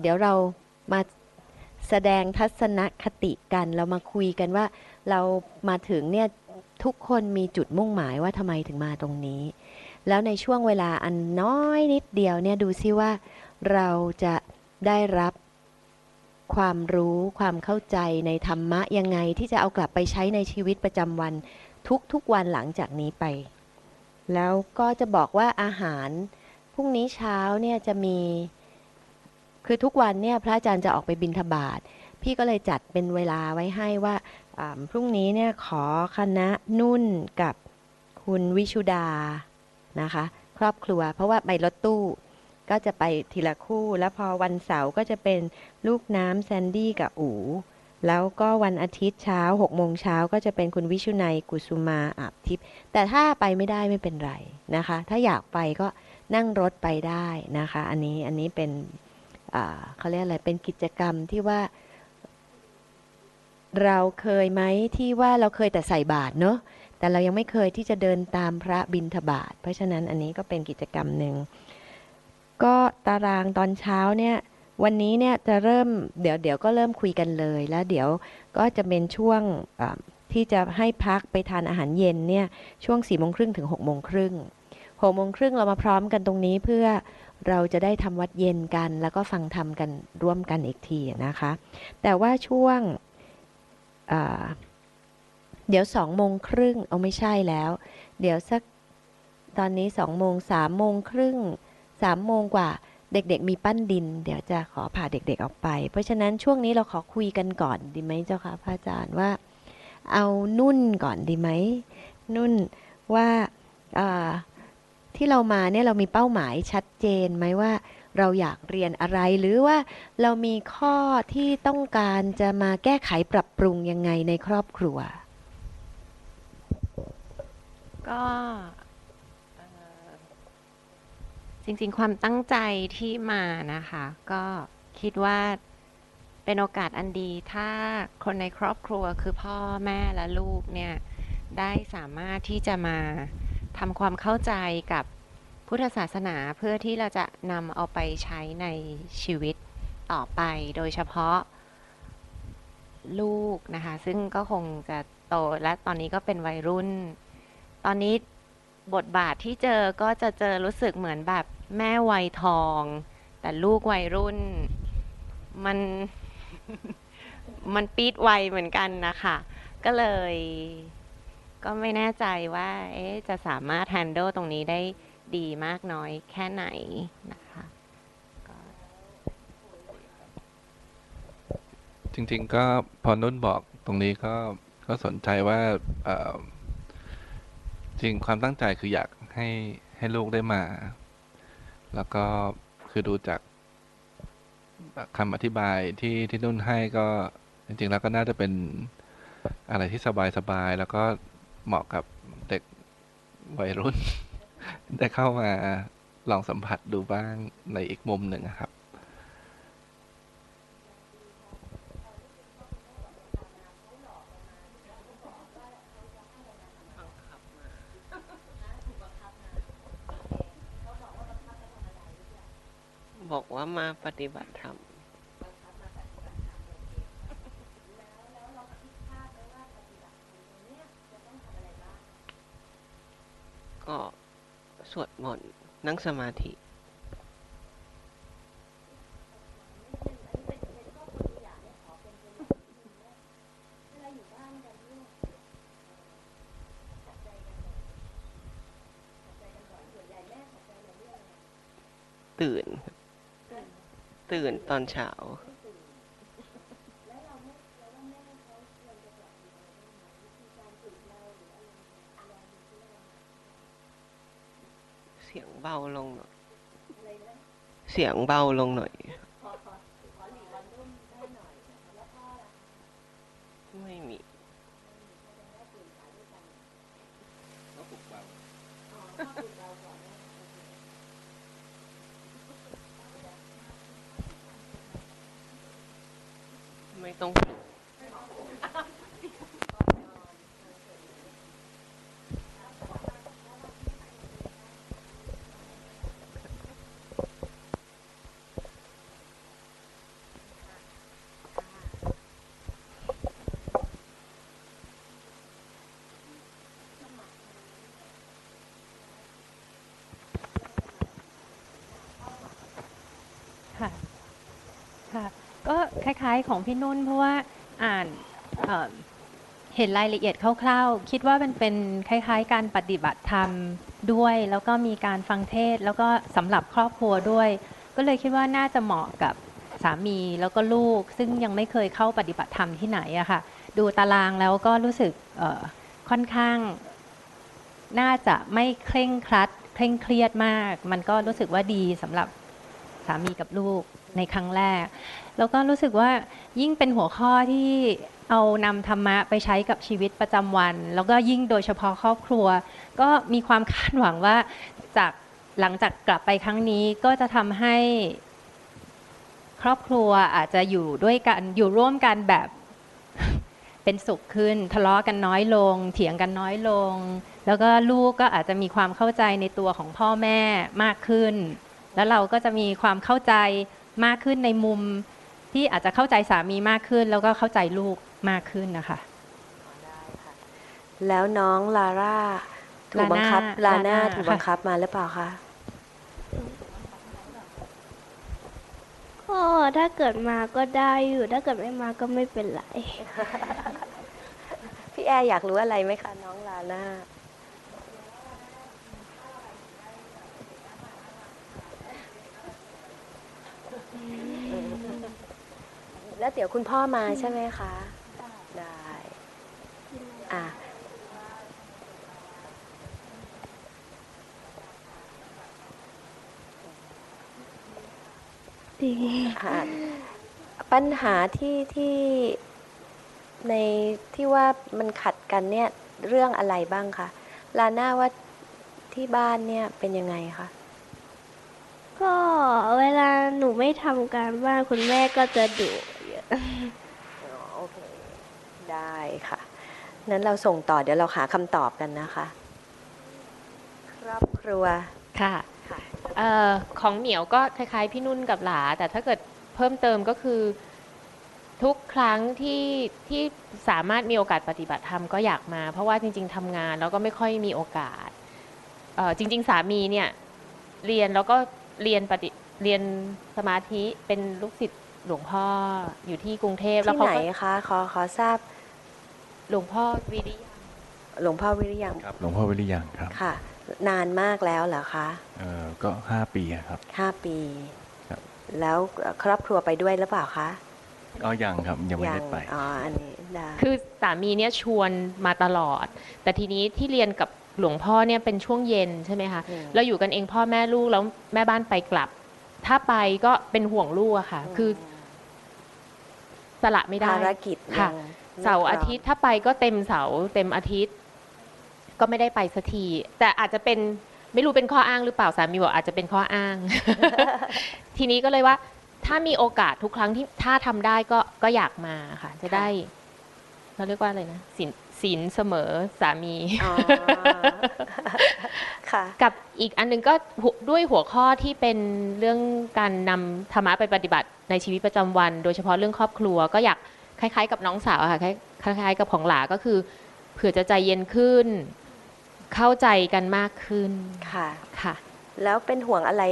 เดี๋ยวเรามาแสดงทัศนคติกัน เรามาคุยกันว่าเรามาถึงเนี่ยทุกคนมีจุดมุ่งหมายว่าทำไมถึงมาตรงนี้ แล้วในช่วงเวลาอันน้อยนิดเดียวเนี่ยดูซิว่าเราจะได้รับความรู้ความเข้าใจในธรรมะยังไงที่จะเอากลับไปใช้ในชีวิตประจำวันทุกๆวันหลังจากนี้ไป แล้วก็จะบอกว่าอาหารพรุ่งนี้เช้าเนี่ยจะมี คือทุกวันเนี่ยพระอาจารย์จะออกไปบิณฑบาตพี่ก็เลยจัดเป็นเวลาไว้ให้ว่าพรุ่งนี้เนี่ยขอคณะนุ่นกับคุณวิชุดานะคะ ครอบครัว เพราะว่าไปรถตู้ ก็จะไปทีละคู่ แล้วพอวันเสาร์ก็จะเป็นลูกน้ำแซนดี้กับอูแล้วก็วันอาทิตย์เช้า6โมงเช้าก็จะเป็นคุณวิชุนัยกุสุมาอาบทิพย์แต่ถ้าไปไม่ได้ไม่เป็นไรนะคะ ถ้าอยากไปก็นั่งรถไปได้นะคะ อันนี้อันนี้เป็น เขาเรียกอะไรเป็นกิจกรรมที่ว่า เราเคยไหมที่ว่าเราเคยแต่ใส่บาตรเนอะแต่เรายังไม่เคยที่จะเดินตามพระบิณฑบาตเพราะฉะนั้นอันนี้ก็เป็นกิจกรรมหนึ่งก็ตารางตอนเช้าเนี่ยวันนี้เนี่ยจะเริ่มเดี๋ยวเดี๋ยวก็เริ่มคุยกันเลยแล้วเดี๋ยวก็จะเป็นช่วงที่จะให้พักไปทานอาหารเย็นเนี่ยช่วง4ี่โมงครึ่งถึง6กโมงครึ่งหกโมงครึ่งเรามาพร้อมกันตรงนี้เพื่อ เราจะได้ทำวัดเย็นกัน แล้วก็ฟังธรรมกันร่วมกันอีกทีนะคะ แต่ว่าช่วงเดี๋ยวสองโมงครึ่งเอาไม่ใช่แล้ว เดี๋ยวสักตอนนี้สองโมงสามโมงครึ่งสามโมงกว่าเด็กๆ มีปั้นดิน เดี๋ยวจะขอพาเด็กๆออกไป เพราะฉะนั้นช่วงนี้เราขอคุยกันก่อนดีไหมเจ้าค่ะพระอาจารย์ว่า เอานุ่นก่อนดีไหมนุ่นว่าอ่า ที่เรามาเนี่ยเรามีเป้าหมายชัดเจนไหมว่า เราอยากเรียนอะไรหรือว่าเรามีข้อที่ต้องการจะมาแก้ไขปรับปรุงยังไงในครอบครัว ก็จริงๆ ความตั้งใจที่มานะคะ ก็คิดว่าเป็นโอกาสอันดี ถ้าคนในครอบครัวคือพ่อแม่และลูกเนี่ย ได้สามารถที่จะมา ทำความเข้าใจกับพุทธศาสนาเพื่อที่เราจะนำเอาไปใช้ในชีวิตต่อไป โดยเฉพาะลูกนะคะ ซึ่งก็คงจะโตและตอนนี้ก็เป็นวัยรุ่น ตอนนี้บทบาทที่เจอก็จะเจอรู้สึกเหมือนแบบแม่วัยทอง แต่ลูกวัยรุ่น มันมันปีดวัยเหมือนกันนะคะ ก็เลย ก็ไม่แน่ใจว่าเอ๊ะจะสามารถ handle ตรงนี้ได้ดีมากน้อยแค่ไหนนะคะจริง ๆ ก็พอนุ่นบอกตรงนี้ก็ก็สนใจว่าจริงความตั้งใจคืออยากให้ให้ลูกได้มา แล้วก็คือดูจากคำอธิบายที่ที่นุ่นให้ก็จริง ๆ แล้วก็น่าจะเป็นอะไรที่สบายๆแล้วก็ เหมาะกับเด็กวัยรุ่น ได้เข้ามาลองสัมผัสดูบ้างในอีกมุมหนึ่งครับ บอกว่ามาปฏิบัติธรรม ก็สวดมนต์นั่งสมาธิ ตื่น ตื่นตอนเช้า เสียงเบาลงหน่อยเสียงเบาลงหน่อยไม่มีไม่ต้องปลุก คล้าย ๆ ของพี่นุ่นเพราะว่าอ่านเเห็นรายละเอียดคร่าวๆ คิดว่ามันเป็นคล้าย ๆ การปฏิบัติธรรมด้วย แล้วก็มีการฟังเทศ แล้วก็สำหรับครอบครัวด้วย ก็เลยคิดว่าน่าจะเหมาะกับสามีแล้วก็ลูก ซึ่งยังไม่เคยเข้าปฏิบัติธรรมที่ไหนอะค่ะ ดูตารางแล้วก็รู้สึกค่อนข้าง น่าจะไม่เคร่งครัด เคร่งเครียดมาก มันก็รู้สึกว่าดีสำหรับสามีกับลูก ในครั้งแรก แล้วก็รู้สึกว่ายิ่งเป็นหัวข้อที่เอานำธรรมะไปใช้กับชีวิตประจำวัน แล้วก็ยิ่งโดยเฉพาะครอบครัว ก็มีความคาดหวังว่าจากหลังจากกลับไปครั้งนี้ก็จะทำให้ครอบครัวอาจจะอยู่ด้วยกันอยู่ร่วมกันแบบเป็นสุขขึ้น ทะเลาะกันน้อยลง เถียงกันน้อยลง แล้วก็ลูกก็อาจจะมีความเข้าใจในตัวของพ่อแม่มากขึ้น แล้วเราก็จะมีความเข้าใจ มากขึ้นในมุมที่อาจจะเข้าใจสามีมากขึ้น แล้วก็เข้าใจลูกมากขึ้นนะคะ แล้วน้องลาร่าถูกบังคับลาลาน่าน่าถูกบังคับมาหรือเปล่าคะก็ถ้าเกิดมาก็ได้อยู่ ถ้าเกิดไม่มาก็ไม่เป็นไร พี่แอร์อยากรู้อะไรไหมคะ น้องลาน่า แล้วเดี๋ยวคุณพ่อมาใช่ไหมคะ ได้ อะดีอะปัญหาที่ที่ในที่ว่ามันขัดกันเนี่ยเรื่องอะไรบ้างคะลาน่าว่าที่บ้านเนี่ยเป็นยังไงคะก็เวลาหนูไม่ทำการบ้านคุณแม่ก็จะดุเยอะอ๋อ โอเค ได้ค่ะ นั้นเราส่งต่อเดี๋ยวเราหาคำตอบกันนะคะ ครอบครัว ค่ะค่ะเอ่อของเหมียวก็คล้ายๆพี่นุ่นกับหลา แต่ถ้าเกิดเพิ่มเติมก็คือ ทุกครั้งที่ที่สามารถมีโอกาสปฏิบัติธรรมก็อยากมา เพราะว่าจริง ๆทำงานแล้วก็ไม่ค่อยมีโอกาสเอ่อจริง ๆ สามีเนี่ยเรียนแล้วก็เรียนปฏิเรียนสมาธิเป็นลูกศิษย์ หลวงพ่ออยู่ที่กรุงเทพแล้วที่เขาไหนก็คะขอขอทราบหลวงพ่อวิริยะหลวงพ่อวิริยังครับหลวงพ่อวิริยังครับค่ะ นานมากแล้วเหรอคะเอ่อก็ห้าปีอะครับ ห้าปี ครับ แล้วครอบครัวไปด้วยหรือเปล่าคะก็ยังครับยังไม่ได้ไป อ๋ออันนี้ได้คือสามีเนี่ยชวนมาตลอด แต่ทีนี้ที่เรียนกับหลวงพ่อเนี่ยเป็นช่วงเย็นใช่ไหมคะอืมเราอยู่กันเองพ่อแม่ลูกแล้วแม่บ้านไปกลับ ถ้าไปก็เป็นห่วงลูกอะค่ะ คือ สละไม่ได้ภารกิจค่ะยังเสาร์อาทิตย์ถ้าไปก็เต็มเสาร์เต็มอาทิตย์ ก็ไม่ได้ไปสักที แต่อาจจะเป็นไม่รู้เป็นข้ออ้างหรือเปล่าสามีบอกอาจจะเป็นข้ออ้าง ทีนี้ก็เลยว่า ถ้ามีโอกาสทุกครั้งที่ถ้าทำได้ก็ก็อยากมาค่ะ จะได้เขาเรียกว่าอะไรนะสิน สินเสมอสามีอ๋อค่ะกับอีกอันหนึงก็หัวด้วยหัวข้อที่เป็นเรื่องการนำธรรมะไปปฏิบัติในชีวิตประจำวัน โดยเฉพาะเรื่องครอบครัวก็อยากคล้าย ๆ กับน้องสาวอะค่ะคล้ายคล้ายๆ กับของหลาก็คือ เผื่อจะใจเย็นขึ้น เข้าใจกันมากขึ้นค่ะค่ะ แล้วเป็นห่วงอะไร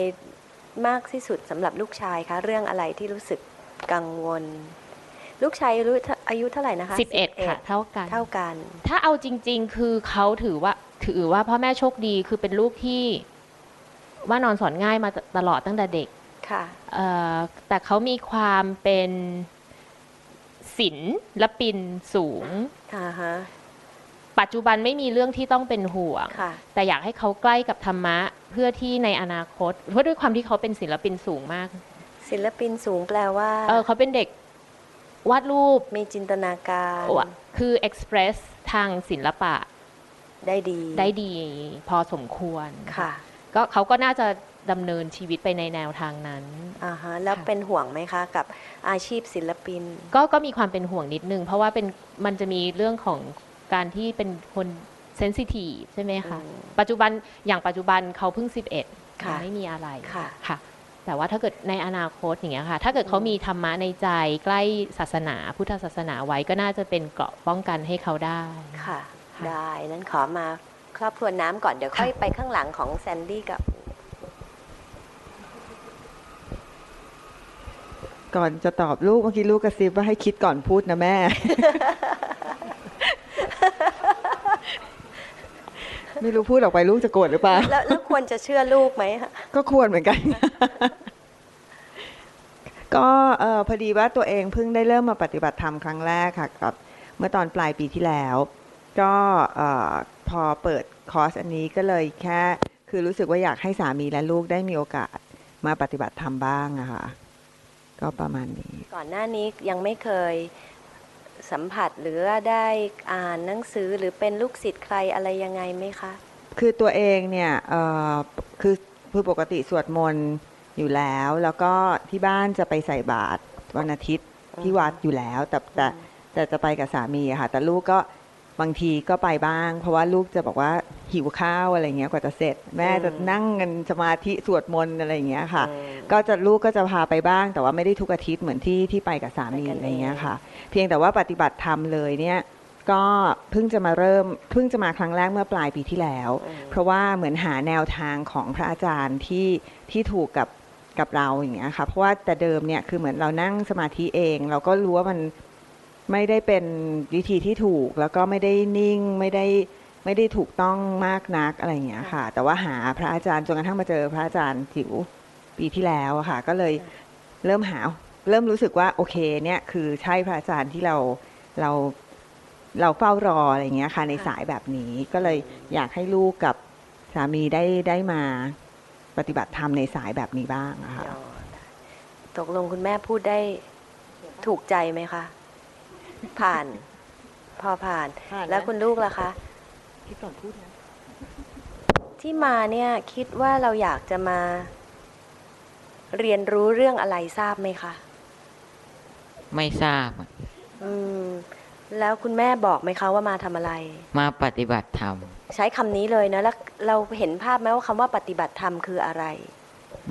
มากที่สุดสำหรับลูกชายคะเรื่องอะไรที่รู้สึกกังวล ลูกชายอายุอายุเท่าไหร่นะคะ11 ค่ะ เท่ากัน เท่ากัน ถ้าเอาจริง ๆ คือเขาถือว่าถือว่าพ่อแม่โชคดีคือเป็นลูกที่ว่านอนสอนง่ายมาตลอดตั้งแต่เด็กค่ะเอ่อแต่เขามีความเป็นศิลลปินสูงอ่าฮะปัจจุบันไม่มีเรื่องที่ต้องเป็นห่วงค่ะแต่อยากให้เขาใกล้กับธรรมะเพื่อที่ในอนาคต เพราะด้วยความที่เขาเป็นศิลปินสูงมาก ศิลปินสูงแปลว่า เออเขาเป็นเด็ก วาดรูปมีจินตนาการวะคือเอ็กซ์เพรสทางศิลปะได้ดี ได้ดีพอสมควรค่ะ ก็เขาก็น่าจะดำเนินชีวิตไปในแนวทางนั้นอ่าฮะแล้วค่ะเป็นห่วงไหมคะกับอาชีพศิลปิน ก็ก็มีความเป็นห่วงนิดนึง เพราะว่าเป็นมันจะมีเรื่องของการที่เป็นคนเซนซิทีฟใช่ไหมคะอืมปัจจุบันอย่างปัจจุบันเขาเพิ่ง 11ค่ะยังไม่มีอะไรค่ะค่ะ แต่ว่าถ้าเกิดในอนาคตอย่างเงี้ยค่ะ ถ้าเกิดเขามีธรรมะในใจใกล้ศาสนาพุทธศาสนาไว้ก็น่าจะเป็นเกราะป้องกันให้เขาได้ค่ะค่ะ ได้นั้นขอมาครอบครัวน้ำก่อนเดี๋ยวค่อยไปข้างหลังของแซนดี้กับก่อนจะตอบลูกเมื่อกี้ลูกกระซิบว่าให้คิดก่อนพูดนะแม่ ไม่รู้พูดออกไปลูกจะโกรธหรือเปล่าแล้วแล้วควรจะเชื่อลูกไหมคะก็ควรเหมือนกัน ก็เออพอดีว่าตัวเองเพิ่งได้เริ่มมาปฏิบัติธรรมครั้งแรกค่ะกับเมื่อตอนปลายปีที่แล้ว ก็เออพอเปิดคอร์สอันนี้ก็เลยแค่ คือรู้สึกว่าอยากให้สามีและลูกได้มีโอกาสมาปฏิบัติธรรมบ้างอะค่ะก็ประมาณนี้ ก่อนหน้านี้ยังไม่เคย สัมผัสหรือว่าได้อ่านหนังสือหรือเป็นลูกศิษย์ใครอะไรยังไงไหมคะ คือตัวเองเนี่ยเอ่อคือคือปกติสวดมนต์อยู่แล้ว แล้วก็ที่บ้านจะไปใส่บาตรวันอาทิตย์ที่วัดอยู่แล้ว แต่แต่แต่จะไปกับสามีอะค่ะแต่ลูกก็บางทีก็ไปบ้าง เพราะว่าลูกจะบอกว่า หิวข้าวอะไรเงี้ยกว่าจะเสร็จ แม่จะนั่งกันสมาธิสวดมนต์อะไรอย่างเงี้ยค่ะอืมก็จะลูกก็จะพาไปบ้าง แต่ว่าไม่ได้ทุกอาทิตย์เหมือนที่ที่ไปกับสามีไปกันเองอะไรเงี้ยค่ะ เพียงแต่ว่าปฏิบัติธรรมเลยเนี่ยก็เพิ่งจะมาเริ่มเพิ่งจะมาครั้งแรกเมื่อปลายปีที่แล้วอืมเพราะว่าเหมือนหาแนวทางของพระอาจารย์ที่ที่ถูกกับกับเราอย่างเงี้ยค่ะเพราะว่าแต่เดิมเนี่ยคือเหมือนเรานั่งสมาธิเอง เราก็รู้ว่ามันไม่ได้เป็นวิธีที่ถูกแล้วก็ไม่ได้นิ่งไม่ได้ ไม่ได้ถูกต้องมากนักอะไรอย่างเงี้ยค่ะ แต่ว่าหาพระอาจารย์จนกระทั่งมาเจอพระอาจารย์จิ๋วปีที่แล้วอะค่ะ ก็เลยเริ่มหา เริ่มรู้สึกว่าโอเคเนี่ยคือใช่พระอาจารย์ที่เราเราเราเฝ้ารออะไรอย่างเงี้ยค่ะ ในสายแบบนี้ก็เลยอยากให้ลูกกับสามีได้ได้มาปฏิบัติธรรมในสายแบบนี้บ้างอะค่ะอ๋อตกลงคุณแม่พูดได้ถูกใจไหมคะ ผ่าน พอผ่าน แล้วคุณลูกล่ะคะ คิดก่อนพูดนะ ที่มาเนี่ยคิดว่าเราอยากจะมา เรียนรู้เรื่องอะไรทราบไหมคะ ไม่ทราบ อืม แล้วคุณแม่บอกไหมคะว่ามาทำอะไร มาปฏิบัติธรรม ใช้คำนี้เลยนะแล้วเราเห็นภาพไหมว่าคำว่าปฏิบัติธรรมคืออะไร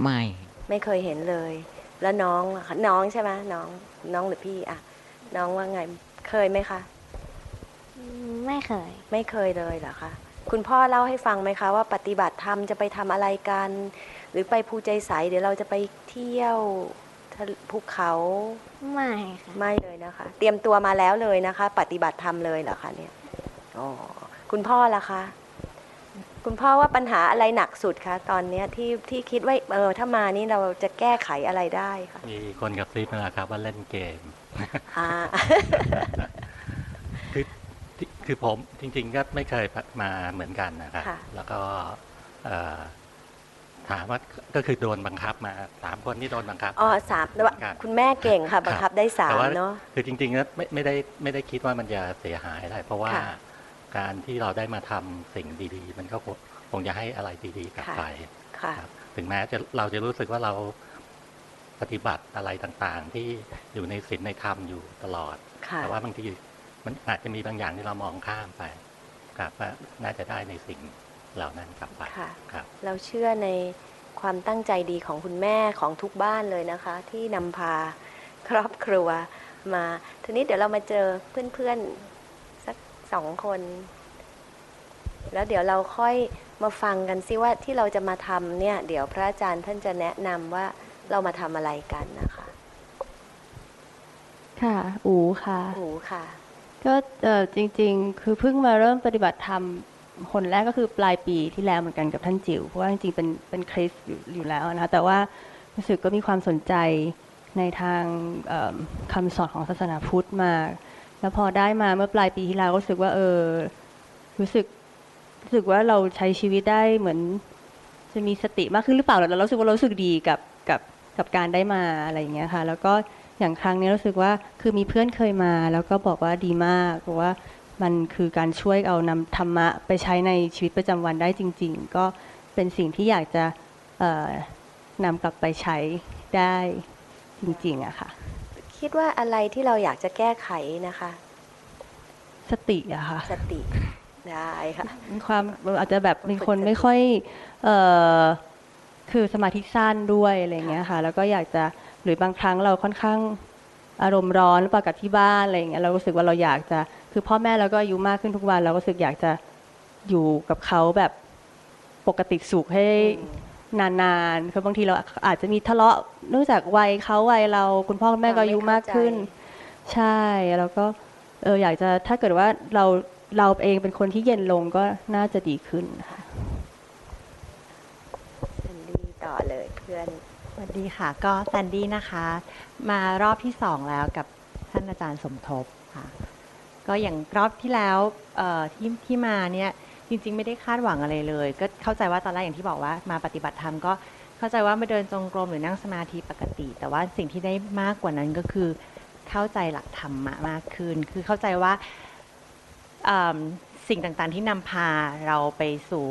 ไม่ ไม่เคยเห็นเลย แล้วน้องล่ะคะน้องใช่ไหมน้อง น้องหรือพี่อะน้องว่าไง เคยไหมคะอืม ไม่เคย ไม่เคยเลยเหรอคะ คุณพ่อเล่าให้ฟังไหมคะว่าปฏิบัติธรรมจะไปทำอะไรกัน หรือไปภูใจใสเดี๋ยวเราจะไปเที่ยวทะภูเขาไม่ค่ะ ไม่เลยนะคะ เตรียมตัวมาแล้วเลยนะคะ ปฏิบัติธรรมเลยเหรอคะเนี่ยอ๋อคุณพ่อล่ะคะ คุณพ่อว่าปัญหาอะไรหนักสุดคะตอนเนี้ยที่ที่คิดว่าเออถ้ามานี่เราจะแก้ไขอะไรได้คะมีคนกับซิบมาครับว่าเล่นเกม อ่าคือที่ คือผมจริง ๆ ก็ไม่เคยมาเหมือนกันนะครับค่ะแล้วก็เอ่อถามว่าก็คือโดนบังคับมาสามคนที่โดนบังคับอ๋อสามแต่ว่าครับคุณแม่เก่งค่ะบังคับได้สาแต่มว่าเนาะคือจริงๆแล้วไม่ไม่ได้ไม่ได้คิดว่ามันจะเสียหายอะไรเพราะว่าค่ะการที่เราได้มาทำสิ่งดีๆ มันก็คงคงจะให้อะไรดีๆกลับค่ะไปค่ะครับถึงแม้จะเราจะรู้สึกว่าเราปฏิบัติอะไรต่างๆ ที่อยู่ในศีลในธรรมอยู่ตลอดค่ะแต่ว่าบางที มันอาจจะมีบางอย่างที่เรามองข้ามไปครับว่าน่าจะได้ในสิ่งเหล่านั้นกลับไปค่ะครับ เราเชื่อในความตั้งใจดีของคุณแม่ของทุกบ้านเลยนะคะ ที่นำพาครอบครัวมาทีนี้เดี๋ยวเรามาเจอเพื่อนๆสักสองคน แล้วเดี๋ยวเราค่อยมาฟังกันซิว่าที่เราจะมาทำเนี่ย เดี๋ยวพระอาจารย์ท่านจะแนะนำว่าเรามาทำอะไรกันนะคะ ค่ะ อูค่ะหูค่ะ ก็จริงๆ คือเพิ่งมาเริ่มปฏิบัติธรรมคนแรกก็คือปลายปีที่แล้วเหมือนกันกับท่านจิ๋วเพราะว่าจริงๆเป็นเป็นคริสอยู่อยู่แล้วนะคะแต่ว่ารู้สึกก็มีความสนใจในทางเอิ่มคำสอนของศาสนาพุทธมาก แล้วพอได้มาเมื่อปลายปีที่แล้วก็รู้สึกว่าเออรู้สึกรู้สึกว่าเราใช้ชีวิตได้เหมือน จะมีสติมากขึ้นหรือเปล่าแล้วเรารู้สึกว่าเรารู้สึกดีกับกับกับการได้มาอะไรอย่างเงี้ยค่ะ แล้วก็ อย่างครั้งนี้รู้สึกว่าคือมีเพื่อนเคยมา แล้วก็บอกว่าดีมากบอกว่ามันคือการช่วยเอานำธรรมะไปใช้ในชีวิตประจำวันได้จริง ๆ ก็เป็นสิ่งที่อยากจะเอ่อนำกลับไปใช้ได้จริงๆอะค่ะ คิดว่าอะไรที่เราอยากจะแก้ไขนะคะ สติอะค่ะ สติได้ค่ะมีความอาจจะแบบเป็นคนไม่ค่อยเอ่อคือสมาธิสั้นด้วยอะไรอย่างเงี้ยค่ะ แล้วก็อยากจะ หรือบางครั้งเราค่อนข้างอารมณ์ร้อนหรือเปล่ากับที่บ้านอะไรอย่างเงี้ยเรารู้สึกว่าเราอยากจะ คือพ่อแม่เราก็อายุมากขึ้นทุกวัน เราก็รู้สึกอยากจะอยู่กับเขาแบบปกติสุขให้นานๆ คือบางทีเราอาจจะมีทะเลาะเนื่องจากวัยเขาวัยเราคุณพ่อคุณแม่ก็อายุมากขึ้น ใช่แล้วก็เอออยากจะถ้าเกิดว่าเราเราเองเป็นคนที่เย็นลงก็น่าจะดีขึ้นค่ะแอนดี้ต่อเลยเพื่อนส วัสดีค่ะ ก็แซนดี้นะคะ มารอบที่สองแล้วกับท่านอาจารย์สมทบค่ะ ก็อย่างรอบที่แล้วที่ที่มาเนี่ยจริง ๆ ไม่ได้คาดหวังอะไรเลย ก็เข้าใจว่าตอนแรกอย่างที่บอกว่ามาปฏิบัติธรรมก็เข้าใจว่ามาเดินจงกรมหรือนั่งสมาธิปกติ แต่ว่าสิ่งที่ได้มากกว่านั้นก็คือเข้าใจหลักธรรมะมากขึ้น คือเข้าใจว่าเอิ่มสิ่งต่างๆที่นำพาเราไปสู่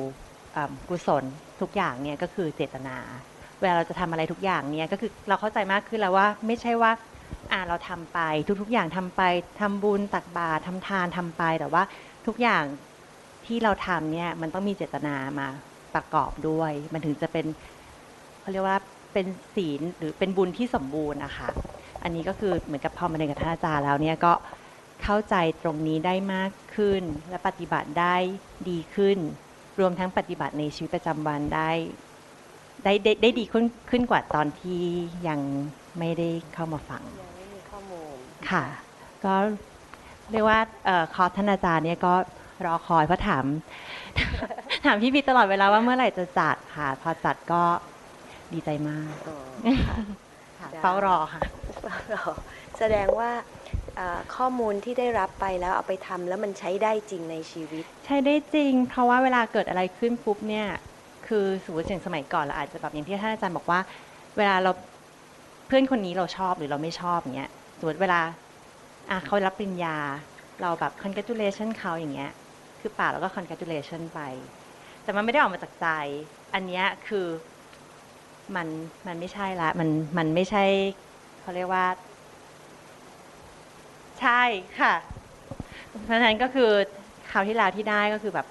กุศลทุกอย่างเนี่ยก็คือเจตนา เวลาเราจะทำอะไรทุกอย่างเนี่ยก็คือเราเข้าใจมากขึ้นแล้วว่า ไม่ใช่ว่าอ่าเราทำไปทุกๆอย่างทำไปทำบุญตักบาตรทำทานทำไปแต่ว่าทุกอย่างที่เราทำเนี่ยมันต้องมีเจตนามาประกอบด้วย มันถึงจะเป็นเขาเรียกว่าเป็นศีลหรือเป็นบุญที่สมบูรณ์นะคะอันนี้ก็คือเหมือนกับพอมาเรียนกับท่านอาจารย์แล้วเนี่ยก็เข้าใจตรงนี้ได้มากขึ้น และปฏิบัติได้ดีขึ้น รวมทั้งปฏิบัติในชีวิตประจำวันได้ ได้ได้ได้ดีขึ้นขึ้นกว่าตอนที่ยังไม่ได้เข้ามาฟังยังไม่มีข้อมูลค่ะ ก็เรียกว่าเอ่อคอร์สท่านอาจารย์เนี่ยก็รอคอยเพราะถาม ถามพี่บีตลอดเวลาว่าเมื่อไหร่จะจัดค่ะ พอจัดก็ดีใจมากอ๋อค่ะค่ะได้เฝ้ารอค่ะรอแสดงว่าเอ่อข้อมูลที่ได้รับไปแล้วเอาไปทำแล้วมันใช้ได้จริงในชีวิต ใช่ได้จริง เพราะว่าเวลาเกิดอะไรขึ้นปุ๊บเนี่ย คือสมมติอย่างสมัยก่อนเราอาจจะแบบอย่างที่ท่านอาจารย์บอกว่า เวลาเราเพื่อนคนนี้เราชอบหรือเราไม่ชอบอย่างเงี้ยสมมติเวลาอะเขารับปริญญา เราแบบ congratulation เขาอย่างเงี้ย คือป่าเราก็ congratulation ไป แต่มันไม่ได้ออกมาจากใจ อันเนี้ยคือมันมันไม่ใช่ละ มันมันไม่ใช่เขาเรียกว่า ใช่ค่ะเพราะฉะนั้นก็คือคราวที่แล้วที่ได้ก็คือแบบ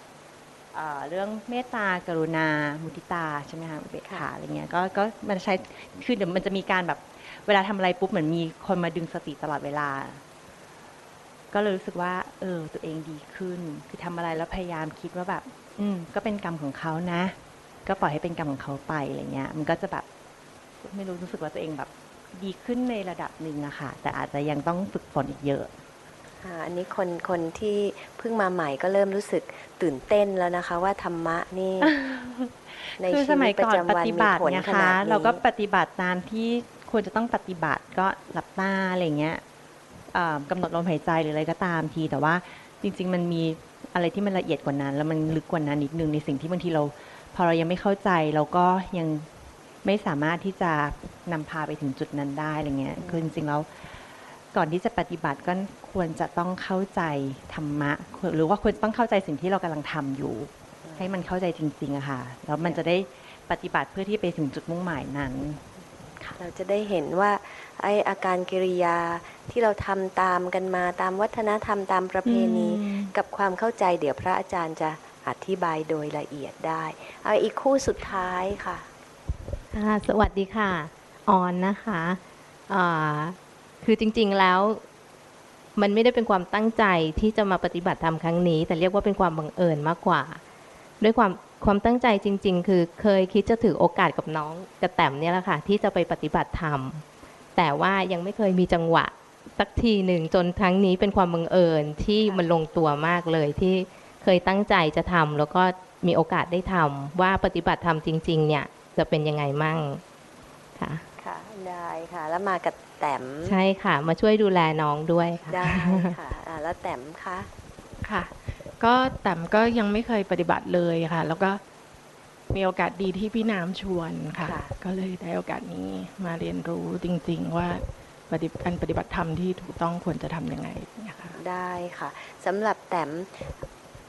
เอ่อเรื่องเมตตากรุณา มุทิตาใช่ไหมคะอุเบกขาอะไรเงี้ยก็ก็มันใช้คือเดี๋ยวมันจะมีการแบบเวลาทำอะไรปุ๊บเหมือนมีคนมาดึงสติตลอดเวลา ก็เลยรู้สึกว่า เออ ตัวเองดีขึ้น คือทำอะไรแล้วพยายามคิดว่าแบบ อืม ก็เป็นกรรมของเขานะ ก็ปล่อยให้เป็นกรรมของเขาไปอะไรเงี้ย มันก็จะแบบ ไม่รู้รู้สึกว่าตัวเองแบบดีขึ้นในระดับหนึ่งอะค่ะ แต่อาจจะยังต้องฝึกฝนอีกเยอะอ่าอันนี้คนคนที่เพิ่งมาใหม่ก็เริ่มรู้สึก ตื่นเต้นแล้วนะคะ ว่าธรรมะนี่ ในคือชีสวิมัตยประก่อนจำปวันฏิมีบัติผลเนี่ยขค่ะนาดนี้เราก็ปฏิบัติตามที่ควรจะต้องปฏิบัติก็หลับตาอะไรเงี้ยอ่ากำหนดลมหายใจหรืออะไรก็ตามที แต่ว่าจริง ๆ มันมีอะไรที่มันละเอียดกว่านั้น แล้วมันลึกกว่านั้นนิดนึงในสิ่งที่บางทีเรา พอเรายังไม่เข้าใจเราก็ยังไม่สามารถที่จะนำพาไปถึงจุดนั้นได้อะไรเงี้ยคือจริงๆแล้ว ก่อนที่จะปฏิบัติก็ควรจะต้องเข้าใจธรรมะ หรือว่าควรต้องเข้าใจสิ่งที่เรากำลังทำอยู่ ให้มันเข้าใจจริงๆอะค่ะแล้วมันจะได้ปฏิบัติเพื่อที่ไปถึงจุดมุ่งหมายนั้น เราจะได้เห็นว่าไออาการกิริยาที่เราทำตามกันมาตามวัฒนธรรมตามประเพณีอืมกับความเข้าใจเดี๋ยวพระอาจารย์จะอธิบายโดยละเอียดได้เอาอีกคู่สุดท้ายค่ะค่ะสวัสดีค่ะ ออนนะคะอ่า คือจริง ๆ แล้ว มันไม่ได้เป็นความตั้งใจที่จะมาปฏิบัติธรรมครั้งนี้ แต่เรียกว่าเป็นความบังเอิญมากกว่า ด้วยความความตั้งใจจริง ๆ คือเคยคิดจะถือโอกาสกับน้องกระแตมเนี่ยแหละค่ะที่จะไปปฏิบัติธรรมแต่ว่ายังไม่เคยมีจังหวะสักทีหนึ่งจนครั้งนี้เป็นความบังเอิญที่มันลงตัวมากเลยที่เคยตั้งใจจะทำแล้วก็มีโอกาสได้ทำว่าปฏิบัติธรรมจริง ๆ เนี่ยจะเป็นยังไงมั่งค่ะค่ะได้ค่ะ แล้วมากับ แต้มใช่ค่ะ มาช่วยดูแลน้องด้วยค่ะได้ค่ะอ่าแล้วแต้มคะค่ะ ก็แต่มก็ยังไม่เคยปฏิบัติเลยค่ะ แล้วก็มีโอกาสดีที่พี่น้ำชวนค่ะ ก็เลยได้โอกาสนี้มาเรียนรู้จริง ๆ ว่าปฏิการปฏิบัติธรรมที่ถูกต้องควรจะทำยังไงเนี่ยค่ะได้ค่ะสำหรับแต้ม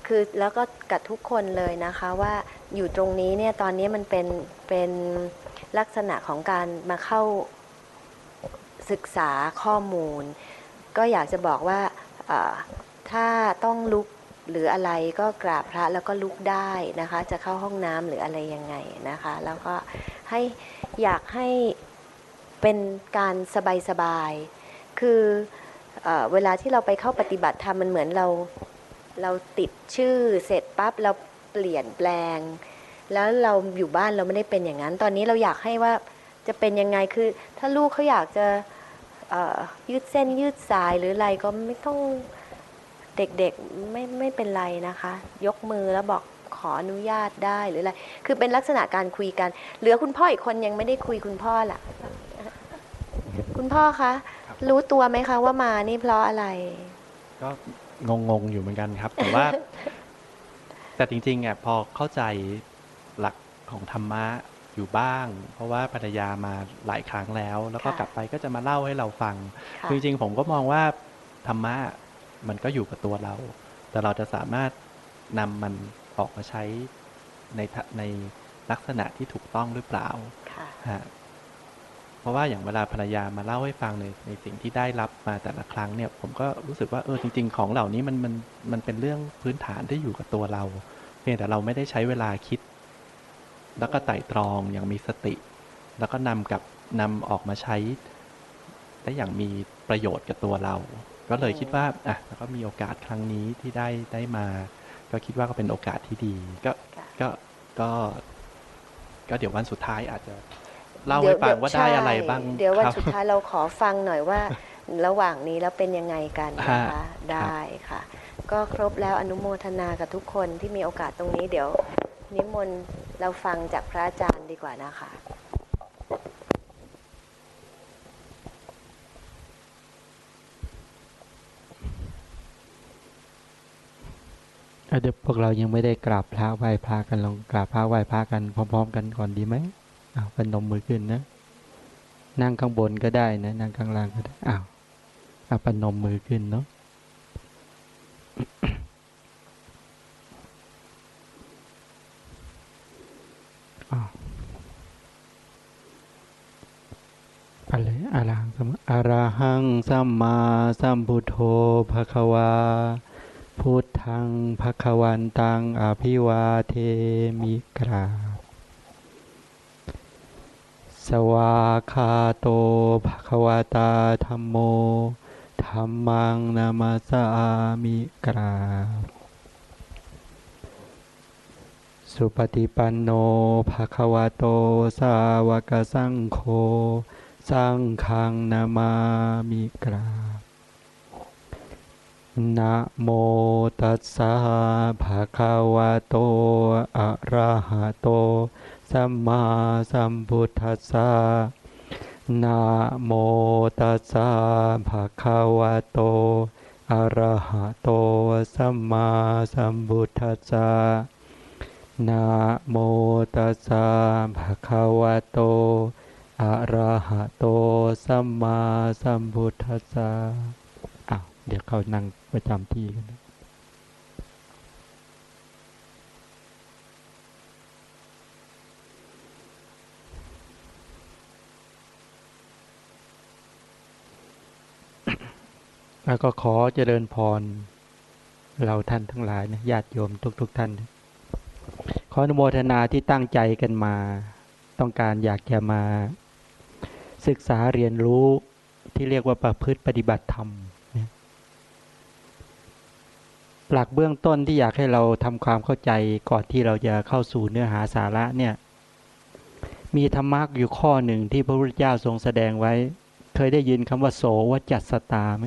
คือแล้วก็กับทุกคนเลยนะคะว่าอยู่ตรงนี้เนี่ยตอนนี้มันเป็นเป็นลักษณะของการมาเข้า ศึกษาข้อมูล ก็อยากจะบอกว่าถ้าต้องลุกหรืออะไรก็กราบพระแล้วก็ลุกได้นะคะ จะเข้าห้องน้ำหรืออะไรยังไงนะคะ แล้วก็ให้อยากให้เป็นการสบายๆคือเอเวลาที่เราไปเข้าปฏิบัติธรรมมันเหมือนเราเราติดชื่อเสร็จปั๊บเราเปลี่ยนแปลง แล้วเราอยู่บ้านเราไม่ได้เป็นอย่างนั้น ตอนนี้เราอยากให้ว่าจะเป็นยังไงคือ ถ้าลูกเขาอยากจะ ยืดเส้นยืดสายหรืออะไรก็ไม่ต้องเด็กๆไม่ไม่เป็นไรนะคะ ยกมือแล้วบอกขออนุญาตได้หรืออะไร คือเป็นลักษณะการคุยกัน เหลือคุณพ่ออีกคนยังไม่ได้คุยคุณพ่อล่ะ คุณพ่อคะ รู้ตัวไหมคะว่ามานี่เพราะอะไร ก็งงๆอยู่เหมือนกันครับ แต่ว่า แต่จริงๆอะพอเข้าใจหลักของธรรมะ อยู่บ้าง เพราะว่าภรรยามาหลายครั้งแล้ว แล้วก็ค่ะกลับไปก็จะมาเล่าให้เราฟังค่ะคือจริงๆผมก็มองว่าธรรมะมันก็อยู่กับตัวเรา แต่เราจะสามารถนำมันออกมาใช้ในทะในลักษณะที่ถูกต้องหรือเปล่าค่ะฮะเพราะว่าอย่างเวลาภรรยามาเล่าให้ฟังในในสิ่งที่ได้รับมาแต่ละครั้งเนี่ย ผมก็รู้สึกว่าเออจริง ๆ ของเหล่านี้มันมันมันเป็นเรื่องพื้นฐานที่อยู่กับตัวเรา เพียงแต่เราไม่ได้ใช้เวลาคิด แล้วก็ไต่ตรองอย่างมีสติ แล้วก็นำกับนำออกมาใช้ได้อย่างมีประโยชน์กับตัวเรา ก็เลยคิดว่าอะแล้วก็มีโอกาสครั้งนี้ที่ได้ได้มา ก็คิดว่าก็เป็นโอกาสที่ดี ก็ก็ก็ก็เดี๋ยววันสุดท้ายอาจจะเล่าให้ฟังว่าได้อะไรบ้างใช่เดี๋ยววันครับสุดท้ายเราขอฟังหน่อยว่าระหว่างนี้แล้วเป็นยังไงกันนะฮะคะได้ค่ะ ก็ครบแล้วอนุโมทนากับทุกคนที่มีโอกาสตรงนี้เดี๋ยว นิมนต์เราฟังจากพระอาจารย์ดีกว่านะคะเดี๋ยวพวกเรายังไม่ได้กราบพระไหว้พระกันลองกราบพระไหว้พระกันพร้อม ๆ กันก่อนดีไหมอ้าวพนมมือขึ้นนะ นั่งข้างบนก็ได้นะ นั่งข้างล่างก็ได้อ้าวเอาพนมมือขึ้นเนาะ อ้าว อะไรอะระหังสัมมาอระหังสัมมาสัมพุทโธภะคะวา พุทธังภะคะวันตังอภิวาเทมิกราสวาคาโตภะคะวตาธัมโมธัมมังนามาสามิกราสุปฏิปันโนภะคะวะโตสาวกสังโฆ สังฆังนามามิกราบนะโมตัสสะภะคะวะโต อะระหะโต สัมมาสัมพุทธัสสะนะโมตัสสะภะคะวะโต อะระหะโต สัมมาสัมพุทธัสสะนะโมตัสสะภะคะวะโต อะระหะโตสัมมาสัมพุทธัสสะอ้าวเดี๋ยวเขานั่งประจำที่กันนะแล้วก็ขอเจริญพร เราท่านทั้งหลายนะญาติโยมทุกๆทท่าน ขออนุโมทนาที่ตั้งใจกันมา ต้องการอยากจะมา ศึกษาเรียนรู้ที่เรียกว่าประพฤติปฏิบัติธรรมหลักเบื้องต้นที่อยากให้เราทำความเข้าใจก่อนที่เราจะเข้าสู่เนื้อหาสาระเนี่ย มีธรรมะอยู่ข้อหนึ่งที่พระพุทธเจ้าทรงแสดงไว้ เคยได้ยินคำว่าโสวจัสตาไหม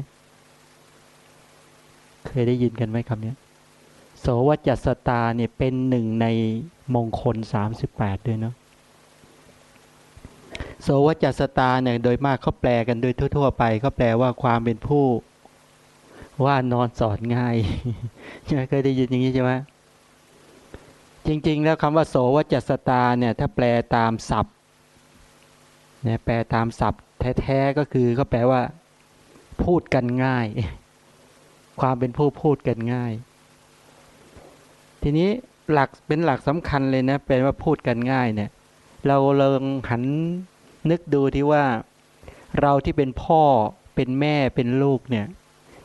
เคยได้ยินกันไหมคำนี้โสวจัสตาเนี่ยเป็นหนึ่งในมงคลสามสิบแปดด้วยเนาะ โสวจัสตาเนี่ยโดยมากเขาแปลกันโดยทั่ว ๆ ไปเขาแปลว่าความเป็นผู้ว่านอนสอนง่ายเคยได้ยินอย่างนี้ใช่ไหมจริง ๆ แล้วคำว่า โสวจัสตาเนี่ยถ้าแปลตามศัพท์เนี่ยแปลตามศัพท์แท้ๆก็คือก็แปลว่า พูดกันง่าย ความเป็นผู้พูดกันง่าย ทีนี้หลักเป็นหลักสำคัญเลยนะแปลว่าพูดกันง่ายเนี่ย เราเลองหัน นึกดูที่ว่าเราที่เป็นพ่อเป็นแม่เป็นลูกเนี่ย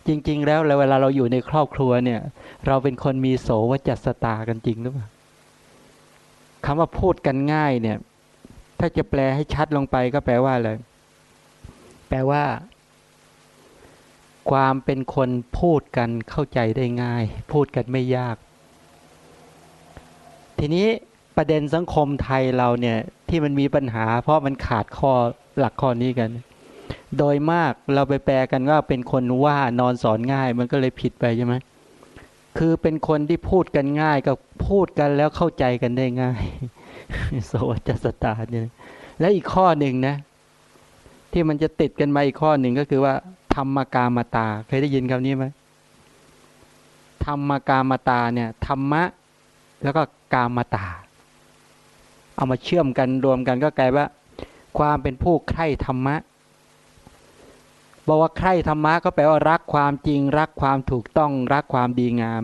จริง ๆ แล้วเวลาเราอยู่ในครอบครัวเนี่ย เราเป็นคนมีโสวจัสตากันจริงหรือเปล่าคำว่าพูดกันง่ายเนี่ย ถ้าจะแปลให้ชัดลงไปก็แปลว่าอะไรแปลว่า ความเป็นคนพูดกันเข้าใจได้ง่าย พูดกันไม่ยาก ทีนี้ประเด็นสังคมไทยเราเนี่ย ที่มันมีปัญหา เพราะมันขาดข้อหลักข้อนี้กัน โดยมากเราไปแปลกันว่าเป็นคนว่านอนสอนง่าย มันก็เลยผิดไปใช่ไหมคือเป็นคนที่พูดกันง่ายก็พูดกันแล้วเข้าใจกันได้ง่าย โสจัสตาเนี่ยและอีกข้อหนึ่งนะ ที่มันจะติดกันมาอีกข้อหนึ่งก็คือว่า ธรรมกามาตา เคยได้ยินคำนี้ไหมธรรมกามาตาเนี่ยธรรมะ แล้วก็กามาตา เอามาเชื่อมกันรวมกันก็กลายว่า ความเป็นผู้ใคร่ธรรมะบอกว่าใคร่ธรรมะก็แปลว่ารักความจริง รักความถูกต้องรักความดีงาม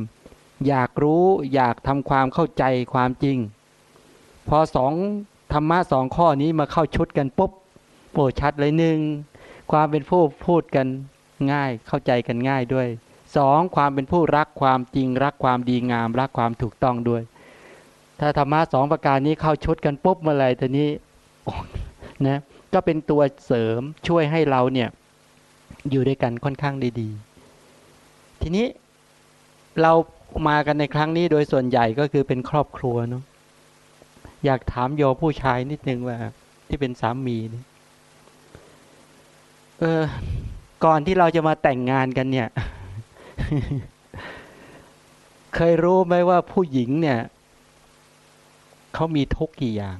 อยากรู้อยากทำความเข้าใจความจริง พอสองธรรมะสองข้อนี้มาเข้าชุดกันปุ๊บโอ้ชัดเลยหนึ่งความเป็นผู้พูดกันง่ายเข้าใจกันง่ายด้วยสองความเป็นผู้รักความจริง รักความดีงาม รักความถูกต้องด้วย ถ้าธรรมะสองประการนี้เข้าชุดกันปุ๊บเมื่อไรทีนี้นะก็เป็นตัวเสริมช่วยให้เราเนี่ยอยู่ด้วยกันค่อนข้างดีๆทีนี้เรามากันในครั้งนี้โดยส่วนใหญ่ก็คือเป็นครอบครัวเนาะอยากถามโยผู้ชายนิดนึงว่า ที่เป็นสามีนี่เออก่อนที่เราจะมาแต่งงานกันเนี่ย เคยรู้ไหมว่าผู้หญิงเนี่ย เขามีทุกกี่อย่าง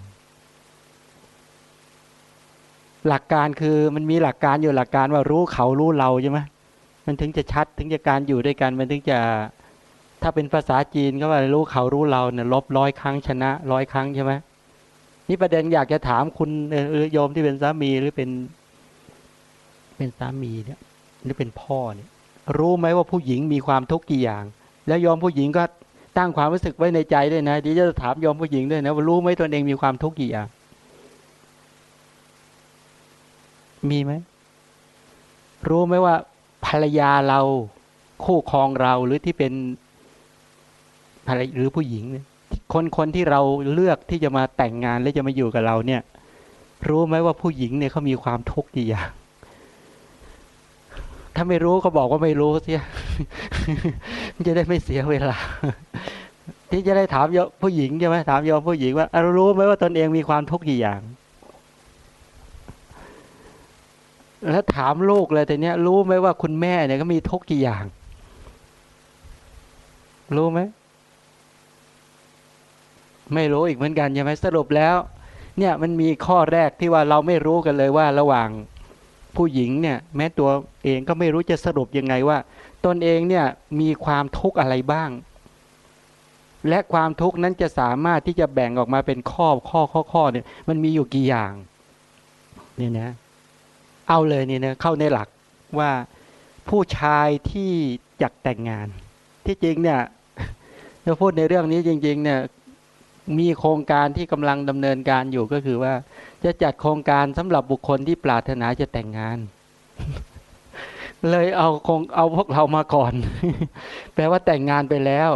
หลักการคือมันมีหลักการอยู่หลักการว่ารู้เขารู้เราใช่ไหมมันถึงจะชัดถึงจะการอยู่ด้วยกันมันถึงจะถ้าเป็นภาษาจีนก็ว่ารู้เขารู้เราเนี่ยลบร้อยครั้งชนะร้อยครั้งใช่ไหมนี่ประเด็นอยากจะถามคุณเออโยมที่เป็นสามีหรือเป็น เป็นสามีเนี่ย หรือเป็นพ่อเนี่ย รู้ไหมว่าผู้หญิงมีความทุกข์กี่อย่าง แล้วยอมผู้หญิงก็ ตั้งความรู้สึกไว้ในใจด้วยนะดีจะถามยอมผู้หญิงด้วยนะว่ารู้ไหมตนเองมีความทุกข์กี่อย่างมีไหมรู้ไหมว่า ภรรยาเราคู่ครองเราหรือที่เป็นภรรยาหรือผู้หญิง คนคนที่เราเลือกที่จะมาแต่งงานและจะมาอยู่กับเราเนี่ย รู้ไหมว่าผู้หญิงเนี่ยเขามีความทุกข์กี่อย่าง ถ้าไม่รู้ก็บอกว่าไม่รู้เสียจะได้ไม่เสียเวลา ที่จะได้ถามโยผู้หญิงใช่ไหมถามโยมผู้หญิงว่ารู้ไหมว่าตนเองมีความทุกข์กี่อย่าง แล้วถามลูกเลยแต่เนี้ย รู้ไหมว่าคุณแม่เนี่ยก็มีทุกข์กี่อย่าง รู้ไหมไม่รู้อีกเหมือนกันใช่ไหมสรุปแล้ว เนี่ยมันมีข้อแรกที่ว่าเราไม่รู้กันเลยว่าระหว่าง ผู้หญิงเนี่ยแม้ตัวเองก็ไม่รู้จะสรุปยังไงว่า ตนเองเนี่ยมีความทุกข์อะไรบ้าง และความทุกข์นั้นจะสามารถที่จะแบ่งออกมาเป็นข้อข้อข้อข้อเนี่ยมันมีอยู่กี่อย่างเนี่ยนะเอาเลยเนี่ยนะเข้าในหลักว่าผู้ชายที่อยากแต่งงาน ที่จริงเนี่ยเราพูดในเรื่องนี้จริง ๆ เนี่ยมีโครงการที่กำลังดำเนินการอยู่ก็คือว่า จะจัดโครงการสำหรับบุคคลที่ปรารถนาจะแต่งงาน เลยเอาคงเอาพวกเรามาก่อน แปลว่าแต่งงานไปแล้ว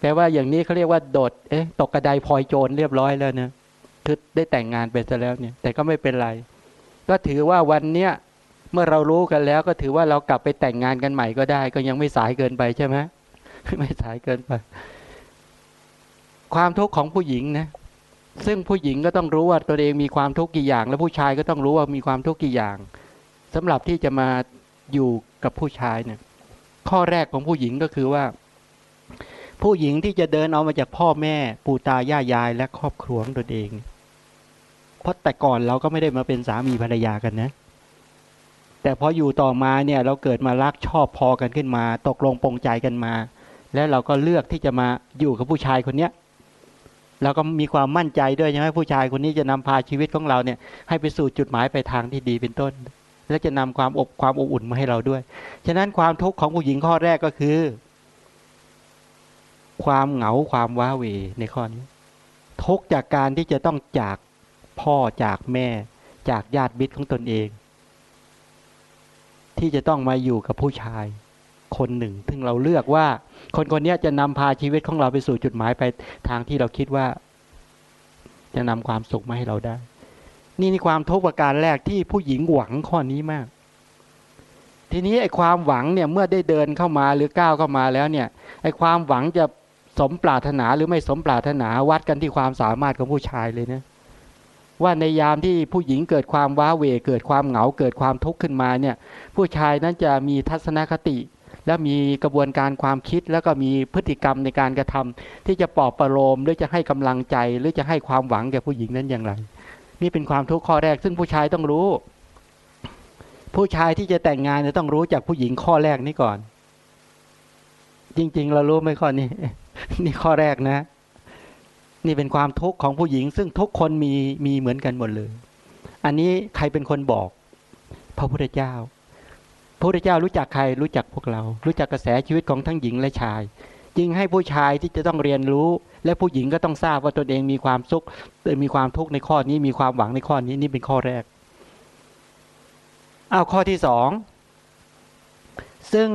แปลว่าอย่างนี้เขาเรียกว่าโดดเอ๊ะตกกระไดพลอยโจรเรียบร้อยแล้วเนะคือได้แต่งงานไปซะแล้วเนี่ย แต่ก็ไม่เป็นไร ก็ถือว่าวันเนี้ยเมื่อเรารู้กันแล้วก็ถือว่าเรากลับไปแต่งงานกันใหม่ก็ได้ ก็ยังไม่สายเกินไปใช่ไหมไม่สายเกินไป ความทุกข์ของผู้หญิงนะ ซึ่งผู้หญิงก็ต้องรู้ว่าตัวเองมีความทุกข์กี่อย่าง แล้วผู้ชายก็ต้องรู้ว่ามีความทุกข์กี่อย่างสำหรับที่จะมาอยู่กับผู้ชายเนี่ยข้อแรกของผู้หญิงก็คือว่า ผู้หญิงที่จะเดินเอามาจากพ่อแม่ ปู่ตายายาย และครอบครัวของตนเอง เพราะแต่ก่อนเราก็ไม่ได้มาเป็นสามีภรรยากันนะ แต่พออยู่ต่อมาเนี่ยเราเกิดมารักชอบพอกันขึ้นมา ตกลงปรงใจกันมา แล้วเราก็เลือกที่จะมาอยู่กับผู้ชายคนเนี้ย เราก็มีความมั่นใจด้วยใช่ไหมผู้ชายคนนี้จะนำพาชีวิตของเราเนี่ยให้ไปสู่จุดหมายไปทางที่ดีเป็นต้น และจะนำความอบความอบอุ่นมาให้เราด้วย ฉะนั้นความทุกข์ของผู้หญิงข้อแรกก็คือ ความเหงาความว้าเหวในข้อนี้ ทุกจากการที่จะต้องจากพ่อจากแม่ จากญาติมิตรของตนเอง ที่จะต้องมาอยู่กับผู้ชาย คนหนึ่ง ซึ่งเราเลือกว่า คนคนนี้จะนำพาชีวิตของเราไปสู่จุดหมายไปทางที่เราคิดว่า จะนำความสุขมาให้เราได้ นี่นี่ความทุกข์ประการแรกที่ผู้หญิงหวังข้อนี้มาก ทีนี้ไอ้ความหวังเนี่ยเมื่อได้เดินเข้ามาหรือก้าวเข้ามาแล้วเนี่ยไอ้ความหวังจะสมปรารถนาหรือไม่สมปรารถนาวัดกันที่ความสามารถของผู้ชายเลยนะว่าในยามที่ผู้หญิงเกิดความว้าเหวเกิดความเหงาเกิดความทุกข์ขึ้นมาเนี่ย ผู้ชายนั้นจะมีทัศนคติ และมีกระบวนการความคิดแล้วก็มีพฤติกรรมในการกระทำที่จะปลอบประโลมหรือจะให้กำลังใจ หรือจะให้ความหวังแก่ผู้หญิงนั้นอย่างไร นี่เป็นความทุกข์ข้อแรก ซึ่งผู้ชายต้องรู้ ผู้ชายที่จะแต่งงานจะต้องรู้จากผู้หญิงข้อแรกนี้ก่อน จริง ๆ เรารู้ไหมข้อนี้ นี่ข้อแรกนะ นี่เป็นความทุกข์ของผู้หญิง ซึ่งทุกคนมีมีเหมือนกันหมดเลย อันนี้ใครเป็นคนบอก พระพุทธเจ้า พระพุทธเจ้ารู้จักใครรู้จักพวกเรา รู้จักกระแสชีวิตของทั้งหญิงและชาย จึงให้ผู้ชายที่จะต้องเรียนรู้ และผู้หญิงก็ต้องทราบว่าตนเองมีความสุขมีความทุกข์ในข้อนี้มีความหวังในข้อนี้นี่เป็นข้อแรกเอาข้อที่สองซึ่ง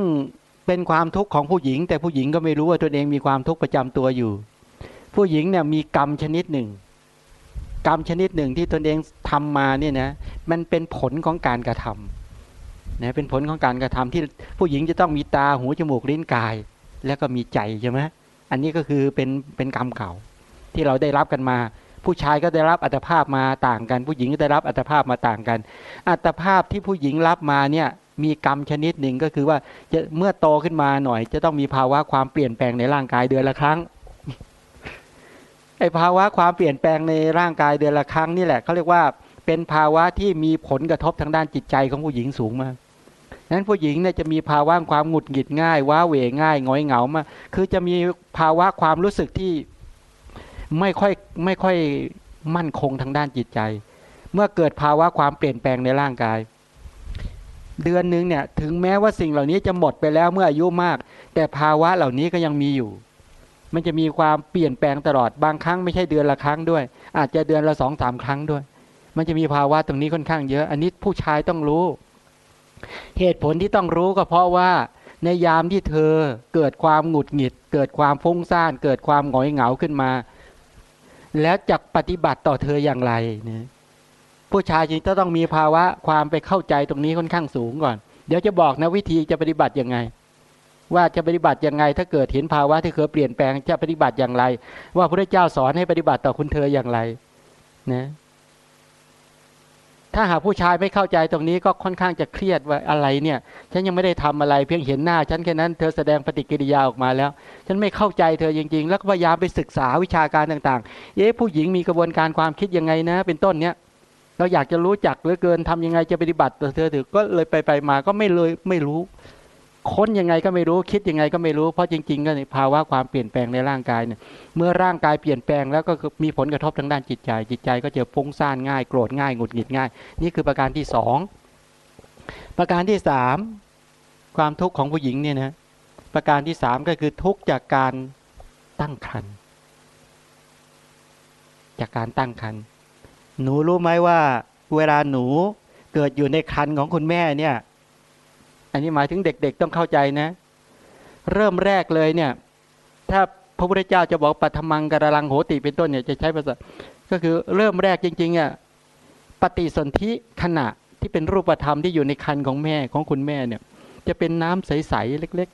เป็นความทุกข์ของผู้หญิง แต่ผู้หญิงก็ไม่รู้ว่าตนเองมีความทุกข์ประจำตัวอยู่ ผู้หญิงเนี่ยมีกรรมชนิดหนึ่ง กรรมชนิดหนึ่งที่ตนเองทำมาเนี่ยนะมันเป็นผลของการกระทำ นะเป็นผลของการกระทำที่ผู้หญิงจะต้องมีตาหูจมูกลิ้นกาย แล้วก็มีใจใช่ไหมอันนี้ก็คือเป็นเป็นกรรมเก่า ที่เราได้รับกันมา ผู้ชายก็ได้รับอัตภาพมาต่างกัน ผู้หญิงก็ได้รับอัตภาพมาต่างกัน อัตภาพที่ผู้หญิงรับมาเนี่ยมีกรรมชนิดหนึ่งก็คือว่าจะเมื่อโตขึ้นมาหน่อย จะต้องมีภาวะความเปลี่ยนแปลงในร่างกายเดือนละครั้งไอภาวะความเปลี่ยนแปลงในร่างกายเดือนละครั้งนี่แหละเขาเรียกว่าเป็นภาวะที่มีผลกระทบทางด้านจิตใจของผู้หญิงสูงมาก นั้นผู้หญิงเนี่ยจะมีภาวะความหงุดหงิดง่าย ว้าเหวง่ายงอยเหงามาคือจะมีภาวะความรู้สึกที่ไม่ค่อยไม่ค่อยมั่นคงทางด้านจิตใจ เมื่อเกิดภาวะความเปลี่ยนแปลงในร่างกาย เดือนหนึ่งเนี่ยถึงแม้ว่าสิ่งเหล่านี้จะหมดไปแล้วเมื่ออายุมาก แต่ภาวะเหล่านี้ก็ยังมีอยู่ มันจะมีความเปลี่ยนแปลงตลอดบางครั้งไม่ใช่เดือนละครั้งด้วย อาจจะเดือนละสองสามครั้งด้วย มันจะมีภาวะตรงนี้ค่อนข้างเยอะ อันนี้ผู้ชายต้องรู้ เหตุผลที่ต้องรู้ก็เพราะว่าในยามที่เธอเกิดความหงุดหงิด เกิดความฟุ้งซ่าน เกิดความหงอยเหงาขึ้นมา แล้วจะปฏิบัติต่อเธออย่างไรเนี่ยผู้ชายจริงจะต้องมีภาวะความไปเข้าใจตรงนี้ค่อนข้างสูงก่อน เดี๋ยวจะบอกนะวิธีจะปฏิบัติยังไง ว่าจะปฏิบัติยังไง ถ้าเกิดเห็นภาวะที่เคยเปลี่ยนแปลงจะปฏิบัติอย่างไร ว่าพระเจ้าสอนให้ปฏิบัติต่อคุณเธออย่างไรนะ ถ้าหากผู้ชายไม่เข้าใจตรงนี้ก็ค่อนข้างจะเครียดว่าอะไรเนี่ย ฉันยังไม่ได้ทำอะไรเพียงเห็นหน้า ฉันแค่นั้นเธอแสดงปฏิกิริยาออกมาแล้ว ฉันไม่เข้าใจเธอจริง ๆ แล้วพยายามไปศึกษาวิชาการต่างๆ เอ๊ะผู้หญิงมีกระบวนการความคิดยังไงนะ เป็นต้นเนี่ยเราอยากจะรู้จักเหลือเกินทำยังไงจะปฏิบัติต่อเธอถือก็เลยไปไปมาก็ไม่เลยไม่รู้ ค้นยังไงก็ไม่รู้คิดยังไงก็ไม่รู้เพราะจริง ๆ ก็ในภาวะความเปลี่ยนแปลงในร่างกายเนี่ยเมื่อร่างกายเปลี่ยนแปลงแล้วก็มีผลกระทบทางด้านจิตใจ จิตใจก็จะฟุ้งซ่านง่าย โกรธง่ายหงุดหงิดง่าย นี่คือประการที่สองประการที่สามความทุกข์ของผู้หญิงเนี่ยนะประการที่สามก็คือทุกข์จากการตั้งครรภ์จากการตั้งครรภ์หนูรู้ไหมว่า เวลาหนูเกิดอยู่ในครรภ์ของคุณแม่เนี่ย อันนี้หมายถึงเด็กๆต้องเข้าใจนะ เริ่มแรกเลยเนี่ย ถ้าพระพุทธเจ้าจะบอกปัทมังกระลังโหติเป็นต้นเนี่ยจะใช้ภาษาก็คือเริ่มแรกจริงๆอะปฏิสนธิขณะที่เป็นรูปธรรมที่อยู่ในครรภ์ของแม่ของคุณแม่เนี่ย จะเป็นน้ำใสๆเล็ก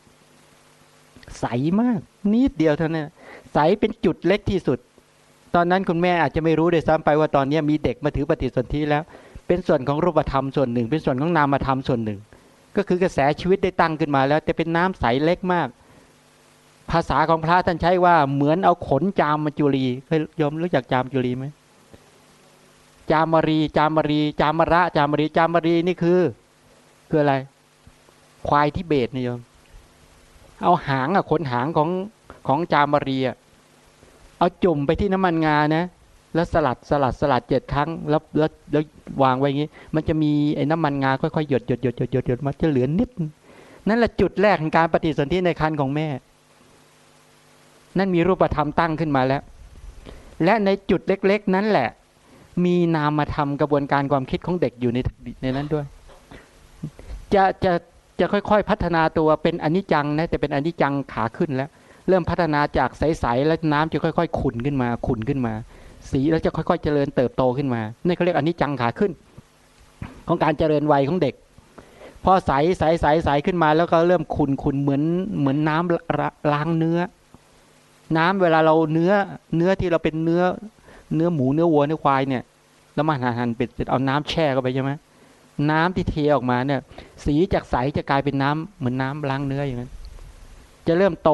ๆ ใสมาก นิดเดียวเท่านั้นใสเป็นจุดเล็กที่สุด ตอนนั้นคุณแม่อาจจะไม่รู้เลยซ้ำไปว่าตอนนี้มีเด็กมาถือปฏิสนธิแล้ว เป็นส่วนของรูปธรรมส่วนหนึ่ง เป็นส่วนของนามธรรมส่วนหนึ่ง ก็คือกระแสชีวิตได้ตั้งขึ้นมาแล้ว แต่เป็นน้ำใสเล็กมาก ภาษาของพระท่านใช้ว่าเหมือนเอาขนจามมาจุลีเคยยอมรู้จักจามจุลีไหมจามรี จามรี จามระ จามรี จามรีนี่คือ คืออะไร ควายที่เบตนี่ยมเอาหางอะขนหางของของจามรีอะเอาจุ่มไปที่น้ำมันงานะ แล้วสลัดสลัดสลัดเจ็ดครั้งแล้วแล้วแล้ววางไว้อย่างนี้ มันจะมีไอ้น้ำมันงาค่อยๆหยดหยดหยดหยดหยดหยดมาจะเหลือนิด นั่นแหละจุดแรกของการปฏิสนธิในคันของแม่ นั่นมีรูปธรรมตั้งขึ้นมาแล้ว และในจุดเล็ก ๆ นั้นแหละ มีนามธรรมกระบวนการความคิดของเด็กอยู่ในในนั้นด้วย จะจะจะค่อยๆ พัฒนาตัวเป็นอนิจจังนะแต่เป็นอนิจจังขาขึ้นแล้ว เริ่มพัฒนาจากใสๆแล้วน้ำจะค่อย ๆ ขุ่นขึ้นมาขุ่นขึ้นมา สีแล้วจะค่อย ๆ เจริญเติบโตขึ้นมานี่เขาเรียกอันิจจังขาขึ้น ของการเจริญวัยของเด็ก พอใสใสใสใสขึ้นมาแล้วก็เริ่มขุนขุนเหมือนเหมือนน้ำล้างเนื้อ น้ำเวลาเราเนื้อเนื้อที่เราเป็นเนื้อ เนื้อหมูเนื้อวัวเนื้อควายเนี่ย แล้วมาหั่นหั่นเป็ดเป็ดเอาน้ำแช่เข้าไปใช่ไหมน้ำที่เทออกมาเนี่ย สีจากใสจะกลายเป็นน้ำเหมือนน้ำล้างเนื้ออย่างนั้นจะเริ่มโต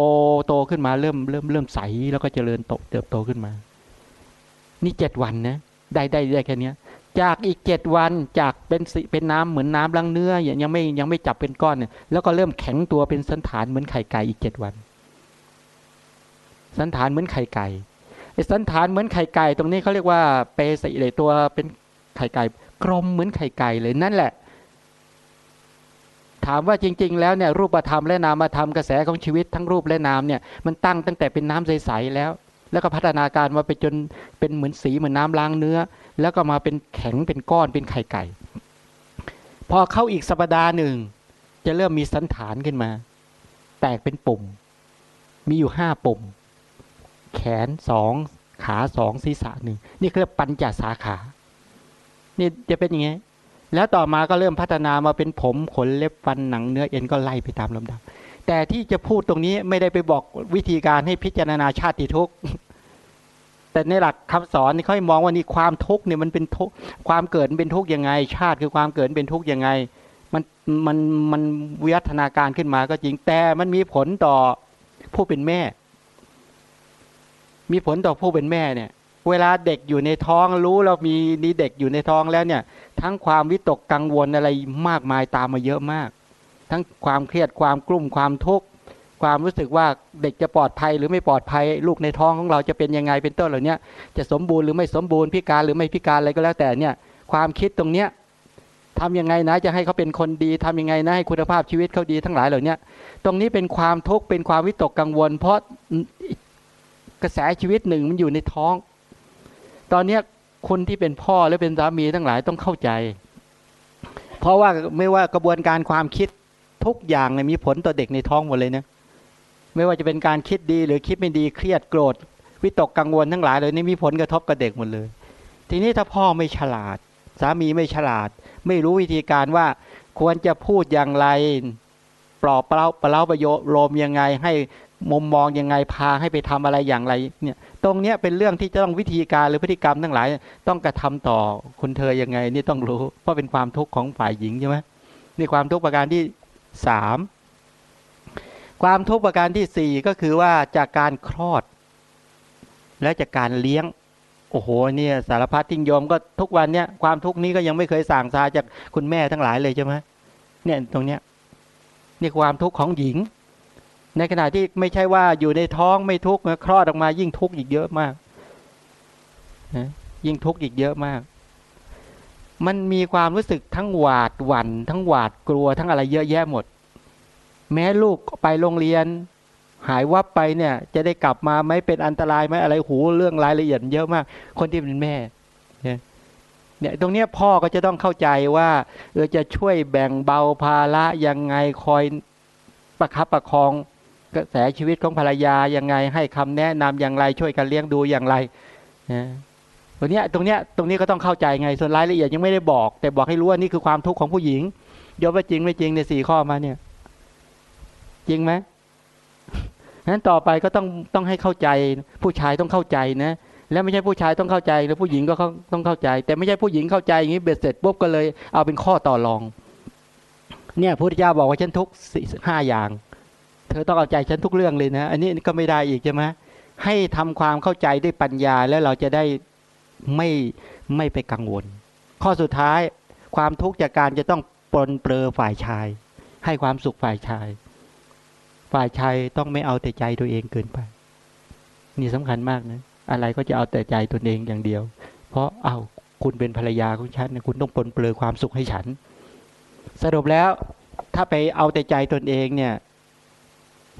โตขึ้นมาเริ่มเริ่มเริ่มใสแล้วก็เจริญโตเติบโตขึ้นมา นี่เจ็ดวันนะได้ได้ได้แค่เนี้ยจากอีกเจ็ดวันจากเป็นสีเป็นน้ำเหมือนน้ำล้างเนื้อยังยังไม่ยังไม่จับเป็นก้อนเนี่ยแล้วก็เริ่มแข็งตัวเป็นสันฐานเหมือนไข่ไก่อีกเจ็ดวัน สันฐานเหมือนไข่ไก่ไอ้สันฐานเหมือนไข่ไก่ ตรงนี้เขาเรียกว่าเปสิเลยตัวเป็นไข่ไก่กลมเหมือนไข่ไก่เลยนั่นแหละ ถามว่าจริง ๆ แล้วเนี่ยรูปธรรมและนามธรรมกระแสของชีวิตทั้งรูปและนามเนี่ยมันตั้งตั้งแต่เป็นน้ำใสๆแล้ว แล้วก็พัฒนาการมาไปจนเป็นเหมือนสีเหมือนน้าล้างเนื้อ แล้วก็มาเป็นแข็งเป็นก้อนเป็นไข่ไก่ พอเข้าอีกสัปดาห์หนึ่ง จะเริ่มมีสันฐานขึ้นมา แตกเป็นปุ่ม มีอยู่ห้าปุ่ม แขนสองขาสองศีรษะหนึ่งนี่เรียกปัญจสาขานี่จะเป็นอย่างไงแล้วต่อมาก็เริ่มพัฒนามาเป็นผมขนเล็บฟันหนังเนื้อเอ็นก็ไล่ไปตามลำดับ แต่ที่จะพูดตรงนี้ไม่ได้ไปบอกวิธีการให้พิจารณาชาติทุกข์แต่ในหลักคำสอนนี่เขาให้มองว่านี่ความทุกข์เนี่ยมันเป็นทุกความเกิดเป็นทุกข์ยังไง ชาติคือความเกิดเป็นทุกข์ยังไง มันมันมันวิวัฒนาการขึ้นมาก็จริงแต่มันมีผลต่อผู้เป็นแม่ มีผลต่อผู้เป็นแม่เนี่ย เวลาเด็กอยู่ในท้องรู้เรามีนี่เด็กอยู่ในท้องแล้วเนี่ย ทั้งความวิตกกังวลอะไรมากมายตามมาเยอะมาก ทั้งความเครียดความกลุ้มความทุกข์ความรู้สึกว่าเด็กจะปลอดภัยหรือไม่ปลอดภัย ลูกในท้องของเราจะเป็นยังไงเป็นต้นเหล่านี้จะสมบูรณ์หรือไม่สมบูรณ์พิการหรือไม่พิการอะไรก็แล้วแต่เนี่ยความคิดตรงเนี้ยทำยังไงนะจะให้เขาเป็นคนดีทำยังไงนะให้คุณภาพชีวิตเขาดีทั้งหลายเหล่านี้ตรงนี้เป็นความทุกข์เป็นความวิตกกังวล เพราะกระแสชีวิตหนึ่งมันอยู่ในท้อง ตอนเนี้คนที่เป็นพ่อและเป็นสามีทั้งหลายต้องเข้าใจ เพราะว่าไม่ว่ากระบวนการความคิด ทุกอย่างเนี่ยมีผลต่อเด็กในท้องหมดเลยนะไม่ว่าจะเป็นการคิดดีหรือคิดไม่ดีเครียดโกรธวิตกกังวลทั้งหลายเลยนี่มีผลกระทบกับเด็กหมดเลย ทีนี้ถ้าพ่อไม่ฉลาด สามีไม่ฉลาด ไม่รู้วิธีการว่าควรจะพูดอย่างไร ปลอบเปล่าเปล่าประโยชน์ลมยังไง ให้มุมมองยังไงพาให้ไปทำอะไรอย่างไรเนี่ยตรงเนี้ยเป็นเรื่องที่จะต้องวิธีการหรือพฤติกรรมทั้งหลาย ต้องกระทำต่อคุณเธอยังไงนี่ต้องรู้ เพราะเป็นความทุกข์ของฝ่ายหญิงใช่ไหมนี่ความทุกข์ประการที่ สามความทุกข์ประการที่สี่ก็คือว่าจากการคลอด และจากการเลี้ยงโอ้โหเนี่ยสารพัดทิ้งโยมก็ทุกวันเนี่ยความทุกข์นี้ก็ยังไม่เคยสั่งซาจากคุณแม่ทั้งหลายเลยใช่ไหมเนี่ยตรงเนี้ยนี่ความทุกข์ของหญิง ในขณะที่ไม่ใช่ว่าอยู่ในท้องไม่ทุกข์คลอดออกมายิ่งทุกข์อีกเยอะมากนะยิ่งทุกข์อีกเยอะมาก มันมีความรู้สึกทั้งหวาดหวัน่นทั้งหวาดกลัวทั้งอะไรเยอะแยะหมด แม้ลูกไปโรงเรียน หายวับไปเนี่ย จะได้กลับมาไหมเป็นอันตรายไหมอะไรหูเรื่องรายละเอียดเยอะมาก คนที่เป็นแม่เนี่ยเนี่ยตรงเนี้ยพ่อก็จะต้องเข้าใจว่าเออจะช่วยแบ่งเบาภาระยังไงคอยประคับประคองกระแสชีวิตของภรรยายังไงให้คำแนะนำอย่างไรช่วยกันเลี้ยงดูอย่างไรนะ ตรงเนี้ยตรงเนี้ยตรงนี้ก็ต้องเข้าใจไง ส่วนรายละเอียดยังไม่ได้บอก แต่บอกให้รู้ว่านี่คือความทุกข์ของผู้หญิงยอมว่าจริงไม่จริงในสี่ข้อมาเนี่ย จริงไหมนั้นต่อไปก็ต้องต้องให้เข้าใจ ผู้ชายต้องเข้าใจนะ แล้วไม่ใช่ผู้ชายต้องเข้าใจ แล้วผู้หญิงก็ต้องเข้าใจ แต่ไม่ใช่ผู้หญิงเข้าใจอย่างนี้เบ็ดเสร็จปุ๊บก็เลย เอาเป็นข้อต่อรอง เนี่ยพุทธเจ้าบอกว่าฉันทุกห้าอย่าง เธอต้องเอาใจฉันทุกเรื่องเลยนะ อันนี้ก็ไม่ได้อีกใช่ไหมให้ทำความเข้าใจด้วยปัญญาแล้วเราจะได้ ไม่ไม่ไปกังวล ข้อสุดท้ายความทุกข์จากการจะต้องปลนเปลือฝ่ายชาย ให้ความสุขฝ่ายชาย ฝ่ายชายต้องไม่เอาแต่ใจตัวเองเกินไป นี่สำคัญมากนะ อะไรก็จะเอาแต่ใจตนเองอย่างเดียว เพราะเอา้าคุณเป็นภรรยาของฉันคุณต้องปลนเปลือความสุขให้ฉัน สรุปแล้วถ้าไปเอาแต่ใจตนเองเนี่ย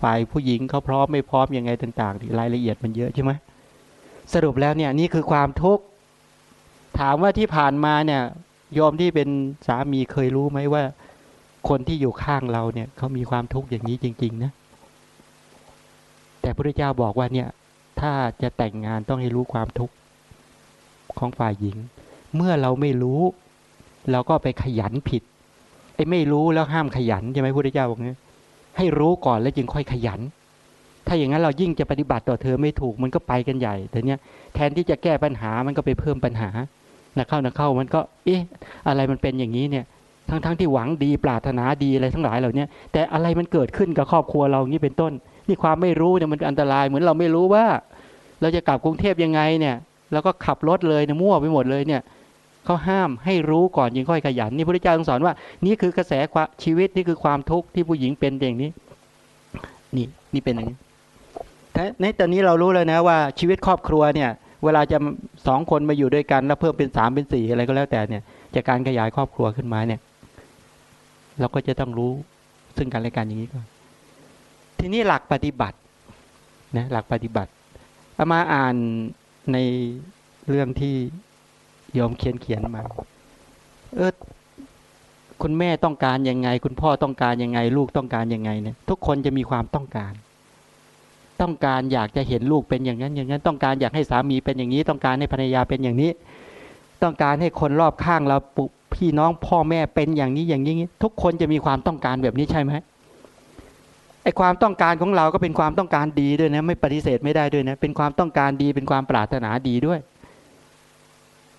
ฝ่ายผู้หญิงเขาพร้อมไม่พร้อมยังไงต่างๆรายละเอียดมันเยอะใช่ไหมสรุปแล้วเนี่ยนี่คือความทุกข์ ถามว่าที่ผ่านมาเนี่ยยอมที่เป็นสามีเคยรู้ไหมว่า คนที่อยู่ข้างเราเนี่ยเขามีความทุกข์อย่างนี้จริง ๆ นะ แต่พระเจ้าบอกว่าเนี่ย ถ้าจะแต่งงานต้องให้รู้ความทุกข์ของฝ่ายหญิง เมื่อเราไม่รู้เราก็ไปขยันผิดไอ้ไม่รู้แล้วห้ามขยันใช่ไหมพระเจ้าบอกงี้ให้รู้ก่อนแล้วจึงค่อยขยัน ถ้าอย่างนั้นเรายิ่งจะปฏิบัติต่อเธอไม่ถูกมันก็ไปกันใหญ่แต่เนี้ยแทนที่จะแก้ปัญหามันก็ไปเพิ่มปัญหา นะเข้านะเข้ามันก็ เอ๊ะ อะไรมันเป็นอย่างนี้เนี่ย ทั้งๆทที่หวังดีปรารถนาดีอะไรทั้งหลายเหล่านี้แต่อะไรมันเกิดขึ้นกับครอบครัวเราอย่างนี้เป็นต้น นี่ความไม่รู้เนี่ยมันอันตรายเหมือนเราไม่รู้ว่า เราจะกลับกรุงเทพยังไงเนี่ยแล้วก็ขับรถเลยเนี่ยมั่วไปหมดเลยเนี่ยเขาห้ามให้รู้ก่อนยิงค่อยขยันนี่พระพุทธเจ้าทรงสอนว่า นี่คือกระแสความชีวิตนี่คือความทุกข์ที่ผู้หญิงเป็นอย่างนี้ นี่นี่เป็นอย่างนี้ในตอนนี้เรารู้แล้วนะว่าชีวิตครอบครัวเนี่ย เวลาจะสองคนมาอยู่ด้วยกัน แล้วเพิ่มเป็นสามเป็นสี่อะไรก็แล้วแต่เนี่ยจากการขยายครอบครัวขึ้นมาเนี่ย เราก็จะต้องรู้ซึ่งกันและกันอย่างนี้ก่อนทีนี้หลักปฏิบัตินะหลักปฏิบัติเอามาอ่านในเรื่องที่ยอมเขียนเขียนมา เออคุณแม่ต้องการยังไง คุณพ่อต้องการยังไง ลูกต้องการยังไงเนี่ย ทุกคนจะมีความต้องการ ต้องการอยากจะเห็นลูกเป็นอย่างนั้น อย่างนั้น ต้องการอยากให้สามีเป็นอย่างนี้ ต้องการให้ภรรยาเป็นอย่างนี้ ต้องการให้คนรอบข้างเราพี่น้องพ่อแม่เป็นอย่างนี้อย่างนี้ ทุกคนจะมีความต้องการแบบนี้ใช่ไหมไอความต้องการของเราก็เป็นความต้องการดีด้วยนะ ไม่ปฏิเสธไม่ได้ด้วยนะ เป็นความต้องการดีเป็นความปรารถนาดีด้วย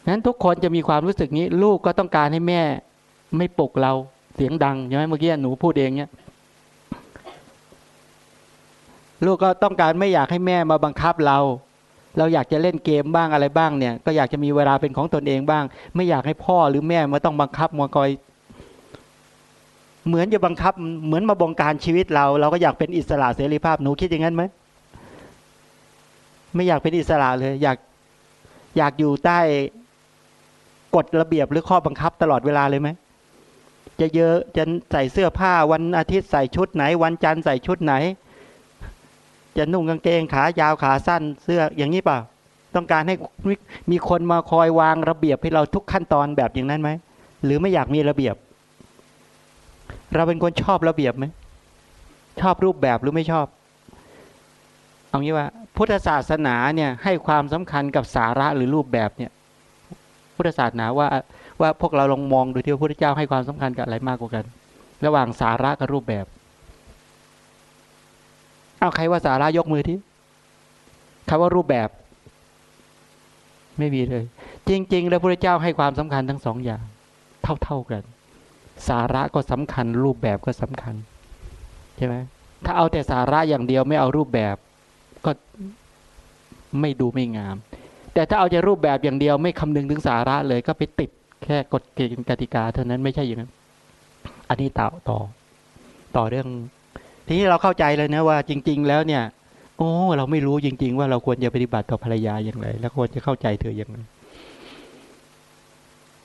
นั้นทุกคนจะมีความรู้สึกนี้ ลูกก็ต้องการให้แม่ ไม่ปลุกเราเสียงดังใช่ไหมเมื่อกี้หนูพูดเองเนี่ย ลูกก็ต้องการไม่อยากให้แม่มาบังคับเรา เราอยากจะเล่นเกมบ้างอะไรบ้างเนี่ย ก็อยากจะมีเวลาเป็นของตนเองบ้าง ไม่อยากให้พ่อหรือแม่มาต้องบังคับมาคอย เหมือนจะบังคับ เหมือนมาบงการชีวิตเรา เราก็อยากเป็นอิสระเสรีภาพหนูคิดอย่างนั้นไหมไม่อยากเป็นอิสระเลย อยากอยากอยู่ใต้กฎระเบียบหรือข้อบังคับตลอดเวลาเลยไหมจะเยอะจะใส่เสื้อผ้าวันอาทิตย์ใส่ชุดไหน วันจันทร์ใส่ชุดไหน จะนุ่งกางเกงขายาวขาสั้นเสื้ออย่างนี้เปล่า ต้องการให้มีคนมาคอยวางระเบียบให้เราทุกขั้นตอนแบบอย่างนั้นไหมหรือไม่อยากมีระเบียบ เราเป็นคนชอบระเบียบไหมชอบรูปแบบหรือไม่ชอบเอางี้ว่า พุทธศาสนาเนี่ยให้ความสำคัญกับสาระหรือรูปแบบเนี่ย พุทธศาสนาว่าว่าพวกเราลองมองดูที่พระพุทธเจ้าให้ความสำคัญกับอะไรมากกว่ากัน ระหว่างสาระกับรูปแบบ เอาใครว่าสาระยกมือที่คำว่ารูปแบบ ไม่มีเลย จริง ๆ แล้วพระเจ้าให้ความสำคัญทั้งสองอย่าง เท่าๆกัน สาระก็สำคัญ รูปแบบก็สำคัญใช่ไหมถ้าเอาแต่สาระอย่างเดียวไม่เอารูปแบบก็ไม่ดูไม่งาม แต่ถ้าเอาจะรูปแบบอย่างเดียวไม่คำนึงถึงสาระเลยก็ไปติดแค่กฎเกณฑ์กติกาเท่านั้นไม่ใช่อย่างนั้น อันนี้ต่อต่อต่อเรื่อง ทีนี้เราเข้าใจเลยนะว่าจริง ๆ แล้วเนี่ย โอ้ เราไม่รู้จริง ๆ ว่าเราควรจะปฏิบัติต่อภรรยาอย่างไร แล้วควรจะเข้าใจเธออย่างไร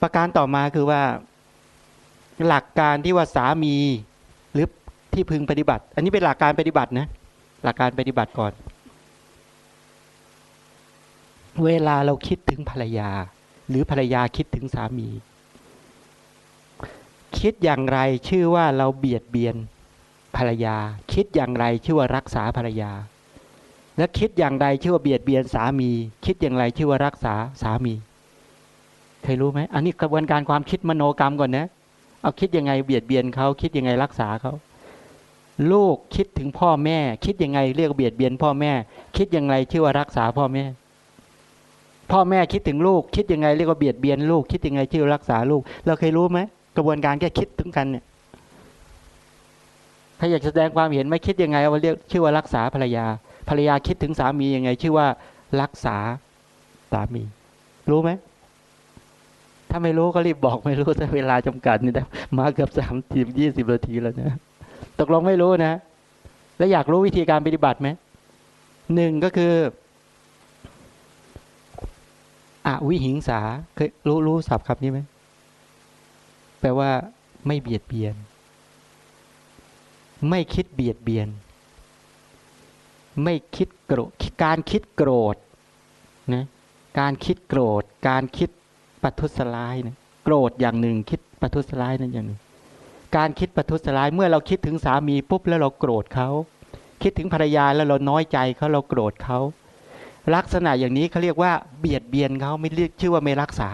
ประการต่อมาคือว่า หลักการที่ว่าสามีหรือที่พึงปฏิบัติ อันนี้เป็นหลักการปฏิบัตินะ หลักการปฏิบัติก่อน เวลาเราคิดถึงภรรยา หรือภรรยาคิดถึงสามี คิดอย่างไรชื่อว่าเราเบียดเบียน ภรรยา คิดอย่างไรชื่อว่ารักษาภรรยา และคิดอย่างไรชื่อว่าเบียดเบียนสามี คิดอย่างไรชื่อว่ารักษาสามีเคยรู้ไหมอันนี้กระบวนการความคิดมโนกรรมก่อนนะ เอาคิดยังไงเบียดเบียนเขาคิดยังไงรักษาเขาลูกคิดถึงพ่อแม่ คิดยังไงเรียกเบียดเบียนพ่อแม่ คิดยังไงชื่อว่ารักษาพ่อแม่ พ่อแม่คิดถึงลูก คิดยังไงเรียกว่าเบียดเบียนลูก คิดยังไงชื่อรักษาลูก เราเคยรู้ไหมกระบวนการแค่คิดถึงกันเนี่ย ถ้าอยากแสดงความเห็นไม่คิดยังไงว่าเรียกชื่อว่ารักษาภรรยา ภรรยาคิดถึงสามียังไง ชื่อว่ารักษาสามี รู้ไหมถ้าไม่รู้ก็รีบบอกไม่รู้แต่เวลาจำกัดนี่นะมาเกือบสามสิบยี่สิบนาทีแล้วนะตกลงไม่รู้นะ แล้วอยากรู้วิธีการปฏิบัติไหมหนึ่งก็คืออวิหิงสาเคยรู้รู้ศัพท์คำนี้ไหมแปลว่าไม่เบียดเบียน ไม่คิดเบียดเบียน ไม่คิดโกรธการคิดโกรธนะการคิดโกรธ การคิดปัทุสลายนะโกรธอย่างหนึ่ง คิดปัทุสลายนั่นอย่างหนึ่ง การคิดปัทุสลายเมื่อเราคิดถึงสามีปุ๊บแล้วเราโกรธเขาคิดถึงภรรยาแล้วเราน้อยใจเขาเราโกรธเขาลักษณะอย่างนี้เขาเรียกว่าเบียดเบียนเขาไม่เรียกชื่อว่าไม่รักษา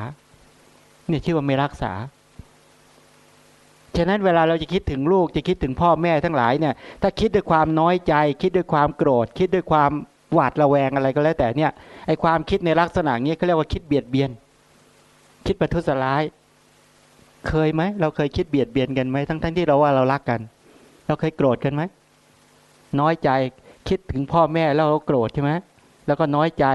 เนี่ยชื่อว่าไม่รักษา ฉะนั้นเวลาเราจะคิดถึงลูกจะคิดถึงพ่อแม่ทั้งหลายเนี่ย ถ้าคิดด้วยความน้อยใจ คิดด้วยความโกรธ คิดด้วยความหวาดระแวงอะไรก็แล้วแต่เนี่ยไอความคิดในลักษณะนี้เขาเรียกว่าคิดเบียดเบียน คิดประทุษร้าย เคยไหมเราเคยคิดเบียดเบียนกันไหมทั้งทั้งที่เราว่าเรารักกัน เราเคยโกรธกันไหมน้อยใจคิดถึงพ่อแม่แล้วเราโกรธใช่ไหมแล้วก็น้อยใจ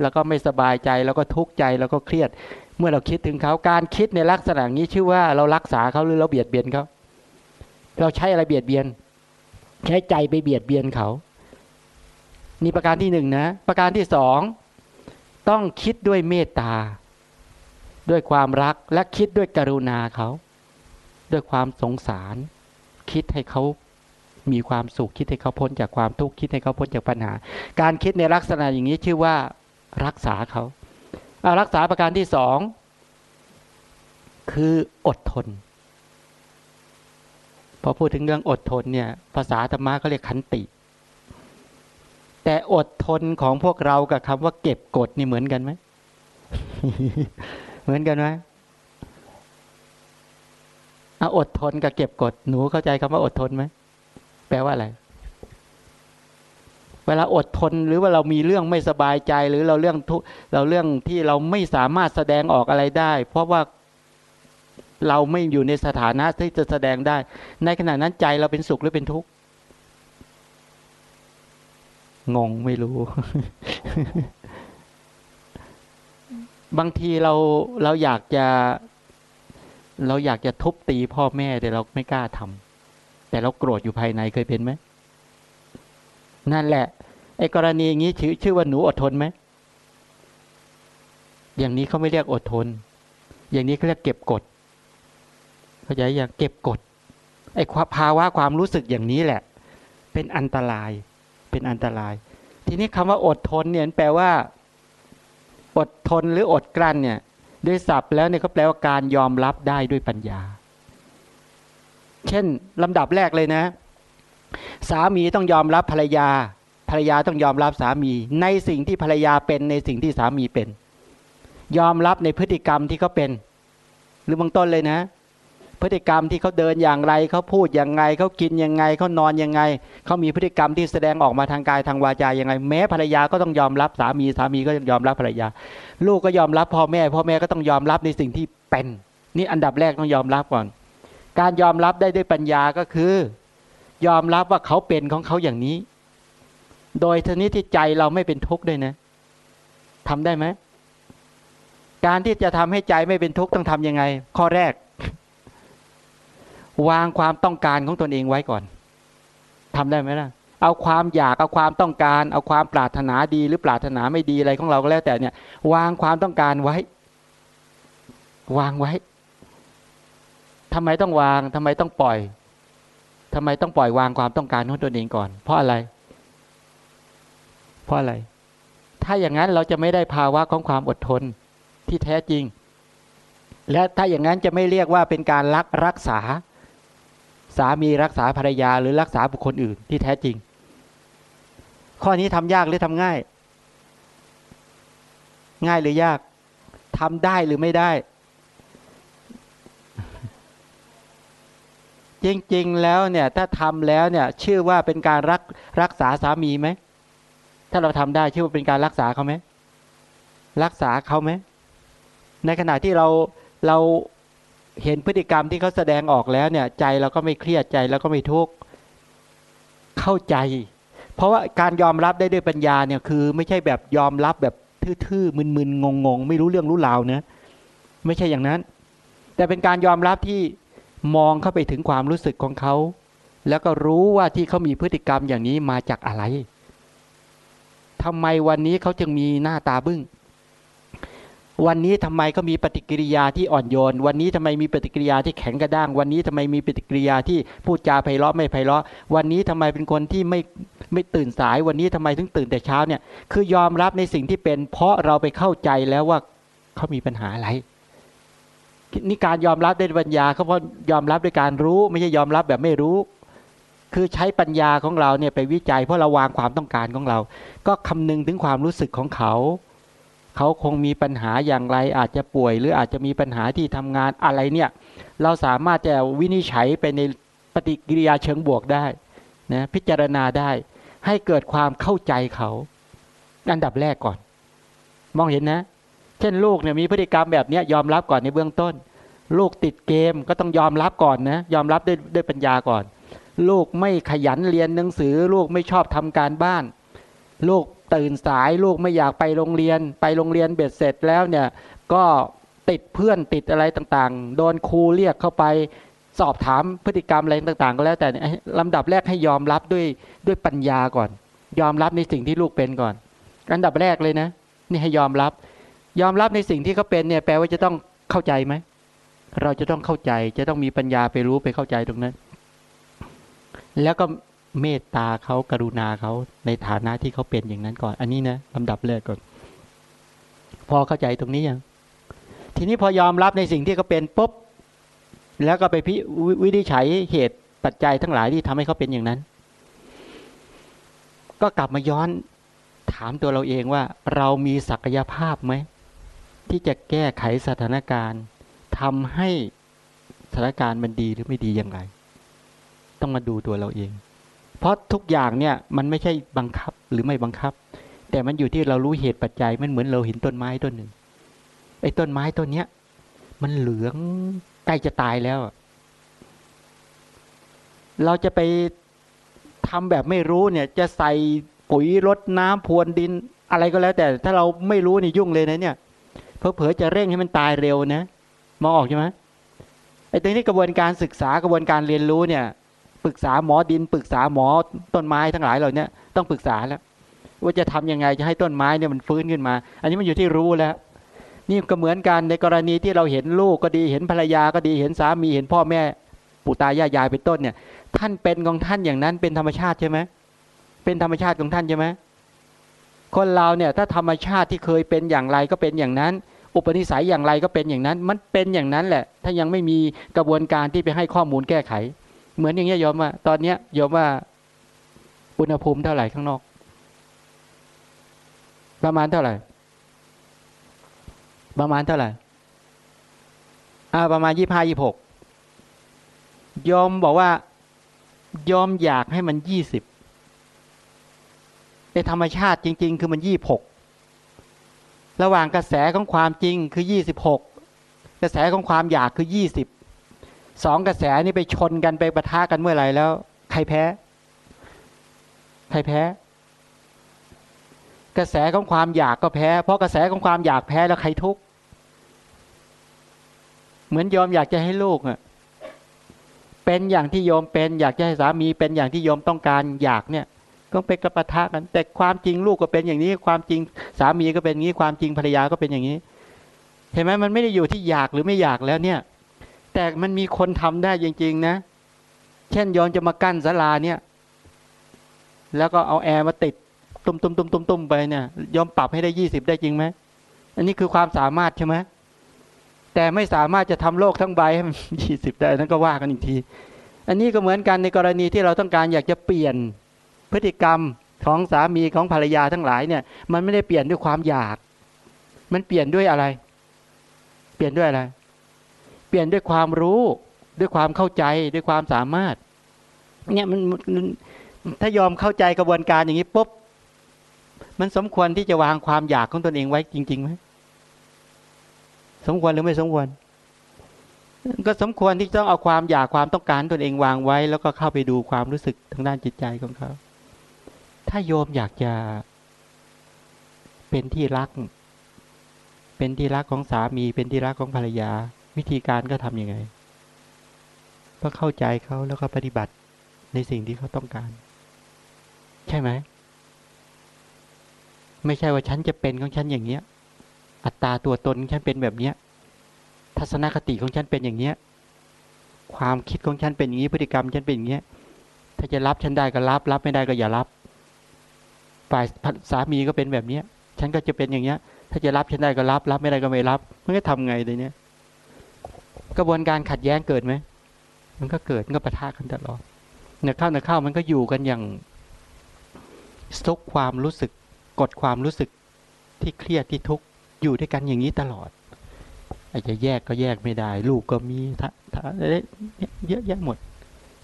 แล้วก็ไม่สบายใจแล้วก็ทุกข์ใจแล้วก็เครียด เมื่อเราคิดถึงเขาการคิดในลักษณะนี้ชื่อว่าเรารักษาเขาหรือเราเบียดเบียนเขาเราใช้อะไรเบียดเบียน ใช้ใจไปเบียดเบียนเขา นี่ประการที่หนึ่งนะ ประการที่สองต้องคิดด้วยเมตตา ด้วยความรักและคิดด้วยกรุณาเขา ด้วยความสงสาร คิดให้เขามีความสุขคิดให้เขาพ้นจากความทุกข์คิดให้เขาพ้นจากปัญหา การคิดในลักษณะอย่างนี้ชื่อว่ารักษาเขา อารักษาประการที่สองคืออดทน พอพูดถึงเรื่องอดทนเนี่ย ภาษาธรรมะเขาเรียกขันติ แต่อดทนของพวกเรากับคำว่าเก็บกดนี่เหมือนกันไหมเหมือนกันไหมเอาอดทนกับเก็บกดหนูเข้าใจคำว่าอดทนไหมแปลว่าอะไร เวลาอดทนหรือว่าเรามีเรื่องไม่สบายใจหรือเราเรื่องทุเราเรื่องที่เราไม่สามารถแสดงออกอะไรได้ เพราะว่าเราไม่อยู่ในสถานะที่จะแสดงได้ ในขณะนั้นใจเราเป็นสุขหรือเป็นทุกข์งงไม่รู้ บางทีเราเราอยากจะ เราอยากจะทุบตีพ่อแม่แต่เราไม่กล้าทำแต่เราโกรธอยู่ภายในเคยเป็นไหม นั่นแหละไอ้กรณีอย่างนี้ชื่อชื่อว่าหนูอดทนไหมอย่างนี้เขาไม่เรียกอดทน อย่างนี้เขาเรียกเก็บกดเข้าใจอย่างเก็บกดไอ้ภาวะความรู้สึกอย่างนี้แหละ เป็นอันตราย เป็นอันตราย ทีนี้คำว่าอดทนเนี่ยแปลว่า อดทนหรืออดกลั้นเนี่ยด้วยศัพท์แล้วเนี่ยเขาแปลว่าการยอมรับได้ด้วยปัญญา เช่นลำดับแรกเลยนะ สามีต้องยอมรับภรรยา ภรรยาต้องยอมรับสามี ในสิ่งที่ภรรยาเป็นในสิ่งที่สามีเป็น ยอมรับในพฤติกรรมที่เขาเป็น หรือบางต้นเลยนะ พฤติกรรมที่เขาเดินอย่างไรเขาพูดอย่างไงเขากินยังไงเขานอนยังไงเขามีพฤติกรรมที่แสดงออกมาทางกายทางวาจายังไง แม้ภรรยาก็ต้องยอมรับสามีสามีก็ยอมรับภรรยา ลูกก็ยอมรับพ่อแม่ พ่อแม่ก็ต้องยอมรับในสิ่งที่เป็น นี่อันดับแรกต้องยอมรับก่อน การยอมรับได้ด้วยปัญญาก็คือ ยอมรับว่าเขาเป็นของเขาอย่างนี้ โดยทนี้ที่ใจเราไม่เป็นทุกข์ด้วยนะทำได้ไหมการที่จะทำให้ใจไม่เป็นทุกข์ต้องทํำยังไง ข้อแรก วางความต้องการของตนเองไว้ก่อนทำได้ไหมล่ะ เอาความอยากเอาความต้องการ เอาความปรารถนาดีหรือปรารถนาไม่ดีอะไรของเราก็แล้วแต่เนี่ย วางความต้องการไว้ วางไว้ทำไมต้องวางทำไมต้องปล่อย ทำไมต้องปล่อยวางความต้องการของตนเองก่อน เพราะอะไร เพราะอะไร ถ้าอย่างนั้นเราจะไม่ได้ภาวะของความอดทนที่แท้จริง และถ้าอย่างนั้นจะไม่เรียกว่าเป็นการรักรักษา สามีรักษาภรรยาหรือรักษาบุคคลอื่นที่แท้จริง ข้อนี้ทำยากหรือทำง่าย ง่ายหรือยากทำได้หรือไม่ได้ จริง ๆ แล้วเนี่ยถ้าทำแล้วเนี่ยชื่อว่าเป็นการรักรักษาสามีไหม ถ้าเราทำได้ชื่อว่าเป็นการรักษาเขาไหมรักษาเขาไหมในขณะที่เราเราเห็นพฤติกรรมที่เขาแสดงออกแล้วเนี่ย ใจเราก็ไม่เครียดใจแล้วก็ไม่ทุกข์เข้าใจ เพราะว่าการยอมรับได้ด้วยปัญญาเนี่ยคือ ไม่ใช่แบบยอมรับแบบทื่อๆมึนๆงงๆ ไม่รู้เรื่องรู้ราวนะไม่ใช่อย่างนั้น แต่เป็นการยอมรับที่ มองเข้าไปถึงความรู้สึกของเขา แล้วก็รู้ว่าที่เขามีพฤติกรรมอย่างนี้มาจากอะไรทำไมวันนี้เขาจึงมีหน้าตาบึ้ง วันนี้ทำไมเขามีปฏิกิริยาที่อ่อนโยน วันนี้ทำไมมีปฏิกิริยาที่แข็งกระด้าง วันนี้ทำไมมีปฏิกิริยาที่พูดจาไพเราะไม่ไพเราะ วันนี้ทำไมเป็นคนที่ไม่ไม่ตื่นสาย วันนี้ทำไมถึงตื่นแต่เช้าเนี่ย คือยอมรับในสิ่งที่เป็น เพราะเราไปเข้าใจแล้วว่าเขามีปัญหาอะไร นี่การยอมรับด้วยปัญญาเขาเพราะยอมรับด้วยการรู้ ไม่ใช่ยอมรับแบบไม่รู้ คือใช้ปัญญาของเราเนี่ยไปวิจัย เพราะเราวางความต้องการของเรา ก็คำนึงถึงความรู้สึกของเขา เขาคงมีปัญหาอย่างไรอาจจะป่วย หรืออาจจะมีปัญหาที่ทำงานอะไรเนี่ยเราสามารถจะวินิจฉัยไปในปฏิกิริยาเชิงบวกได้นะพิจารณาได้ ให้เกิดความเข้าใจเขา อันดับแรกก่อน มองเห็นนะ เช่นลูกเนี่ยมีพฤติกรรมแบบนี้ยอมรับก่อนในเบื้องต้น ลูกติดเกมก็ต้องยอมรับก่อนนะยอมรับด้วยด้วยปัญญาก่อน ลูกไม่ขยันเรียนหนังสือ ลูกไม่ชอบทำการบ้าน ลูกตื่นสายลูกไม่อยากไปโรงเรียน ไปโรงเรียนเบ็ดเสร็จแล้วเนี่ยก็ติดเพื่อนติดอะไรต่างๆ โดนครูเรียกเข้าไปสอบถามพฤติกรรมอะไรต่างๆ ก็แล้วแต่เนี่ยลำดับแรกให้ยอมรับด้วยด้วยปัญญาก่อน ยอมรับในสิ่งที่ลูกเป็นก่อน อันดับแรกเลยนะ นี่ให้ยอมรับ ยอมรับในสิ่งที่เขาเป็นเนี่ยแปลว่าจะต้องเข้าใจไหมเราจะต้องเข้าใจ จะต้องมีปัญญาไปรู้ไปเข้าใจตรงนั้น แล้วก็เมตตาเขากรุณาเขาในฐานะที่เขาเป็นอย่างนั้นก่อน อันนี้นะลำดับแรกก่อน พอเข้าใจตรงนี้ยังทีนี้พอยอมรับในสิ่งที่เขาเป็นปุ๊บแล้วก็ไปพิวินิจฉัยเหตุปัจจัยทั้งหลายที่ทำให้เขาเป็นอย่างนั้น ก็กลับมาย้อนถามตัวเราเองว่า เรามีศักยภาพไหม ที่จะแก้ไขสถานการณ์ทำให้สถานการณ์มันดีหรือไม่ดีอย่างไร ต้องมาดูตัวเราเอง เพราะทุกอย่างเนี่ยมันไม่ใช่บังคับหรือไม่บังคับ แต่มันอยู่ที่เรารู้เหตุปัจจัยมันเหมือนเราเห็นต้นไม้ต้นหนึ่งไอ้ต้นไม้ต้นเนี้ยมันเหลืองใกล้จะตายแล้ว เราจะไปทำแบบไม่รู้เนี่ยจะใส่ปุ๋ยรดน้ำพรวนดินอะไรก็แล้ว แต่ถ้าเราไม่รู้นี่ยุ่งเลยนะเนี่ย เพอเผอจะเร่งให้มันตายเร็วนะมองออกใช่ไหมไอ้ตรงนี้กระบวนการศึกษากระบวนการเรียนรู้เนี่ย ปรึกษาหมอดิน ปรึกษาหมอต้นไม้ทั้งหลายเหล่านี้ต้องปรึกษาแล้ว ว่าจะทำยังไงจะให้ต้นไม้เนี่ยมันฟื้นขึ้นมา อันนี้มันอยู่ที่รู้แล้ว นี่ก็เหมือนกันในกรณีที่เราเห็นลูกก็ดีเห็นภรรยาก็ดีเห็นสามีเห็นพ่อแม่ปู่ตายายยายเป็นต้นเนี่ย ท่านเป็นของท่านอย่างนั้นเป็นธรรมชาติใช่ไหมเป็นธรรมชาติของท่านใช่ไหม คนเราเนี่ยถ้าธรรมชาติที่เคยเป็นอย่างไรก็เป็นอย่างนั้น อุปนิสัยอย่างไรก็เป็นอย่างนั้น มันเป็นอย่างนั้นแหละ ถ้ายังไม่มีกระบวนการที่ไปให้ข้อมูลแก้ไข เหมือนอย่างเงี้ยยอมว่า ตอนเนี้ยยอมว่าอุณหภูมิเท่าไหร่ข้างนอก ประมาณเท่าไหร่ ประมาณเท่าไหร่อ่าประมาณยี่ห้ายี่หกยอมบอกว่ายอมอยากให้มันยี่สิบ ในธรรมชาติจริง ๆ คือมันยี่หกระหว่างกระแสของความจริงคือยี่สิบหกกระแสของความอยากคือยี่สิบสองกระแสนี่ไปชนกันไปปะทะกันเมื่อไหร่แล้ว ใครแพ้ ใครแพ้ กระแสของความอยากก็แพ้ เพราะกระแสของความอยากแพ้แล้วใครทุกข์เหมือนยอมอยากจะให้ลูกอะเป็นอย่างที่โยมเป็น อยากจะให้สามีเป็นอย่างที่โยมต้องการอยากเนี่ย ก็ไปกระปะทะกัน แต่ความจริงลูกก็เป็นอย่างนี้ ความจริงสามีก็เป็นอย่างนี้ ความจริงภรรยาก็เป็นอย่างนี้ เห็นไหมมันไม่ได้อยู่ที่อยากหรือไม่อยากแล้วเนี่ย แต่มันมีคนทำได้จริง ๆ นะ เช่นโยมจะมากั้นศาลาเนี่ย แล้วก็เอาแอร์มาติดตุ้มตุ้มตุ้มตุ้มตุ้มไปเนี่ย ยอมปรับให้ได้ยี่สิบได้จริงไหมอันนี้คือความสามารถใช่ไหมแต่ไม่สามารถจะทำโลกทั้งใบให้มันยี่สิบได้นั่นก็ว่ากันอีกที อันนี้ก็เหมือนกันในกรณีที่เราต้องการอยากจะเปลี่ยน พฤติกรรมของสามีของภรรยาทั้งหลายเนี่ย มันไม่ได้เปลี่ยนด้วยความอยาก มันเปลี่ยนด้วยอะไร เปลี่ยนด้วยอะไร เปลี่ยนด้วยความรู้ ด้วยความเข้าใจด้วยความสามารถ เนี่ยมันถ้ายอมเข้าใจกระบวนการอย่างนี้ปุ๊บมันสมควรที่จะวางความอยากของตนเองไว้จริงๆไหมสมควรหรือไม่สมควร ก็สมควรที่ต้องเอาความอยากความต้องการตนเองวางไว้ แล้วก็เข้าไปดูความรู้สึกทางด้านจิตใจของเขา ถ้าโยมอยากจะเป็นที่รัก เป็นที่รักของสามี เป็นที่รักของภรรยา วิธีการก็ทํำยังไงก็เข้าใจเขาแล้วก็ปฏิบัติในสิ่งที่เขาต้องการ ใช่ไหม ไม่ใช่ว่าฉันจะเป็นของฉันอย่างเนี้ย อัตราตัวตนของฉันเป็นแบบเนี้ย ทัศนคติของฉันเป็นอย่างเนี้ย ความคิดของฉันเป็นอย่างนี้พฤติกรรมฉันเป็นอย่างเนี้ย ถ้าจะรับฉันได้ก็รับ รับไม่ได้ก็อย่ารับ ฝ่ายสามีก็เป็นแบบเนี้ย ฉันก็จะเป็นอย่างเนี้ย ถ้าจะรับฉันได้ก็รับ รับไม่ได้ก็ไม่รับมันก็ทำไงเลยเนี้กระบวนการขัดแย้งเกิดไหมมันก็เกิดมันก็ปะทะกันตลอดเนื้อข้าวเนื้อข้าวมันก็อยู่กันอย่างซุกความรู้สึกกดความรู้สึกที่เครียดที่ทุกข์อยู่ด้วยกันอย่างนี้ตลอดไอ้จะแยกก็แยกไม่ได้ ลูกก็มีทะทะเยอะแยะหมด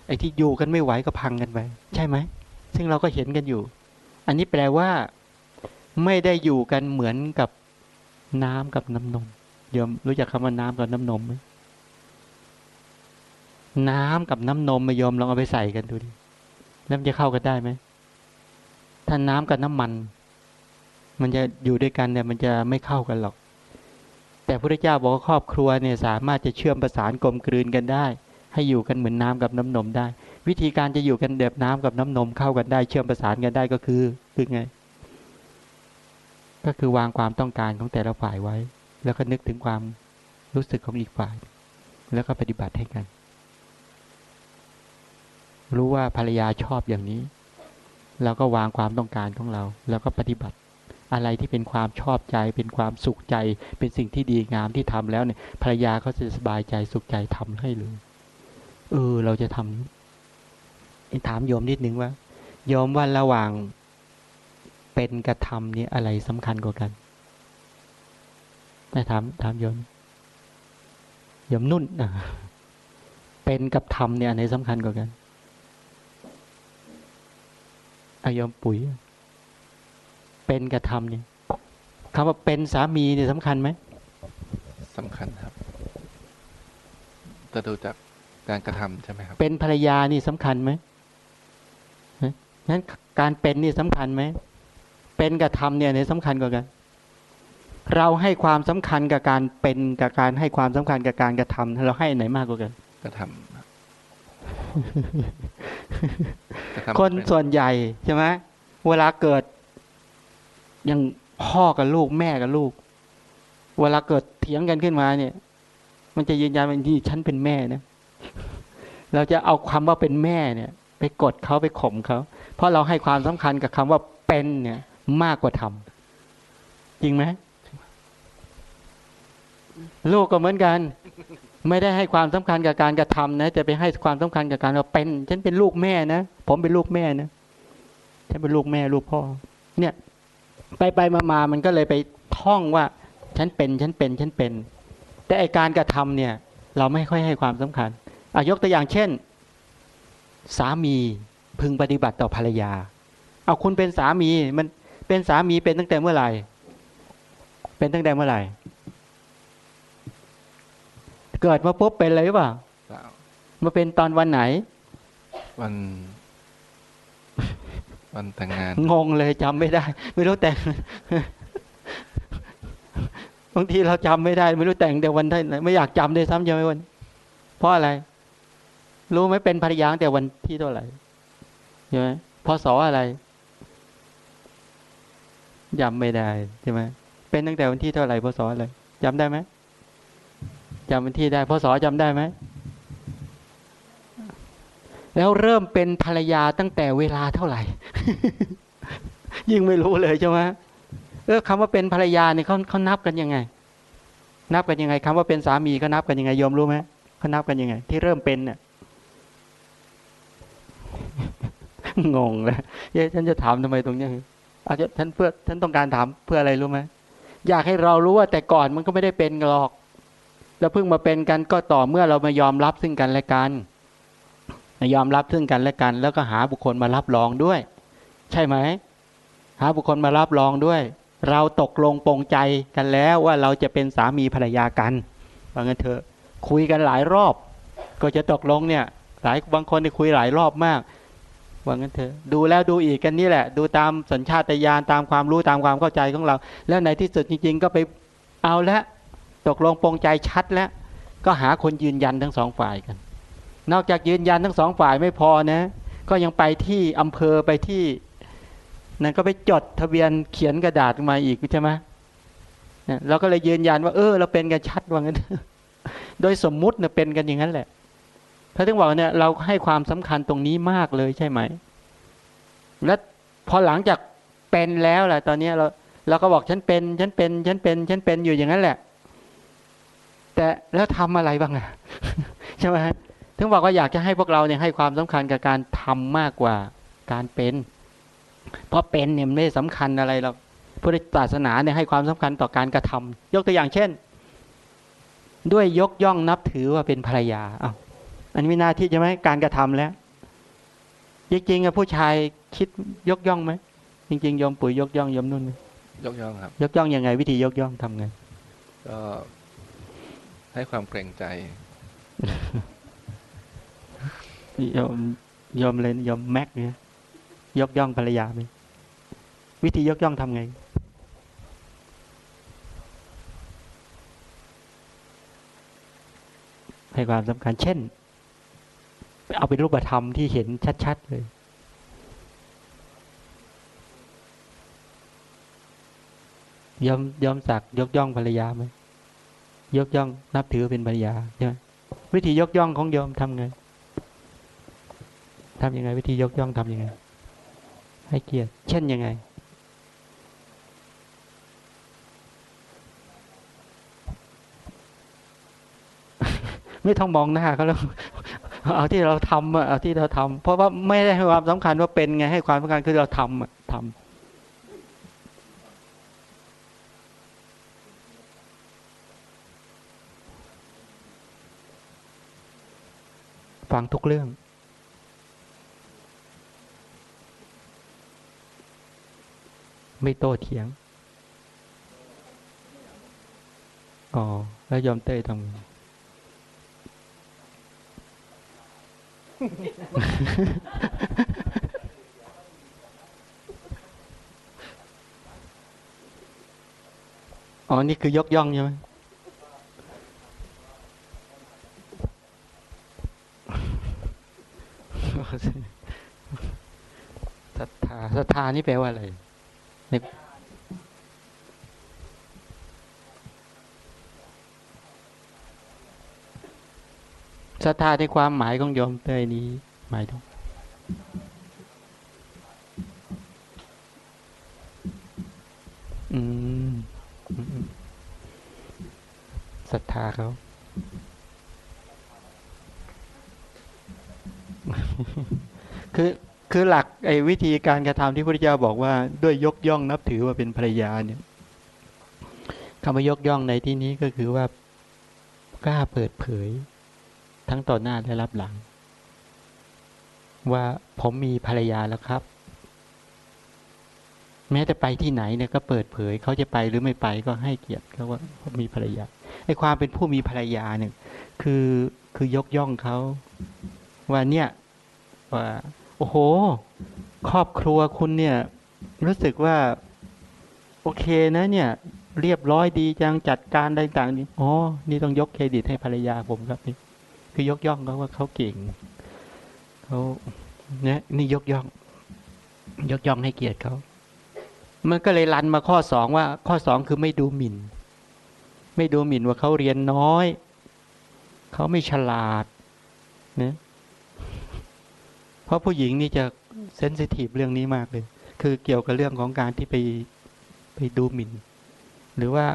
ไอ้ที่อยู่กันไม่ไหวก็พังกันไป ใช่ไหม ซึ่งเราก็เห็นกันอยู่ อันนี้แปลว่า ไม่ได้อยู่กันเหมือนกับน้ำกับน้ำนมโยมรู้จักคำว่าน้ำกับน้ำนมไหมน้ำกับน้ำนมมาโยมลองเอาไปใส่กันดูดิแล้วจะเข้ากันได้ไหมถ้าน้ำกับน้ำมัน มันจะอยู่ด้วยกันเนี่ย มันจะไม่เข้ากันหรอก แต่พระเจ้าบอกว่าครอบครัวเนี่ย สามารถจะเชื่อมประสานกลมกลืนกันได้ ให้อยู่กันเหมือนน้ำกับน้ำนมได้ วิธีการจะอยู่กันแบบน้ำกับน้ำนมเข้ากันได้ เชื่อมประสานกันได้ก็คือ คือไง ก็คือวางความต้องการของแต่ละฝ่ายไว้ แล้วก็นึกถึงความรู้สึกของอีกฝ่าย แล้วก็ปฏิบัติให้กัน รู้ว่าภรรยาชอบอย่างนี้เราก็วางความต้องการของเรา แล้วก็ปฏิบัติ อะไรที่เป็นความชอบใจ เป็นความสุขใจ เป็นสิ่งที่ดีงามที่ทำแล้วเนี่ยภรรยาเขาจะสบายใจสุขใจทำให้เลยเออเราจะทำถามโยมนิดนึงว่าโยมว่าระหว่าง เป็นกระทำนี่อะไรสำคัญกว่ากันนะถามถามโยมโยมนุ่นอะเป็นกับทำเนี่ยอันไหนสำคัญกว่ากันอายอมปุ๋ย เป็นกระทำเนี่ยคำว่าเป็นสามีเนี่ยสำคัญไหมสำคัญครับจะดูจากการกระทำใช่ไหมครับ เป็นภรรยานี่สำคัญไหมนั้นการเป็นนี่สำคัญไหม เป็นกับทำเนี่ยเนี่ยสำคัญกว่ากัน เราให้ความสำคัญกับการเป็นกับการให้ความสำคัญกับการกระทำเราให้ไหนมากกว่ากัน กระทำคนส่วนใหญ่ใช่ไหมเวลาเกิดอย่างพ่อกับลูกแม่กับลูก เวลาเกิดเถียงกันขึ้นมาเนี่ย มันจะยืนยันว่านี่ฉันเป็นแม่นะเราจะเอาคำว่าเป็นแม่เนี่ย ไปกดเขาไปข่มเขาเพราะเราให้ความสำคัญกับคำว่าเป็นเนี่ย มากกว่าทำจริงไหมลูกก็เหมือนกัน ไม่ได้ให้ความสำคัญกับการกระทำนะจะไปให้ความสำคัญกับการว่าเป็น ฉันเป็นลูกแม่นะผมเป็นลูกแม่นะฉันเป็นลูกแม่ลูกพ่อ เนี่ย ไปไปมามามันก็เลยไปท่องว่า ฉันเป็นฉันเป็นฉันเป็น แต่ไอการกระทำเนี่ย เราไม่ค่อยให้ความสำคัญอายกตัวอย่างเช่น สามีพึงปฏิบัติต่อภรรยา เอาคุณเป็นสามีมัน เป็นสามีเป็นตั้งแต่เมื่อไหร่ เป็นตั้งแต่เมื่อไหร่ เกิดมาปุ๊บเป็นเลยหรือเปล่ามาเป็นตอนวันไหน วัน วันแต่งงาน งงเลยจำไม่ได้ ไม่รู้แต่งบางทีเราจำไม่ได้ ไม่รู้แต่งแต่วันไหนไม่อยากจำเลยซ้ำใช่ไหมวันเพราะอะไร รู้ไหมเป็นภรรยาตั้งแต่วันที่เท่าไหร่ใช่ไหมพศอะไร จำไม่ได้ใช่ไหมเป็นตั้งแต่วันที่เท่าไหร่พศอะไรจำได้ไหมจำวันที่ได้พศจำได้ไหมแล้วเริ่มเป็นภรรยาตั้งแต่เวลาเท่าไหร่ ยิ่งไม่รู้เลยใช่ไหมเออคำว่าเป็นภรรยาเนี่ยเขาเขานับกันยังไง นับกันยังไงคำว่าเป็นสามีเขานับกันยังไงยอมรู้ไหมเขานับกันยังไง ที่เริ่มเป็นเนี่ยงงเลยเย้ฉันจะถามทำไมตรงนี้ อาจจะฉันเพื่อฉันต้องการถามเพื่ออะไรรู้ไหมอยากให้เรารู้ว่าแต่ก่อนมันก็ไม่ได้เป็นหรอก แล้วเพิ่งมาเป็นกันก็ต่อเมื่อเรามายอมรับซึ่งกันและกันยอมรับซึ่งกันและกัน แล้วก็หาบุคคลมารับรองด้วย ใช่ไหมหาบุคคลมารับรองด้วย เราตกลงปรงใจกันแล้วว่าเราจะเป็นสามีภรรยากันว่างั้นเถอะคุยกันหลายรอบ ก็จะตกลงเนี่ย หลายบางคนที่คุยหลายรอบมาก ว่างั้นเถอะดูแล้วดูอีกกันนี่แหละ ดูตามสัญชาตญาณตามความรู้ตามความเข้าใจของเรา แล้วในที่สุดจริง ๆ ก็ไปเอาละตกลงปรงใจชัดแล้ว ก็หาคนยืนยันทั้งสองฝ่ายกัน นอกจากยืนยันทั้งสองฝ่ายไม่พอนะ ก็ยังไปที่อำเภอไปที่นั่นก็ไปจดทะเบียนเขียนกระดาษมาอีกใช่ไหมเราก็เลยยืนยันว่า เออ เราเป็นกันชัดว่างั้นโดยสมมุติเนี่ยเป็นกันอย่างนั้นแหละ ถ้าถึงบอกเนี่ยเราให้ความสำคัญตรงนี้มากเลยใช่ไหม และพอหลังจากเป็นแล้วแหละตอนนี้เราเราก็บอกฉันเป็นฉันเป็นฉันเป็นฉันเป็นอยู่อย่างนั้นแหละ แต่แล้วทำอะไรบ้างอะใช่ไหมถึงบอกว่าอยากจะให้พวกเราเนี่ยให้ความสำคัญกับการทำมากกว่าการเป็น เพราะเป็นเนี่ยไม่สำคัญอะไรหรอกพุทธศาสนาเนี่ยให้ความสำคัญต่อการกระทำยกตัวอย่างเช่น ด้วยยกย่องนับถือว่าเป็นภรรยาอ้าว อันนี้ไม่น่าที่จะไหมการกระทำแล้ว จริงๆอะผู้ชายคิดยกย่องไหมจริงๆยอมปุ๋ยยกย่องยอมนุ่นไหมยกย่องครับ ยกย่องยังไง วิธียกย่องทำไงก็ให้ความเกรงใจยอมยอมเลยยอมแม็กเนี่ยยกย่องภรรยาไหมวิธียกย่องทำไงให้ความสำคัญเช่น เอาเป็นรูปธรรมที่เห็นชัดๆเลยยอมยอมสักยกย่องภรรยาไหมยกย่องนับถือเป็นภรรยาใช่ไหมวิธียกย่องของโยมทำไงทำยังไง วิธียกย่องทำยังไง ให้เกียรติเช่นยังไง ไม่ต้องมองหน้าเขาแล้ว เอาที่เราทำอะเอาที่เราทำเพราะว่าไม่ได้ให้ความสำคัญว่าเป็นไงให้ความสำคัญคือเราทำอะทำฟังทุกเรื่อง ไม่โตเถียง อ๋อ แล้วยอมเต้ทำไง อ๋อ นี่คือยกย่องใช่ไหมศรัทธา ศรัทธานี่แปลว่าอะไร ศรัทธาในความหมายของโยมเตยนี้ หมายถึงอืมศรัทธาเขาคือคือหลักไอ้วิธีการกระทำที่พระพุทธเจ้าบอกว่าด้วยยกย่องนับถือว่าเป็นภรรยาเนี่ยคำว่ายกย่องในที่นี้ก็คือว่ากล้าเปิดเผย ทั้งต่อหน้าและรับหลัง ว่าผมมีภรรยาแล้วครับ แม้แต่ไปที่ไหนเนี่ยก็เปิดเผยเขาจะไปหรือไม่ไปก็ให้เกียรติเขาว่าเขามีภรรยาไอ้ความเป็นผู้มีภรรยาเนี่ยคือคือยกย่องเขาว่าเนี่ยว่าโอ้โห ครอบครัวคุณเนี่ย รู้สึกว่า โอเคนะเนี่ยเรียบร้อยดีจังจัดการอะไรต่างๆนี่อ๋อ นี่ต้องยกเครดิตให้ภรรยาผมครับนี่ คือยกย่องเขาว่าเขาเก่งเขาเนี่ยนี่ยกย่อง ยกย่องให้เกียรติเขามันก็เลยรันมาข้อสองว่า ข้อสองคือไม่ดูหมิ่น ไม่ดูหมิ่นว่าเขาเรียนน้อย เขาไม่ฉลาดนะเพราะผู้หญิงนี่จะเซนซิทีฟเรื่องนี้มากเลย คือเกี่ยวกับเรื่องของการที่ไปไปดูหมิ่น หรือว่า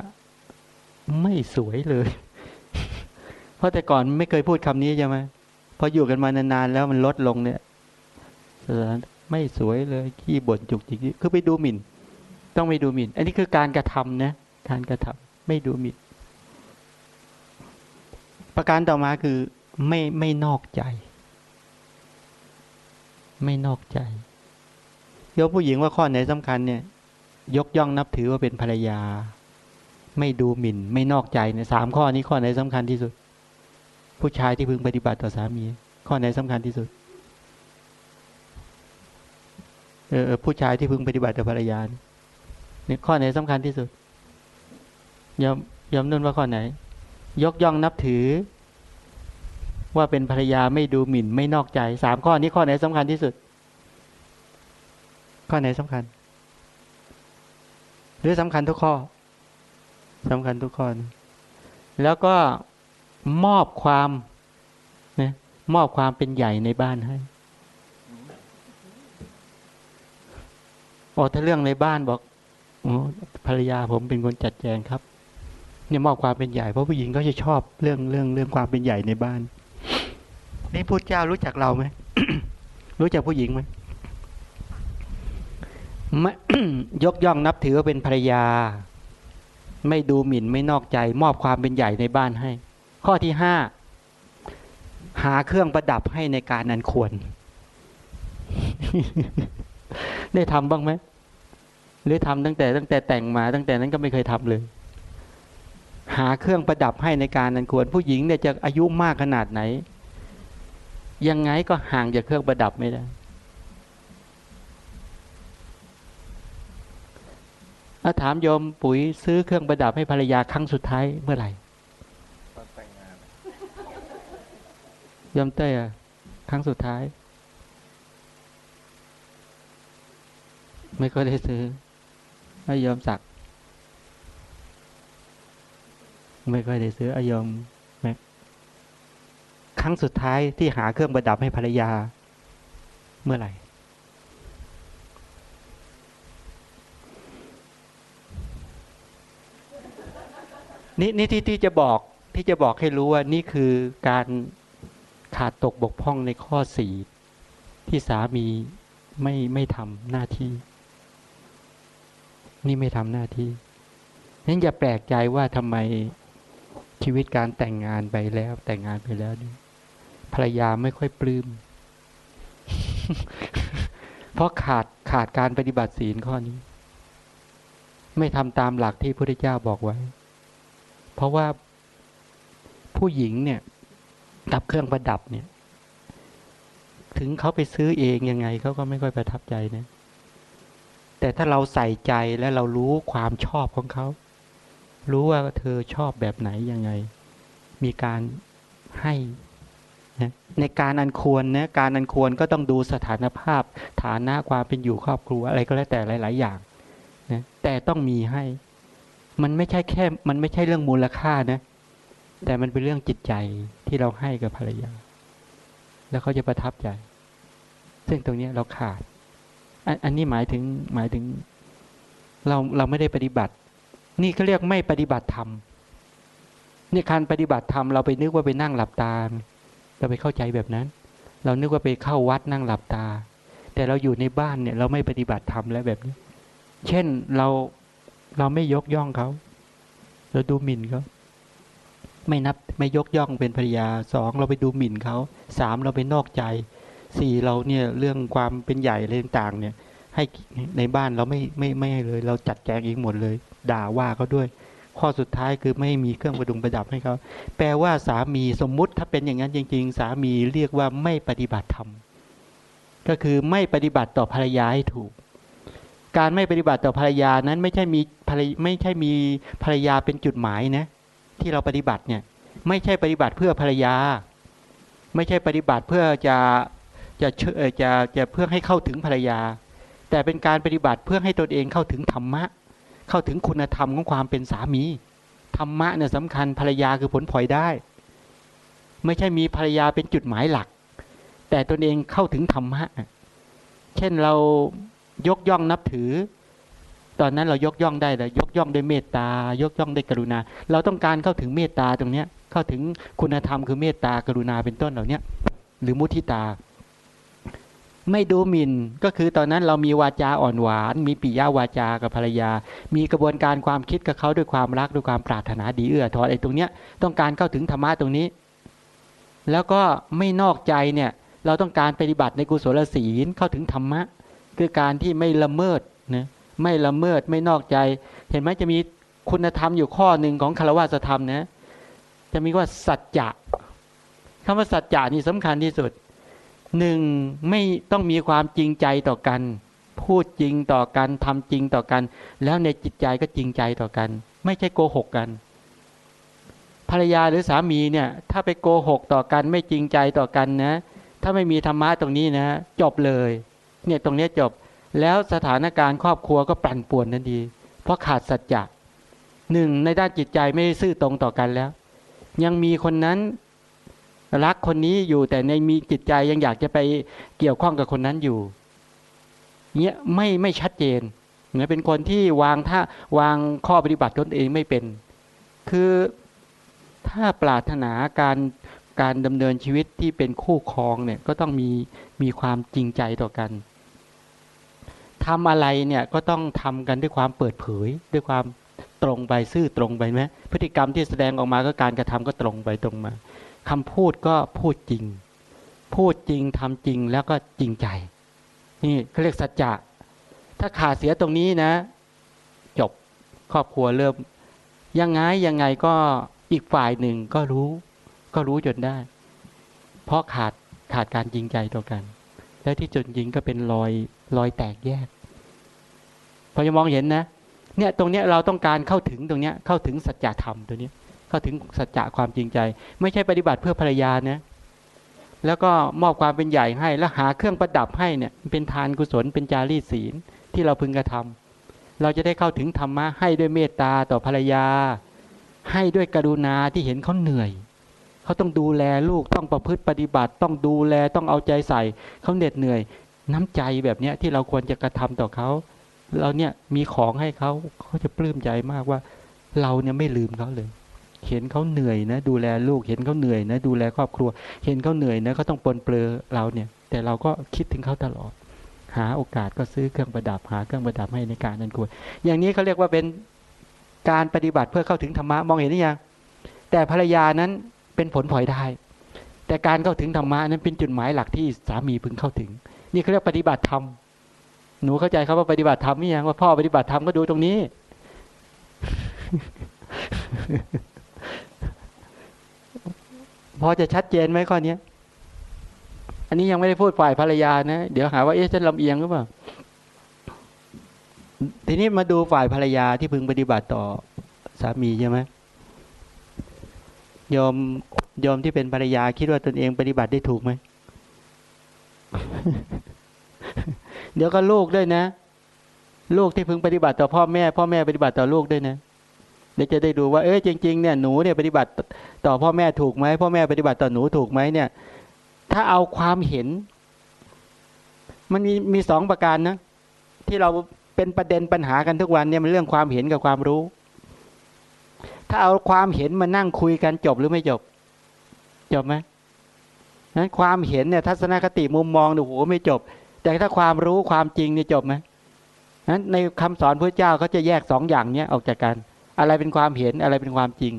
ไม่สวยเลย เพราะแต่ก่อนไม่เคยพูดคำนี้ใช่ไหมพออยู่กันมานานๆแล้วมันลดลงเนี่ยไม่สวยเลยขี้บ่นจุกจิกคือไปดูหมิ่น ต้องไม่ดูหมิ่น อันนี้คือการกระทำนะการกระทำไม่ดูหมิ่น ประการต่อมาคือไม่ไม่นอกใจ ไม่นอกใจยกผู้หญิงว่าข้อไหนสำคัญเนี่ย ยกย่องนับถือว่าเป็นภรรยา ไม่ดูหมิ่น ไม่นอกใจเนี่ยสามข้อนี้ข้อไหนสำคัญที่สุด ผู้ชายที่พึงปฏิบัติต่อสามี ข้อไหนสำคัญที่สุดเออผู้ชายที่พึงปฏิบัติต่อภรรยาเนี่ยข้อไหนสำคัญที่สุดยอมยอมนุ่นว่าข้อไหน ยกย่องนับถือ ว่าเป็นภรรยาไม่ดูหมิ่นไม่นอกใจสามข้อนี้ข้อไหนสำคัญที่สุด ข้อไหนสำคัญ หรือสำคัญทุกข้อสำคัญทุกข้อ แล้วก็ มอบความนะมอบความเป็นใหญ่ในบ้านให้โอ้ถ้าเรื่องในบ้านบอกโอ้ภรรยาผมเป็นคนจัดแจงครับ เนี่ยมอบความเป็นใหญ่เพราะผู้หญิงก็จะชอบเรื่องเรื่องเรื่องความเป็นใหญ่ในบ้าน นี่พุทธเจ้ารู้จักเราไหมรู้จักผู้หญิงไหมไม่ยกย่องนับถือว่าเป็นภรรยา ไม่ดูหมิ่นไม่นอกใจ มอบความเป็นใหญ่ในบ้านให้ ข้อที่ห้าหาเครื่องประดับให้ในการนันควร ได้ทำบ้างไหมหรือทำตั้งแต่ตั้งแต่แต่งมา ตั้งแต่นั้นก็ไม่เคยทำเลย หาเครื่องประดับให้ในการนันควร ผู้หญิงเนี่ยจะอายุมากขนาดไหน ยังไงก็ห่างจากเครื่องประดับไม่ได้อาถามโยมปุ๋ยซื้อเครื่องประดับให้ภรรยาครั้งสุดท้ายเมื่อไหร่ ตอนแต่งงาน โยมเต้ยครั้งสุดท้าย ไม่ก็ได้ซื้อให้โยมสัก ไม่ค่อยได้ซื้ออายอมแม็กครั้งสุดท้ายที่หาเครื่องประดับให้ภรรยา เมื่อไหร่ นี่นี่ที่ที่จะบอกที่จะบอกให้รู้ว่านี่คือการ ขาดตกบกพร่องในข้อสี่ที่สามีไม่ไม่ทำหน้าที่ นี่ไม่ทำหน้าที่นั้นอย่าแปลกใจว่าทำไมชีวิตการแต่งงานไปแล้ว แต่งงานไปแล้วนี่ภรรยาไม่ค่อยปลื้มเพราะขาดขาดการปฏิบัติศีลข้อนี้ ไม่ทำตามหลักที่พระพุทธเจ้าบอกไว้ เพราะว่าผู้หญิงเนี่ย กับเครื่องประดับเนี่ย ถึงเขาไปซื้อเองยังไงเขาก็ไม่ค่อยประทับใจนะ แต่ถ้าเราใส่ใจและเรารู้ความชอบของเขา รู้ว่าเธอชอบแบบไหนยังไง มีการให้นะในการอันควรนะการอันควรก็ต้องดูสถานภาพ ฐานะความเป็นอยู่ครอบครัวอะไรก็แล้วแต่หลาย ๆ อย่างนะแต่ต้องมีให้ มันไม่ใช่แค่ มันไม่ใช่เรื่องมูลค่านะ แต่มันเป็นเรื่องจิตใจ ที่เราให้กับภรรยา แล้วเขาจะประทับใจ ซึ่งตรงนี้เราขาด อันนนี้หมายถึงหมายถึง เราเราไม่ได้ปฏิบัติ นี่เขาเรียกไม่ปฏิบัติธรรมนี่การปฏิบัติธรรมเราไปนึกว่าไปนั่งหลับตา เราไปเข้าใจแบบนั้น เรานึกว่าไปเข้าวัดนั่งหลับตา แต่เราอยู่ในบ้านเนี่ย เราไม่ปฏิบัติธรรมแล้วแบบนี้ เช่นเราเราไม่ยกย่องเขา เราดูหมิ่นเขา ไม่นับไม่ยกย่องเป็นภรรยาสองเราไปดูหมิ่นเขาสามเราไปนอกใจสี่เราเนี่ยเรื่องความเป็นใหญ่อะไรต่างๆเนี่ย ให้ในบ้านเราไม่ไม่ไม่ให้เลย เราจัดแจงเองหมดเลย ด่าว่าเขาด้วย ข้อสุดท้ายคือไม่มีเครื่องประดุงประดับให้เขาแปลว่าสามีสมมุติถ้าเป็นอย่างนั้นจริง ๆ สามีเรียกว่าไม่ปฏิบัติธรรมก็คือไม่ปฏิบัติต่อภรรยาให้ถูก การไม่ปฏิบัติต่อภรรยานั้นไม่ใช่มีภรรไม่ใช่มีภรรยาเป็นจุดหมายนะ ที่เราปฏิบัติเนี่ยไม่ใช่ปฏิบัติเพื่อภรรยา ไม่ใช่ปฏิบัติเพื่อจะจะจะจะเพื่อให้เข้าถึงภรรยา แต่เป็นการปฏิบัติเพื่อให้ตนเองเข้าถึงธรรมะ เข้าถึงคุณธรรมของความเป็นสามีธรรมะเนี่ยสำคัญภรรยาคือผลพลอยได้ ไม่ใช่มีภรรยาเป็นจุดหมายหลัก แต่ตนเองเข้าถึงธรรมะ เช่นเรายกย่องนับถือ ตอนนั้นเรายกย่องได้แต่ยกย่องด้วยเมตตายกย่องด้วยกรุณา เราต้องการเข้าถึงเมตตาตรงเนี้ยเข้าถึงคุณธรรมคือเมตตากรุณาเป็นต้นเหล่านี้หรือมุทิตา ไม่ดูหมิ่นก็คือตอนนั้นเรามีวาจาอ่อนหวาน มีปิยาวาจากับภรรยา มีกระบวนการความคิดกับเขาด้วยความรักด้วยความปรารถนาดีเอื้อทอนไอ้ตรงเนี้ยต้องการเข้าถึงธรรมะตรงนี้ แล้วก็ไม่นอกใจเนี่ยเราต้องการปฏิบัติในกุศลศีลเข้าถึงธรรมะ คือการที่ไม่ละเมิดนะ ไม่ละเมิดไม่นอกใจ เห็นไหมจะมีคุณธรรมอยู่ข้อหนึ่งของคารวะธรรมนะจะมีว่าสัจจะคำว่าสัจจะนี่สำคัญที่สุดหนึ่งไม่ต้องมีความจริงใจต่อกัน พูดจริงต่อกันทำจริงต่อกัน แล้วในจิตใจก็จริงใจต่อกัน ไม่ใช่โกหกกัน ภรรยาหรือสามีเนี่ย ถ้าไปโกหกต่อกัน ไม่จริงใจต่อกันนะ ถ้าไม่มีธรรมะตรงนี้นะ จบเลย เนี่ยตรงนี้จบ แล้วสถานการณ์ครอบครัวก็ปั่นป่วนทันทีเพราะขาดสัจจะหนึ่งในด้านจิตใจไม่ซื่อตรงต่อกันแล้ว ยังมีคนนั้นรักคนนี้อยู่แต่ในมีจิตใจยังอยากจะไปเกี่ยวข้องกับคนนั้นอยู่เนี้ยไม่ไม่ชัดเจนเหมือนเป็นคนที่วางท่าวางข้อปฏิบัติตนเองไม่เป็น คือถ้าปรารถนาการการดำเนินชีวิตที่เป็นคู่ครองเนี่ยก็ต้องมีมีความจริงใจต่อกัน ทำอะไรเนี่ยก็ต้องทำกันด้วยความเปิดเผย ด้วยความตรงไปซื่อตรงไปไหมพฤติกรรมที่แสดงออกมาก็การกระทำก็ตรงไปตรงมาคำพูดก็พูดจริง พูดจริงทำจริงแล้วก็จริงใจนี่เขาเรียกสัจจะถ้าขาดเสียตรงนี้นะ จบครอบครัวเริ่มยังไงยังไงก็อีกฝ่ายหนึ่งก็รู้ ก็รู้จนได้ เพราะขาดขาดการจริงใจต่อกัน แล้วที่จนยิงก็เป็นรอยรอยแตกแยก พอจะมองเห็นนะเนี่ยตรงเนี้ยเราต้องการเข้าถึงตรงเนี้ยเข้าถึงสัจธรรมตัวเนี้ยเข้าถึงสัจจะความจริงใจ ไม่ใช่ปฏิบัติเพื่อภรรยานะแล้วก็มอบความเป็นใหญ่ให้ แล้วหาเครื่องประดับให้เนี่ยเป็นทานกุศลเป็นจารีศีลที่เราพึงกระทำเราจะได้เข้าถึงธรรมะให้ด้วยเมตตาต่อภรรยา ให้ด้วยกรุณาที่เห็นเขาเหนื่อยเขาต้องดูแลลูกต้องประพฤติปฏิบัติ ต้องดูแลต้องเอาใจใส่เขาเหน็ดเหนื่อย น้ำใจแบบเนี้ยที่เราควรจะกระทำต่อเขา เราเนี่ยมีของให้เขาเขาจะปลื้มใจมากว่า เราเนี่ยไม่ลืมเขาเลย เห็นเขาเหนื่อยนะ ดูแลลูกเห็นเขาเหนื่อยนะ ดูแลครอบครัว เห็นเขาเหนื่อยนะเขาต้องปนเปลือเราเนี่ย แต่เราก็คิดถึงเขาตลอด หาโอกาสก็ซื้อเครื่องประดับหาเครื่องประดับให้ในการนั้นควรอย่างนี้เขาเรียกว่าเป็นการปฏิบัติเพื่อเข้าถึงธรรมะมองเห็นหรือยังแต่ภรรยานั้นเป็นผลพลอยได้แต่การเข้าถึงธรรมะนั้นเป็นจุดหมายหลักที่สามีพึงเข้าถึง นี่เขาเรียกปฏิบัติธรรม หนูเข้าใจครับว่าปฏิบัติธรรมนี่ยังว่าพ่อปฏิบัติธรรมก็ดูตรงนี้ พอจะชัดเจนไหมข้อนี้อันนี้ยังไม่ได้พูดฝ่ายภรรยานะเดี๋ยวหาว่าเอ๊ะฉันลำเอียงหรือเปล่าทีนี้มาดูฝ่ายภรรยาที่พึงปฏิบัติต่อสามีใช่ไหมยอมยอมที่เป็นภรรยาคิดว่าตนเองปฏิบัติได้ถูกไหม เดี๋ยวก็ลูกด้วยนะ ลูกที่พึงปฏิบัติต่อพ่อแม่ พ่อแม่ปฏิบัติต่อลูกด้วยนะเดี๋ยวจะได้ดูว่าเอ้ยจริงๆเนี่ยหนูเนี่ยปฏิบัติต่อพ่อแม่ถูกไหมพ่อแม่ปฏิบัติต่อหนูถูกไหมเนี่ย ถ้าเอาความเห็น มันมีมีสองประการนะที่เราเป็นประเด็นปัญหากันทุกวันเนี่ยมันเรื่องความเห็นกับความรู้ ถ้าเอาความเห็นมานั่งคุยกันจบหรือไม่จบ จบไหมนั้นความเห็นเนี่ยทัศนคติมุมมองเนี่ยโหไม่จบ แต่ถ้าความรู้ความจริงเนี่ยจบไหมนั้นในคำสอนพระเจ้าเขาจะแยกสองอย่างเนี้ยออกจากกัน อะไรเป็นความเห็นอะไรเป็นความจริง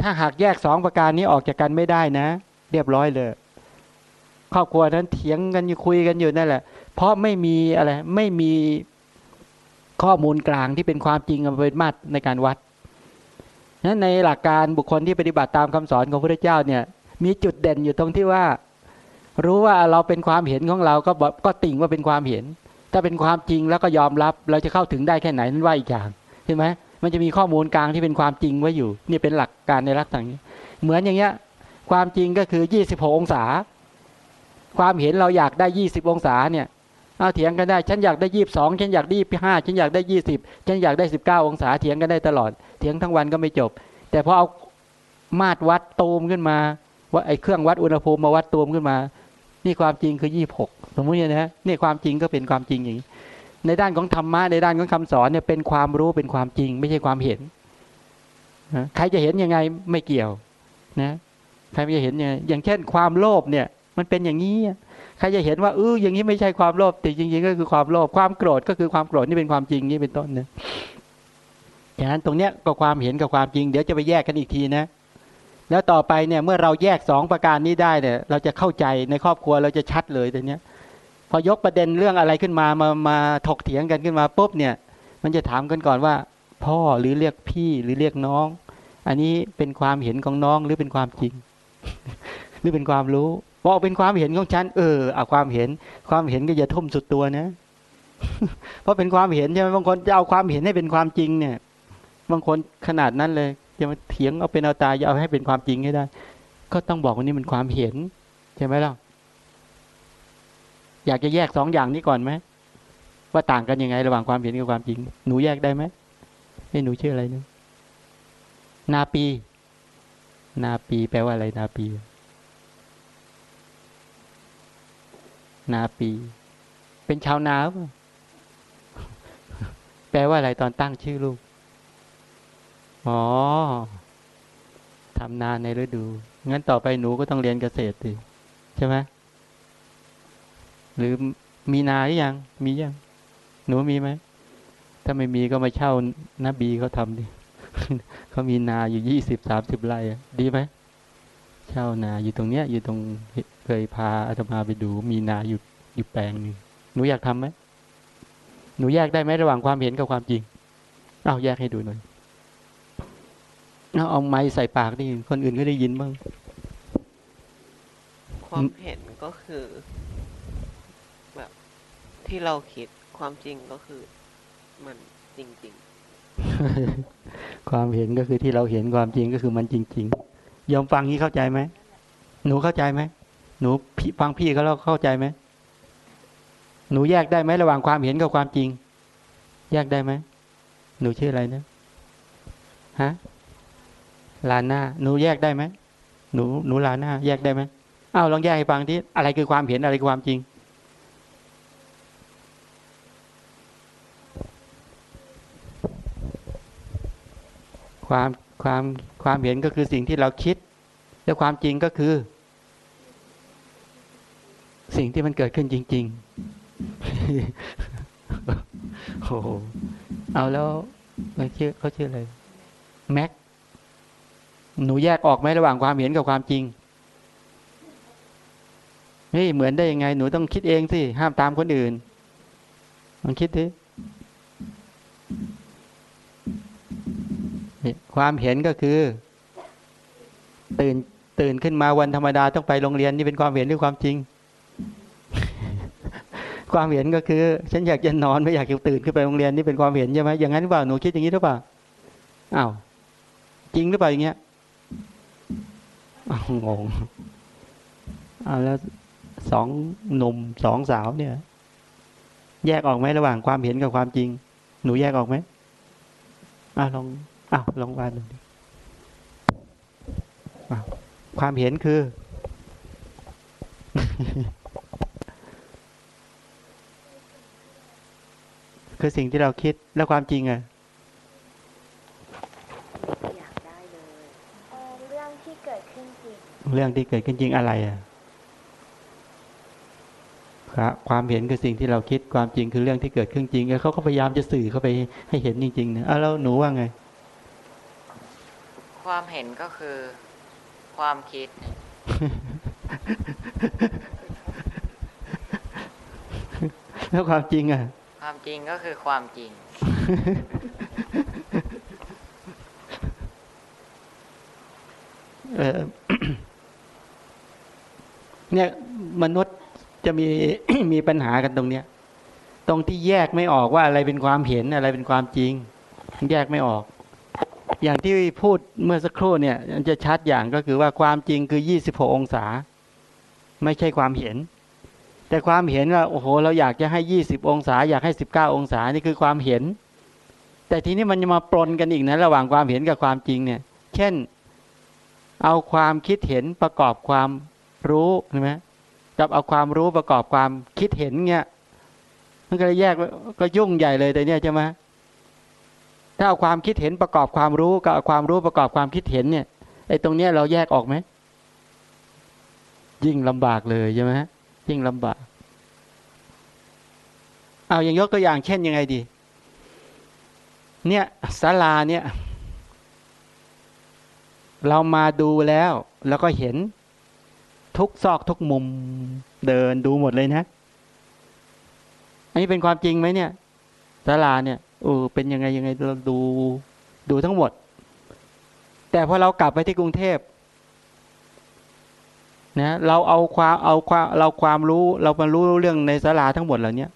ถ้าหากแยกสองประการนี้ออกจากกันไม่ได้นะ เรียบร้อยเลย ครอบครัวนั้นเถียงกันอยู่คุยกันอยู่นั่นแหละ เพราะไม่มีอะไรไม่มีข้อมูลกลางที่เป็นความจริงมาเป็นมาตรในการวัดนั้นในหลักการบุคคลที่ปฏิบัติตามคำสอนของพระเจ้าเนี่ย มีจุดเด่นอยู่ตรงที่ว่า รู้ว่าเราเป็นความเห็นของเราก็บอกก็ติ่งว่าเป็นความเห็น ถ้าเป็นความจริงแล้วก็ยอมรับ เราจะเข้าถึงได้แค่ไหนนั่นว่าอีกอย่างเห็นไหมมันจะมีข้อมูลกลางที่เป็นความจริงไว้อยู่นี่เป็นหลักการในลักษณะนี้ เหมือนอย่างเงี้ย ความจริงก็คือยี่สิบหกองศา ความเห็นเราอยากได้ยี่สิบองศาเนี่ยเอาเถียงกันได้ ฉันอยากได้ยี่สิบสองฉันอยากได้ยี่สิบห้าฉันอยากได้ยี่สิบฉันอยากได้สิบเก้าองศาเถียงกันได้ตลอด เถียงทั้งวันก็ไม่จบ แต่พอเอามาตรวัดตูมขึ้นมา ว่าไอ้เครื่องวัดอุณหภูมิมาวัดตูมขึ้นมา นี่ความจริงคือยี่หกสมมุติเนี่ยนะนี่ความจริงก็เป็นความจริงอย่างนี้ในด้านของธรรมะในด้านของคำสอนเนี่ยเป็นความรู้เป็นความจริง ไม่ใช่ความเห็นใครจะเห็นยังไงไม่เกี่ยวนะใครจะเห็นยังไงอย่างเช่น ความโลภเนี่ย มันเป็นอย่างนี้ใครจะเห็นว่าเอออย่างนี้ไม่ใช่ความโลภแต่จริงๆก็คือความโลภความโกรธก็คือความโกรธนี่เป็นความจริงนี่เป็นต้นนะฉะนั้นตรงเนี้ยก็ความเห็นกับความจริง เดี๋ยวจะไปแยกกันอีกทีนะ แล้วต่อไปเนี่ยเมื่อเราแยกสองประการนี้ได้เนี่ย เราจะเข้าใจในครอบครัวเราจะชัดเลยตรงเนี้ย พอยกประเด็นเรื่องอะไรขึ้นมามามาถกเถียงกันขึ้นมาปุ๊บเนี่ย มันจะถามกันก่อนว่า พ่อหรือเรียกพี่หรือเรียกน้อง อันนี้เป็นความเห็นของน้องหรือเป็นความจริง หรือเป็นความรู้บอกเป็นความเห็นของฉันเออเอาความเห็น ความเห็นก็อย่าทุ่มสุดตัวนะเพราะเป็นความเห็นใช่ไหมบางคนจะเอาความเห็นให้เป็นความจริงเนี่ย บางคนขนาดนั้นเลย จะมาเถียงเอาเป็นเอาตายจะเอาให้เป็นความจริงให้ได้ ก็ต้องบอกว่านี่มันความเห็นใช่ไหมล่ะอยากจะแยกสองอย่างนี้ก่อนไหมว่าต่างกันยังไง ระหว่างความเห็นกับความจริง หนูแยกได้ไหมไอ้หนูชื่ออะไรนึงนาปี นาปีแปลว่าอะไรนาปี นาปี เป็นชาวนาแปลว่าอะไรตอนตั้งชื่อลูก อ๋อทำนาในฤดู งั้นต่อไปหนูก็ต้องเรียนเกษตรสิใช่ไหมหรือมีนาหรือยัง มียัง หนูมีไหม ถ้าไม่มีก็มาเช่านาบีเขาทำดิเขามีนาอยู่ยี่สิบสามสิบไร่ดีไหม เช่านาอยู่ตรงเนี้ย อยู่ตรงเคยพาอาตมาไปดู มีนาอยู่อยู่แปลงหนึ่งหนูอยากทำไหม หนูแยกได้ไหมระหว่างความเห็นกับความจริง เอาแยกให้ดูหน่อย เอาเอาไม้ใส่ปากนี่คนอื่นก็ได้ยินบ้าง ความเห็นก็คือ แบบที่เราคิดความจริงก็คือ มันจริงความเห็นก็คือที่เราเห็นความจริงก็คือมันจริง ๆ ยอมฟังนี้เข้าใจไหมหนูเข้าใจไหมหนูพี่ฟังพี่เขาแล้วเข้าใจไหมหนูแยกได้ไหมระหว่างความเห็นกับความจริง แยกได้ไหมหนูชื่ออะไรนะฮะ ลาน่าหนูแยกได้ไหมหนูหนูลาน่าแยกได้ไหมอ้าวลองแยกให้ฟังที่อะไรคือความเห็นอะไรคือความจริง ความความความเห็นก็คือสิ่งที่เราคิด และความจริงก็คือ สิ่งที่มันเกิดขึ้นจริง ๆโอ้โหเอาแล้วมันชื่อเขาชื่ออะไรแม็ก หนูแยกออกไหมระหว่างความเห็นกับความจริงเฮ้ยเหมือนได้ยังไง หนูต้องคิดเองสิ ห้ามตามคนอื่นลองคิดดิความเห็นก็คือ ตื่นตื่นขึ้นมาวันธรรมดาต้องไปโรงเรียนนี่เป็นความเห็นหรือความจริง ความเห็นก็คือ ฉันอยากจะนอนไม่อยากจะตื่นขึ้นไปโรงเรียนนี่เป็นความเห็นใช่ไหมอย่างนั้นหรือเปล่าหนูคิดอย่างนี้หรือเปล่าอ้าวจริงหรือเปล่าอย่างเงี้ย อ้าวงงอ้าวแล้วสองหนุ่มสองสาวเนี่ย แยกออกไหมระหว่างความเห็นกับความจริง หนูแยกออกไหมอ้าวลองอ้าวลองวาดดูดิความเห็นคือ คือสิ่งที่เราคิดแล้วความจริงอะเอ่อเรื่องที่เกิดขึ้นจริง เรื่องที่เกิดขึ้นจริงอะไรอะครับความเห็นคือสิ่งที่เราคิดความจริงคือเรื่องที่เกิดขึ้นจริงแล้วเขาก็พยายามจะสื่อเข้าไปให้เห็นจริงๆนะอะแล้วหนูว่าไง ความเห็นก็คือ ความคิด แล้วความจริงอะความจริงก็คือความจริง เออ เนี่ยมนุษย์จะมีมีปัญหากันตรงเนี้ย ตรงที่แยกไม่ออกว่าอะไรเป็นความเห็นอะไรเป็นความจริง แยกไม่ออก อย่างที่พูดเมื่อสักครู่เนี่ยจะชัดอย่างก็คือว่าความจริงคือยี่สิบหกองศา ไม่ใช่ความเห็น แต่ความเห็นว่าโอ้โห เราอยากจะให้ยี่สิบองศา อยากให้สิบเก้าองศานี่คือความเห็น แต่ทีนี้มันจะมาปนกันอีกนะระหว่างความเห็นกับความจริงเนี่ย เช่น เอาความคิดเห็นประกอบความ รู้ใช่ไหมกับเอาความรู้ประกอบความคิดเห็นเนี่ยมันก็เลยแยกก็ยุ่งใหญ่เลยแต่เนี่ยใช่ไหมถ้าเอาความคิดเห็นประกอบความรู้กับเอาความรู้ประกอบความคิดเห็นเนี่ยไอ้ตรงเนี้ยเราแยกออกไหมยิ่งลำบากเลยใช่ไหมยิ่งลำบาก เอาอย่างยกตัวอย่างเช่นยังไงดี เนี่ยศาลาเนี่ย เรามาดูแล้ว แล้วก็เห็น ทุกซอกทุกมุมเดินดูหมดเลยนะ อันนี้เป็นความจริงไหมเนี่ยศาลาเนี่ยเออเป็นยังไงยังไงเราดูดูทั้งหมด แต่พอเรากลับไปที่กรุงเทพนะเราเอาความเอาความเราความรู้เรามารู้เรื่องในศาลาทั้งหมดเหล่านี้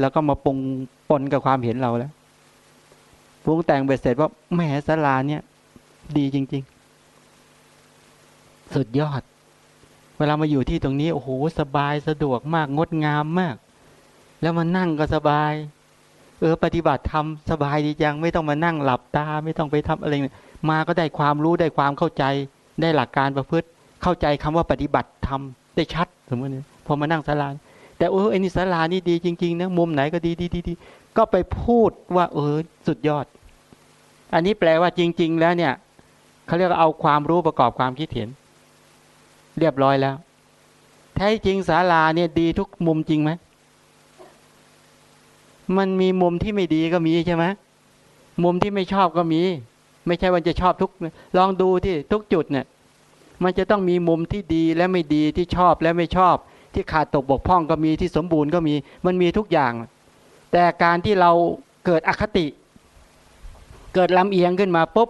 แล้วก็มาปรุงปนกับความเห็นเราแล้วปรุงแต่งเบ็ดเสร็จว่าแหมศาลาเนี่ย ดีจริง ๆ สุดยอด เวลามาอยู่ที่ตรงนี้โอ้โหสบายสะดวกมากงดงามมาก แล้วมานั่งก็สบาย เออปฏิบัติธรรมสบายดีจังไม่ต้องมานั่งหลับตา ไม่ต้องไปทำอะไรเนี่ยมาก็ได้ความรู้ได้ความเข้าใจ ได้หลักการประพฤติเข้าใจคำว่าปฏิบัติธรรมได้ชัดสมมติเนี่ยพอมานั่งศาลาแต่เออไอ้นี่ศาลานี่ดีจริงๆนะมุมไหนก็ดีดีดีดีก็ไปพูดว่า เออสุดยอด อันนี้แปลว่าจริง ๆ แล้วเนี่ยเขาเรียกว่าเอาความรู้ประกอบความคิดเห็น เรียบร้อยแล้ว แท้จริงศาลาเนี่ยดีทุกมุมจริงไหมมันมีมุมที่ไม่ดีก็มีใช่ไหมมุมที่ไม่ชอบก็มี ไม่ใช่ว่าจะชอบทุก ลองดูที่ทุกจุดเนี่ยมันจะต้องมีมุมที่ดีและไม่ดีที่ชอบและไม่ชอบ ที่ขาดตกบกพร่องก็มีที่สมบูรณ์ก็มี มันมีทุกอย่าง แต่การที่เราเกิดอคติ เกิดลำเอียงขึ้นมาปุ๊บ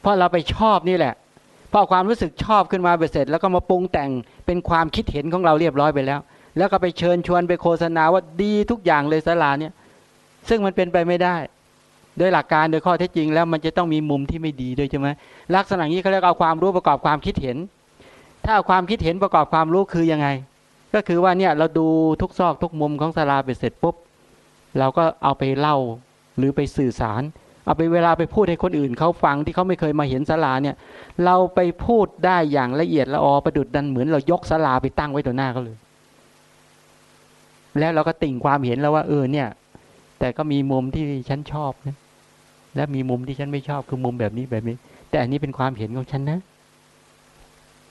เพราะเราไปชอบนี่แหละ พอความรู้สึกชอบขึ้นมาเสร็จ แล้วก็มาปรุงแต่งเป็นความคิดเห็นของเราเรียบร้อยไปแล้ว แล้วก็ไปเชิญชวนไปโฆษณาว่าดีทุกอย่างเลยสลาเนี่ย ซึ่งมันเป็นไปไม่ได้โดยหลักการโดยข้อเท็จจริงแล้วมันจะต้องมีมุมที่ไม่ดีด้วยใช่ไหมลักษณะนี้เขาเรียกเอาความรู้ประกอบความคิดเห็น ถ้าเอาความคิดเห็นประกอบความรู้คือยังไง ก็คือว่าเนี่ยเราดูทุกซอกทุกมุมของสลาไปเสร็จปุ๊บเราก็เอาไปเล่าหรือไปสื่อสาร เอาไปเวลาไปพูดให้คนอื่นเขาฟังที่เขาไม่เคยมาเห็นสลาเนี่ย เราไปพูดได้อย่างละเอียดละออประดุดดันเหมือนเรายกสลาไปตั้งไว้ต่อหน้าเขาเลย แล้วเราก็ติ่งความเห็นแล้วว่า เออเนี่ย แต่ก็มีมุมที่ฉันชอบนะและมีมุมที่ฉันไม่ชอบคือมุมแบบนี้แบบนี้ แต่อันนี้เป็นความเห็นของฉันนะ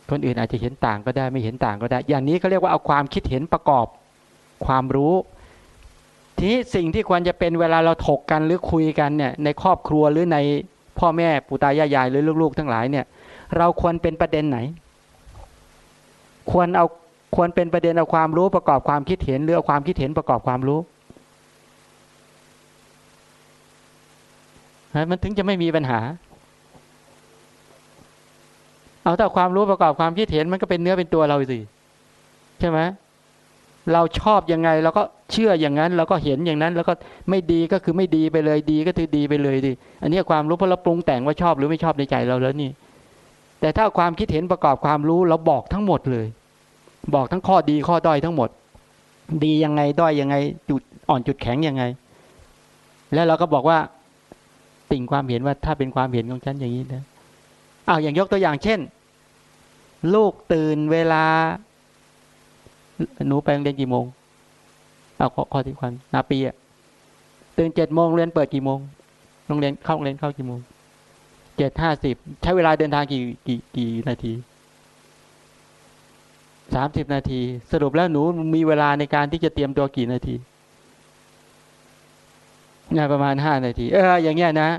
คนอื่นอาจจะเห็นต่างก็ได้ไม่เห็นต่างก็ได้ อย่างนี้เขาเรียกว่าเอาความคิดเห็นประกอบความรู้ ทีนี้สิ่งที่ควรจะเป็นเวลาเราถกกันหรือคุยกันเนี่ยในครอบครัวหรือในพ่อแม่ปู่ตายายายหรือลูกๆ ทั้งหลายเนี่ย เราควรเป็นประเด็นไหน ควรเอาควรเป็นประเด็นเอาความรู้ประกอบความคิดเห็นหรือเอาความคิดเห็นประกอบความรู้มันถึงจะไม่มีปัญหา เอาแต่ความรู้ประกอบความคิดเห็นมันก็เป็นเนื้อเป็นตัวเราสิใช่ไหม เราชอบยังไงเราก็เชื่ออย่างนั้นเราก็เห็นอย่างนั้น แล้วก็ไม่ดีก็คือไม่ดีไปเลยดีก็คือดีไปเลยดิอันนี้ความรู้เพราะเราปรุงแต่งว่าชอบหรือไม่ชอบในใจเราแล้วนี่ แต่ถ้าความคิดเห็นประกอบความรู้เราบอกทั้งหมดเลย บอกทั้งข้อดีข้อด้อยทั้งหมด ดียังไงด้อยยังไง จุดอ่อนจุดแข็งยังไง แล้วเราก็บอกว่าติ่งความเห็นว่าถ้าเป็นความเห็นของฉันอย่างนี้นะอ้าวอย่างยกตัวอย่างเช่น ลูกตื่นเวลา หนูไปโรงเรียนกี่โมงเอาข้อที่ความนาปีอะตื่นเจ็ดโมงเรียนเปิดกี่โมงโรงเรียนเข้าโรงเรียนเข้ากี่โมงเจ็ดห้าสิบใช้เวลาเดินทางกี่กี่กี่นาทีสามสิบนาที สรุปแล้วหนูมีเวลาในการที่จะเตรียมตัวกี่นาทีงานประมาณห้านาที เออ อย่างเงี้ยนะ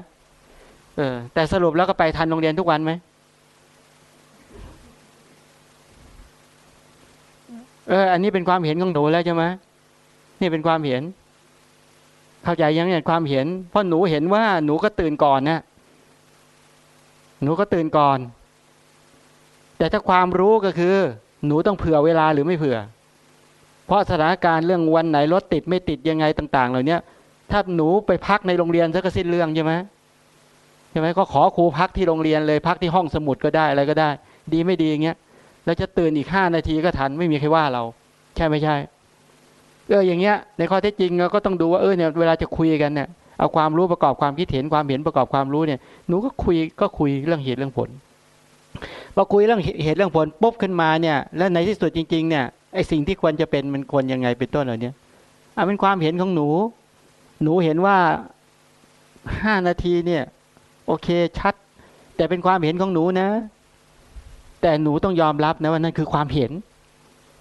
เออ แต่สรุปแล้วก็ไปทันโรงเรียนทุกวันไหม เออ อันนี้เป็นความเห็นของหนูแล้วใช่ไหมนี่เป็นความเห็น เข้าใจยังเนี่ยความเห็น เพราะหนูเห็นว่าหนูก็ตื่นก่อนนะหนูก็ตื่นก่อน แต่ถ้าความรู้ก็คือ หนูต้องเผื่อเวลาหรือไม่เผื่อ เพราะสถานการณ์เรื่องวันไหนรถติดไม่ติดยังไงต่าง ๆ เหล่านี้ถ้าหนูไปพักในโรงเรียนซะก็สิ้นเรื่องใช่ไหมใช่ไหมก็ขอครูพักที่โรงเรียนเลยพักที่ห้องสมุดก็ได้อะไรก็ได้ ดีไม่ดีอย่างเงี้ย เราจะตื่นอีกห้านาทีก็ทันไม่มีใครว่าเรา ใช่ไม่ใช่เอออย่างเงี้ย ในข้อเท็จจริงเราก็ต้องดูว่าเออเนี่ยเวลาจะคุยกันเนี่ยเอาความรู้ประกอบความคิดเห็นความเห็นประกอบความรู้เนี่ยหนูก็คุยก็คุยเรื่องเหตุเรื่องผลพอคุยเรื่องเหตุเรื่องผลปุ๊บขึ้นมาเนี่ย แล้วในที่สุดจริง ๆ เนี่ยไอสิ่งที่ควรจะเป็นมันควรยังไงเป็นต้นเหล่านี้อะเป็นความเห็นของหนู หนูเห็นว่าห้านาทีเนี่ย โอเคชัด แต่เป็นความเห็นของหนูนะ แต่หนูต้องยอมรับนะว่านั่นคือความเห็น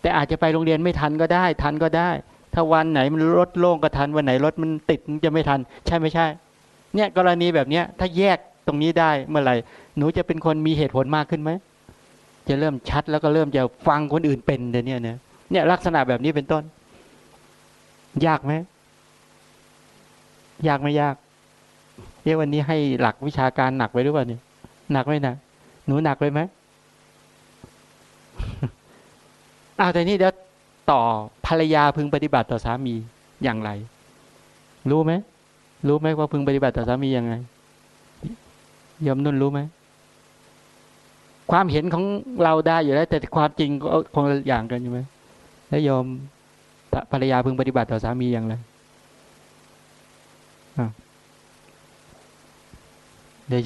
แต่อาจจะไปโรงเรียนไม่ทันก็ได้ ทันก็ได้ ถ้าวันไหนมันรถโล่งก็ทันวันไหนรถมันติดมันจะไม่ทัน ใช่ไม่ใช่ เนี่ยกรณีแบบเนี้ย ถ้าแยกตรงนี้ได้เมื่อไหร่หนูจะเป็นคนมีเหตุผลมากขึ้นไหมจะเริ่มชัดแล้วก็เริ่มจะฟังคนอื่นเป็นเดี๋ยวนี้เนี่ยเนี่ยลักษณะแบบนี้เป็นต้น ยากไหมยากไม่ยากเอ๊ะวันนี้ให้หลักวิชาการหนักไว้หรือเปล่าเนี่ยหนักไหมนักหนูหนักไปไหม อ้าวแต่นี่เดี๋ยวต่อภรรยาพึงปฏิบัติต่อสามีอย่างไร รู้ไหมรู้ไหมว่าพึงปฏิบัติต่อสามียังไงยมนุ่นรู้ไหมความเห็นของเราได้อยู่แล้วแต่ความจริงก็คงอย่างกันอยู่ไหมแล้วยมภรรยาพึงปฏิบัติต่อสามีอย่างไรเดี๋ยว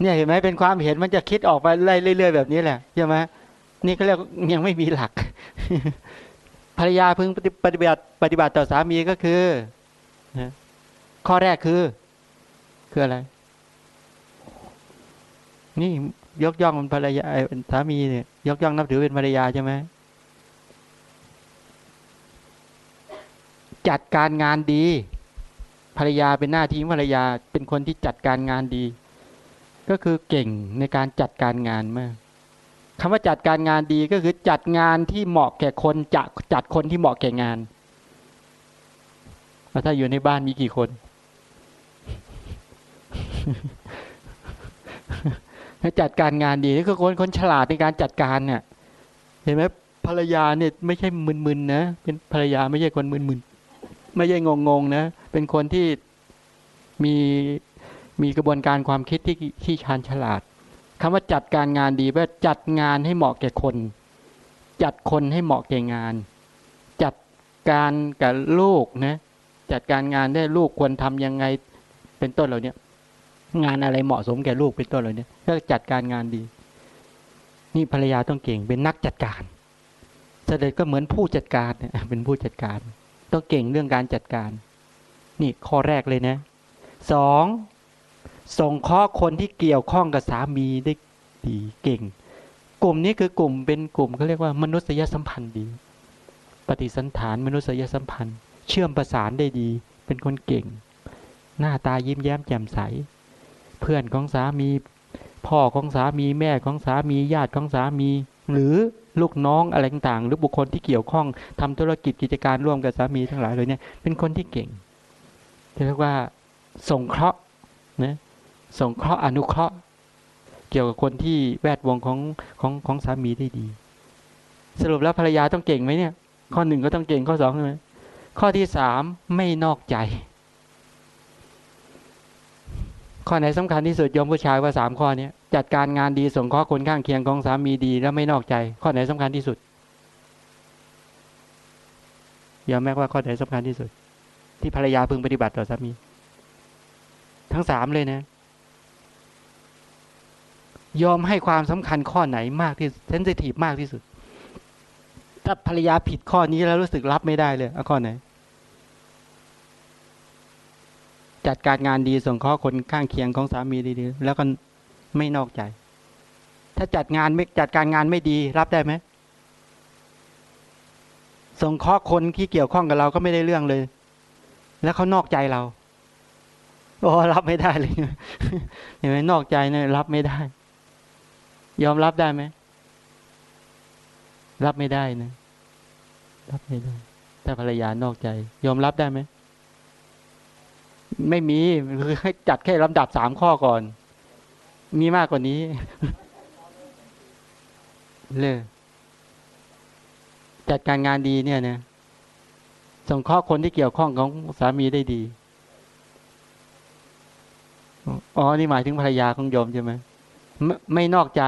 เนี่ยเห็นไหมเป็นความเห็นมันจะคิดออกไปเรื่อยๆแบบนี้แหละใช่ไหม นี่ก็เรียกยังไม่มีหลัก ภรรยาพึงปฏิบัติปฏิบัติต่อสามีก็คือข้อแรกคือ คืออะไร นี่ยกย่องเป็นภรรยาสามีเนี่ยยกย่องนับถือเป็นภรรยาใช่ไหมจัดการงานดี ภรรยาเป็นหน้าที่ภรรยาเป็นคนที่จัดการงานดี ก็คือเก่งในการจัดการงานมาก คำว่าจัดการงานดีก็คือจัดงานที่เหมาะแก่คนจะจัดคนที่เหมาะแก่งานแล้วถ้าอยู่ในบ้านมีกี่คนถ้าจัดการงานดีนี่คือคนคนฉลาดในการจัดการเนี่ย เห็นไหมภรรยาเนี่ยไม่ใช่มึนๆนะเป็นภรรยาไม่ใช่คนมึนๆไม่ใช่งงๆนะ เป็นคนที่มีมีกระบวนการความคิดที่ที่ชาญฉลาด คำว่าจัดการงานดีแปลว่าจัดงานให้เหมาะแก่คน จัดคนให้เหมาะแก่งาน จัดการกับลูกนะจัดการงานได้ลูกควรทำยังไงเป็นต้นเหล่านี้งานอะไรเหมาะสมแก่ลูกเป็นต้นเหล่านี้ก็จัดการงานดี นี่ภรรยาต้องเก่งเป็นนักจัดการเสด็จก็เหมือนผู้จัดการเป็นผู้จัดการ ต้องเก่งเรื่องการจัดการ นี่ข้อแรกเลยนะสอง ส่งข้อคนที่เกี่ยวข้องกับสามีได้ดีเก่ง กลุ่มนี้คือกลุ่มเป็นกลุ่มเขาเรียกว่ามนุษยสัมพันธ์ดี ปฏิสันฐานมนุษยสัมพันธ์ เชื่อมประสานได้ดี เป็นคนเก่ง หน้าตายิ้มแย้มแจ่มใส เพื่อนของสามี พ่อของสามีแม่ของสามีญาติของสามี หรือลูกน้องอะไรต่างๆหรือบุคคลที่เกี่ยวข้องทำธุรกิจกิจการร่วมกับสามีทั้งหลายเลยเนี่ยเป็นคนที่เก่งเรียกว่าส่งเคราะห์นะ สงเคราะห์อนุเคราะห์ เกี่ยวกับคนที่แวดวงของของของสามีได้ดี สรุปแล้วภรรยาต้องเก่งไหมเนี่ย ข้อหนึ่งก็ต้องเก่งข้อสองใช่ไหมข้อที่สามไม่นอกใจ ข้อไหนสำคัญที่สุดยอมผู้ชายว่าสามข้อนี้จัดการงานดีส่งข้อคนข้างเคียงของสามีดีแล้วไม่นอกใจ ข้อไหนสำคัญที่สุดยอมแม้ว่าข้อไหนสำคัญที่สุด ที่ภรรยาพึงปฏิบัติต่อสามี ทั้งสามเลยนะ ยอมให้ความสำคัญข้อไหนมากที่เซนซิทีฟมากที่สุด ถ้าภรรยาผิดข้อนี้แล้วรู้สึกรับไม่ได้เลยเอาข้อไหน จัดการงานดีส่งข้อคนข้างเคียงของสามีดีๆ แล้วก็ไม่นอกใจ ถ้าจัดงานไม่จัดการงานไม่ดีรับได้ไหมส่งข้อคนที่เกี่ยวข้องกับเราก็ไม่ได้เรื่องเลย แล้วเขานอกใจเราโอ้รับไม่ได้เลยเห็นไหมนอกใจเนี่ยรับไม่ได้ ยอมรับได้ไหม รับไม่ได้นะ รับไม่ได้ถ้าภรรยานอกใจ ยอมรับได้ไหม ไม่มีคือให้จัดแค่ลำดับสามข้อก่อน มีมากกว่านี้ เลยจัดการงานดีเนี่ยนะส่งข้อคนที่เกี่ยวข้องของสามีได้ดี อ๋อ นี่หมายถึงภรรยาของโยมใช่ไหม ไม่ไม่นอกใจ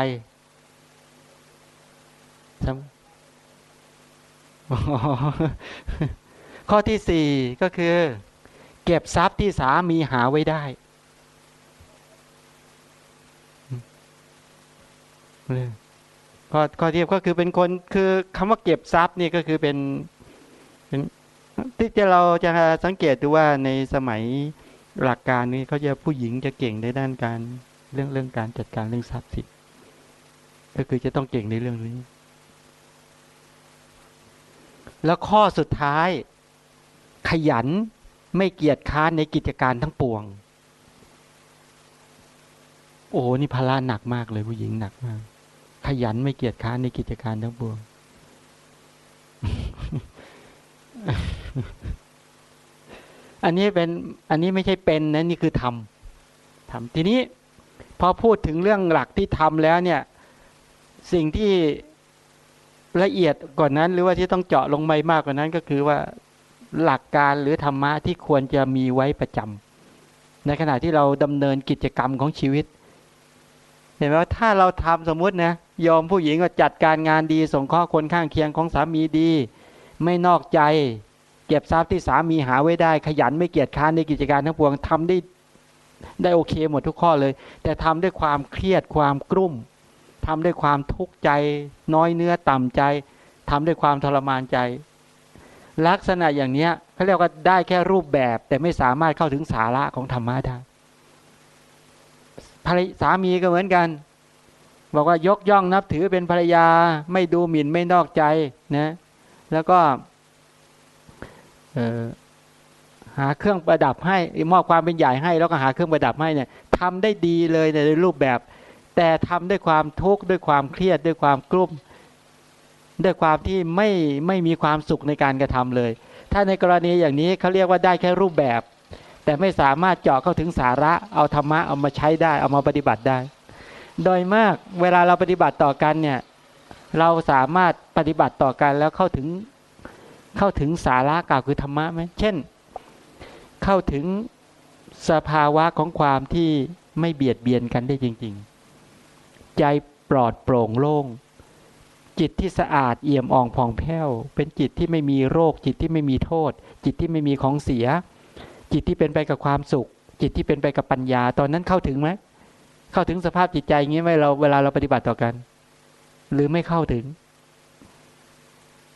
ข้อที่สี่ก็คือ เก็บทรัพย์ที่สามีหาไว้ได้ข้อข้อเทียบก็คือเป็นคนคือคำว่าเก็บทรัพย์นี่ก็คือเป็นเป็นที่จะเราจะสังเกตดูว่าในสมัยหลักการนี้เขาจะผู้หญิงจะเก่งในด้านการ เรื่องเรื่องการจัดการเรื่องทรัพย์สินก็คือจะต้องเก่งในเรื่องนี้ แล้วข้อสุดท้าย ขยันไม่เกียจค้านในกิจการทั้งปวง โอ้โหนี่ภาระหนักมากเลยผู้หญิงหนักมาก ขยันไม่เกียจค้านในกิจการทั้งปวง อันนี้เป็น อันนี้ไม่ใช่เป็นนะนี่คือทำทำทีนี้ พอพูดถึงเรื่องหลักที่ทำแล้วเนี่ย สิ่งที่ละเอียดกว่านนั้น หรือว่าที่ต้องเจาะลงไปมากกว่านั้นก็คือว่าหลักการหรือธรรมะที่ควรจะมีไว้ประจำในขณะที่เราดำเนินกิจกรรมของชีวิต เห็นไหมว่าถ้าเราทำสมมุตินะยอมผู้หญิงก็จัดการงานดีส่งข้อคนข้างเคียงของสามีดี ไม่นอกใจ เก็บทรัพย์ที่สามีหาไว้ได้ ขยันไม่เกียจค้านในกิจการทั้งปวงทำได้ ได้โอเคหมดทุกข้อเลย แต่ทำด้วยความเครียดความกลุ้มทำด้วยความทุกข์ใจ น้อยเนื้อต่ำใจทำด้วยความทรมานใจ ลักษณะอย่างเนี้ยเขาเรียกว่าได้แค่รูปแบบ แต่ไม่สามารถเข้าถึงสาระของธรรมะได้ภรรสามีก็เหมือนกัน บอกว่ายกย่องนับถือเป็นภรรยาไม่ดูหมิ่นไม่นอกใจนะ แล้วก็ เออ หาเครื่องประดับให้มอบความเป็นใหญ่ให้ แล้วก็หาเครื่องประดับให้เนี่ยทำได้ดีเลยในรูปแบบ แต่ทำด้วยความทุกข์ด้วยความเครียดด้วยความกลุ้มด้วยความที่ไม่ไม่มีความสุขในการกระทำเลย ถ้าในกรณีอย่างนี้เขาเรียกว่าได้แค่รูปแบบ แต่ไม่สามารถเจาะเข้าถึงสาระเอาธรรมะเอามาใช้ได้เอามาปฏิบัติได้ โดยมากเวลาเราปฏิบัติต่อกันเนี่ยเราสามารถปฏิบัติต่อกันแล้วเข้าถึงเข้าถึงสาระกล่าวคือธรรมะไหมเช่น เข้าถึงสภาวะของความที่ไม่เบียดเบียนกันได้จริง ๆ ใจปลอดโปร่งโล่ง จิตที่สะอาดเอี่ยมอ่องผ่องแผ้ว เป็นจิตที่ไม่มีโรค จิตที่ไม่มีโทษ จิตที่ไม่มีของเสีย จิตที่เป็นไปกับความสุข จิตที่เป็นไปกับปัญญา ตอนนั้นเข้าถึงไหมเข้าถึงสภาพจิตใจอย่างนี้ไหมเราเวลาเราปฏิบัติต่อกัน หรือไม่เข้าถึง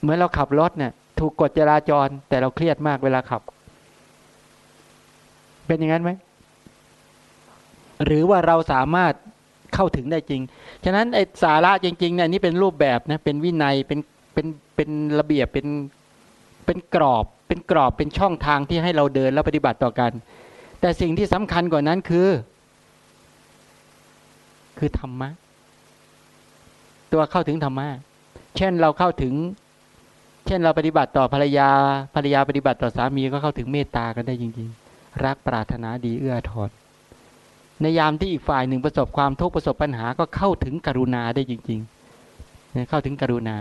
เหมือนเราขับรถเนี่ยถูกกฎจราจร แต่เราเครียดมากเวลาขับ เป็นอย่างนั้นไหมหรือว่าเราสามารถเข้าถึงได้จริง ฉะนั้นไอ้สาระจริงๆเนี่ยนี่เป็นรูปแบบนะ เป็นวินัย เป็น เป็น เป็นระเบียบ เป็น เป็นกรอบ เป็นกรอบ เป็นช่องทางที่ให้เราเดินแล้วปฏิบัติต่อกัน แต่สิ่งที่สำคัญกว่านั้นคือ คือธรรมะ ตัวเข้าถึงธรรมะ เช่นเราเข้าถึง เช่นเราปฏิบัติต่อภรรยา ภรรยาปฏิบัติต่อสามีก็เข้าถึงเมตตากันได้จริง ๆ รักปรารถนาดีเอื้อทอนในยามที่อีกฝ่ายหนึ่งประสบความทุกข์ประสบปัญหาก็เข้าถึงกรุณาได้จริงๆเนี่ยเข้าถึงกรุณา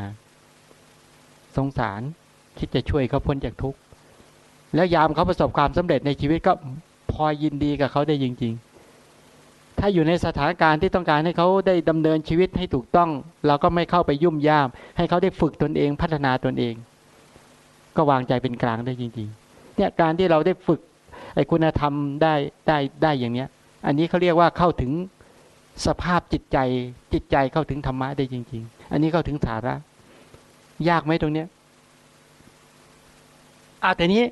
สงสารคิดจะช่วยเขาพ้นจากทุกข์แล้วยามเขาประสบความสำเร็จในชีวิตก็พอยินดีกับเขาได้จริง ๆ ถ้าอยู่ในสถานการณ์ที่ต้องการให้เขาได้ดำเนินชีวิตให้ถูกต้อง เราก็ไม่เข้าไปยุ่มย่าม ให้เขาได้ฝึกตนเองพัฒนาตนเอง ก็วางใจเป็นกลางได้จริงๆเนี่ยการที่เราได้ฝึก ไอ้คุณธรรมได้ได้ได้อย่างเนี้ย อันนี้เขาเรียกว่าเข้าถึงสภาพจิตใจจิตใจเข้าถึงธรรมะได้จริง ๆ อันนี้เข้าถึงสาระ ยากไหมตรงเนี้ยอะแต่นี้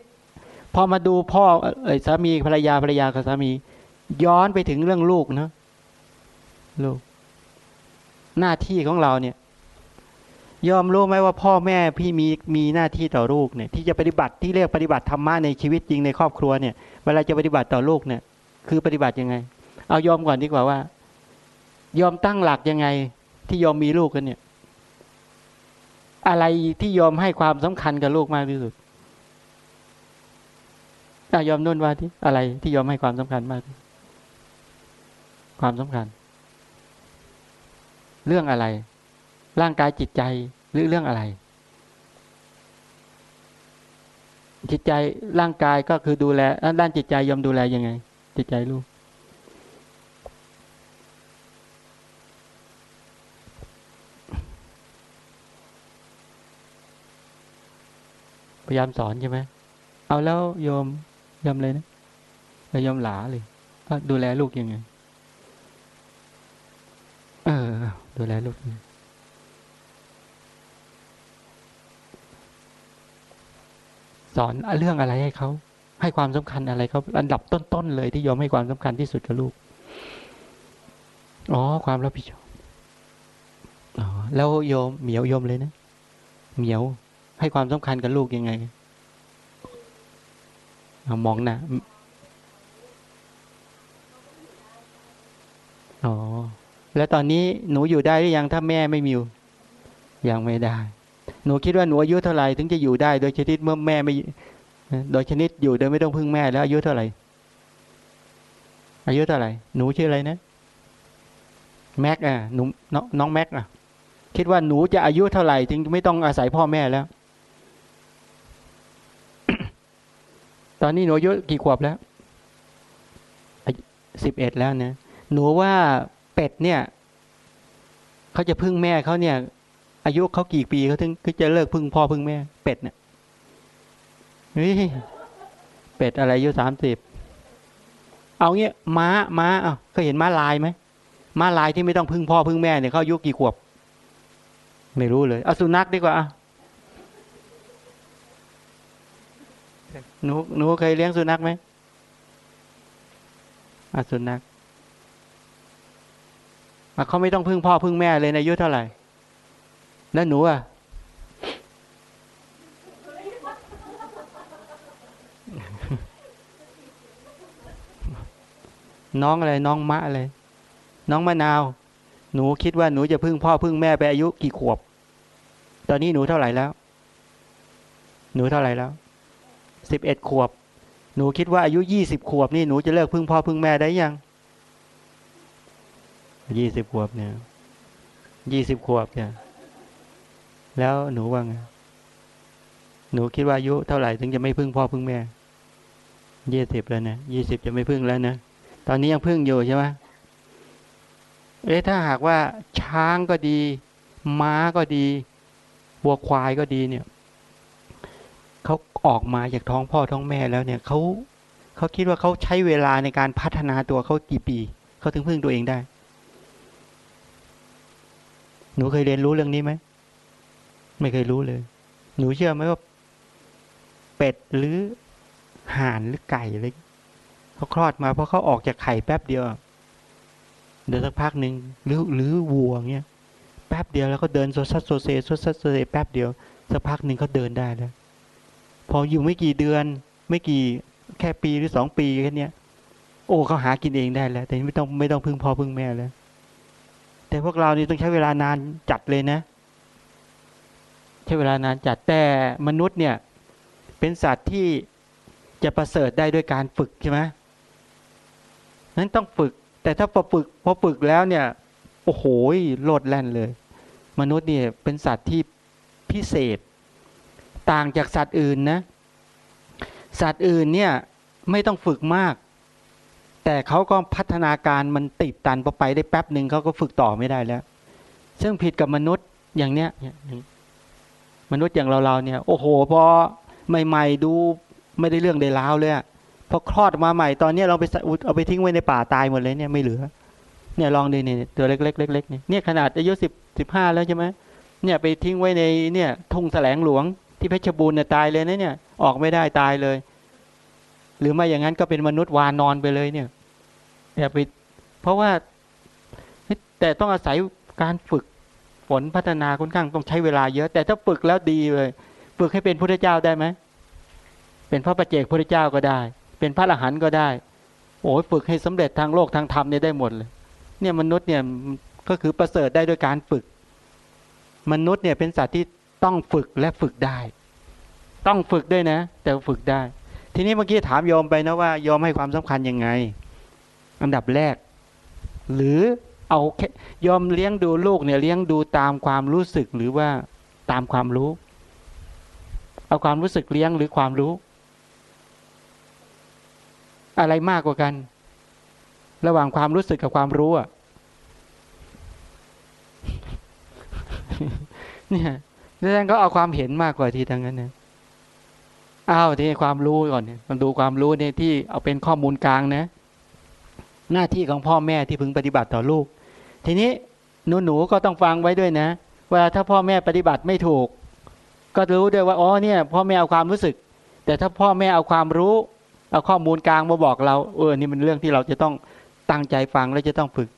พอมาดูพ่อเอ้สามีภรรยาภรรยากับสามี ย้อนไปถึงเรื่องลูกเนาะลูก หน้าที่ของเราเนี่ยยอมรู้ไหมว่าพ่อแม่พี่มีมีหน้าที่ต่อลูกเนี่ยที่จะปฏิบัติที่เรียกปฏิบัติธรรมะในชีวิตจริงในครอบครัวเนี่ย เวลาจะปฏิบัติต่อลูกเนี่ย คือปฏิบัติยังไง เอายอมก่อนดีกว่าว่า ยอมตั้งหลักยังไง ที่ยอมมีลูกกันเนี่ย อะไรที่ยอมให้ความสำคัญกับลูกมากที่สุดอยอมนุ่นว่าที่อะไรที่ยอมให้ความสำคัญมาก ความสำคัญ เรื่องอะไร ร่างกายจิตใจหรือเรื่องอะไร จิตใจร่างกายก็คือดูแลด้านจิตใจยอมดูแลยังไง จิตใจลูกพยายามสอนใช่ไหมเอาแล้วโยมยอมเลยนะแล้วยอมหลาเลยดูแลลูกยังไง เออ ดูแลลูกยังไง สอนเรื่องอะไรให้เขาให้ความสำคัญอะไรเขาอันดับต้นๆเลยที่ยอมให้ความสำคัญที่สุดกับลูกอ๋อความรับผิดชอบอ๋อแล้วโยมเหมียวโยมเลยนะเหมียวให้ความสำคัญกับลูกยังไงมองหนะอ๋อแล้วตอนนี้หนูอยู่ได้หรือยังถ้าแม่ไม่มียังไม่ได้ หนูคิดว่าหนูอายุเท่าไหร่ถึงจะอยู่ได้ โดยชนิดเมื่อแม่ไม่โดยชนิดอยู่โดยไม่ต้องพึ่งแม่แล้วอายุเท่าไหร่อายุเท่าไหร่หนูชื่ออะไรนะแม็กอะหนูน้องน้องแม็กอะ คิดว่าหนูจะอายุเท่าไหร่ถึงไม่ต้องอาศัยพ่อแม่แล้ว ตอนนี้หนูอายุกี่ขวบแล้วสิบเอ็ดแล้วนี่ยหนูว่าเป็ดเนี่ยเขาจะพึ่งแม่เขาเนี่ย อายุเขากี่ปีเขาถึงจะเลิกพึ่งพ่อพึ่งแม่ เป็ดเนี่ยเฮ้ยเป็ดอะไรอายุสามสิบเอาเงี้ยม้าม้าเอ้าเคยเห็นม้าลายไหมม้าลายที่ไม่ต้องพึ่งพ่อพึ่งแม่เนี่ยเขาอายุกี่ขวบ ไม่รู้เลยเอาสุนัขดีกว่าหนูหนูเคยเลี้ยงสุนัขไหมอาสุนัขเขาไม่ต้องพึ่งพ่อพึ่งแม่เลยในอายุเท่าไหร่ แล้วหนูอะน้องอะไรน้องมะอะไรน้องมะนาว หนูคิดว่าหนูจะพึ่งพ่อพึ่งแม่ไปอายุกี่ขวบ ตอนนี้หนูเท่าไหร่แล้ว หนูเท่าไหร่แล้วสิบเอ็ดขวบ หนูคิดว่าอายุยี่สิบขวบนี่หนูจะเลิกพึ่งพ่อพึ่งแม่ได้ยังยี่สิบขวบเนี่ยยี่สิบขวบเนี่ย แล้วหนูว่าไงหนูคิดว่าอายุเท่าไหร่ถึงจะไม่พึ่งพ่อพึ่งแม่ยี่สิบแล้วนะยี่สิบจะไม่พึ่งแล้วนะตอนนี้ยังพึ่งอยู่ใช่ไหมเอ๊ะถ้าหากว่าช้างก็ดี ม้าก็ดีวัวควายก็ดีเนี่ยเขาออกมาจากท้องพ่อท้องแม่แล้วเนี่ยเขาเขาคิดว่าเขาใช้เวลาในการพัฒนาตัวเขากี่ปีเขาถึงพึ่งตัวเองได้ หนูเคยเรียนรู้เรื่องนี้ไหม ไม่เคยรู้เลย หนูเชื่อไหมว่า เป็ดหรือห่านหรือไก่อะไรเขาคลอดมาเพราะเขาออกจากไข่แป๊บเดียว เดินสักพักหนึ่งหรือหรือวัวเงี้ยแป๊บเดียวแล้วก็เดินโซซัสโซเซโซซัสโซเซแป๊บเดียวสักพักหนึ่งเขาเดินได้แล้ว พออยู่ไม่กี่เดือน ไม่กี่แค่ปีหรือสองปีแค่เนี้ยโอ้เขาหากินเองได้แล้ว แต่ไม่ต้องไม่ต้องพึ่งพ่อพึ่งแม่แล้ว แต่พวกเรานี่ต้องใช้เวลานานจัดเลยนะ ใช้เวลานานจัดแต่มนุษย์เนี่ยเป็นสัตว์ที่จะประเสริฐได้ด้วยการฝึกใช่ไหมนั้นต้องฝึก แต่ถ้าพอฝึกพอฝึกแล้วเนี่ยโอ้โหโลดแล่นเลย มนุษย์เนี่ยเป็นสัตว์ที่พิเศษ ต่างจากสัตว์อื่นนะสัตว์อื่นเนี่ยไม่ต้องฝึกมาก แต่เขาก็พัฒนาการมันติดตันพอไปได้แป๊บหนึ่งเขาก็ฝึกต่อไม่ได้แล้ว ซึ่งผิดกับมนุษย์อย่างเนี้ย มนุษย์อย่างเราเราเนี่ย โอ้โหพอใหม่ๆดูไม่ได้เรื่องได้ราวเลยพอคลอดมาใหม่ตอนนี้เราไปเอาไปทิ้งไว้ในป่าตายหมดเลยเนี่ยไม่เหลือ เนี่ยลองดูเนี่ยตัวเล็กๆเล็กๆเนี่ยเนี่ยขนาดอายุสิบสิบห้าแล้วใช่ไหมเนี่ยไปทิ้งไว้ในเนี่ยทุ่งแสลงหลวงที่เพชรบูรณ์เนี่ยตายเลยนะเนี่ย ออกไม่ได้ตายเลย หรือไม่อย่างนั้นก็เป็นมนุษย์วานอนไปเลยเนี่ยเนี่ยไปเพราะว่าแต่ต้องอาศัยการฝึก นพัฒนาค่อนข้างต้องใช้เวลาเยอะ แต่ถ้าฝึกแล้วดีเลย ฝึกให้เป็นพระเจ้าได้ไหมเป็นพระประเจกพระเจ้าก็ได้ เป็นพระอรหันต์ก็ได้ โอ้ยฝึกให้สำเร็จทางโลกทางธรรมเนี่ยได้หมดเลย เนี่ยมนุษย์เนี่ยก็คือประเสริฐได้ด้วยการฝึก มนุษย์เนี่ยเป็นสัตว์ที่ต้องฝึกและฝึกได้ ต้องฝึกด้วยนะ แต่ฝึกได้ ทีนี้เมื่อกี้ถามโยมไปนะว่าโยมให้ความสำคัญยังไง อันดับแรก หรือ เอายอมเลี้ยงดูลูกเนี่ยเลี้ยงดูตามความรู้สึกหรือว่าตามความรู้ เอาความรู้สึกเลี้ยงหรือความรู้ อะไรมากกว่ากัน ระหว่างความรู้สึกกับความรู้อะเนี่ยดังนั้นก็เอาความเห็นมากกว่าทีทั้งนั้นนะอ้าวที่ความรู้ก่อนเนี่ยมันดูความรู้เนี่ยที่เอาเป็นข้อมูลกลางนะ หน้าที่ของพ่อแม่ที่พึงปฏิบัติต่อลูก ทีนี้หนูหนูก็ต้องฟังไว้ด้วยนะวลาถ้าพ่อแม่ปฏิบัติไม่ถูก ก็รู้ด้วยว่าอ๋อเนี่ย พ่อแม่เอาความรู้สึก แต่ถ้าพ่อแม่เอาความรู้ เอาข้อมูลกลางมาบอกเรา เออนี่มันเรื่องที่เราจะต้องตั้งใจฟังและจะต้องฝึก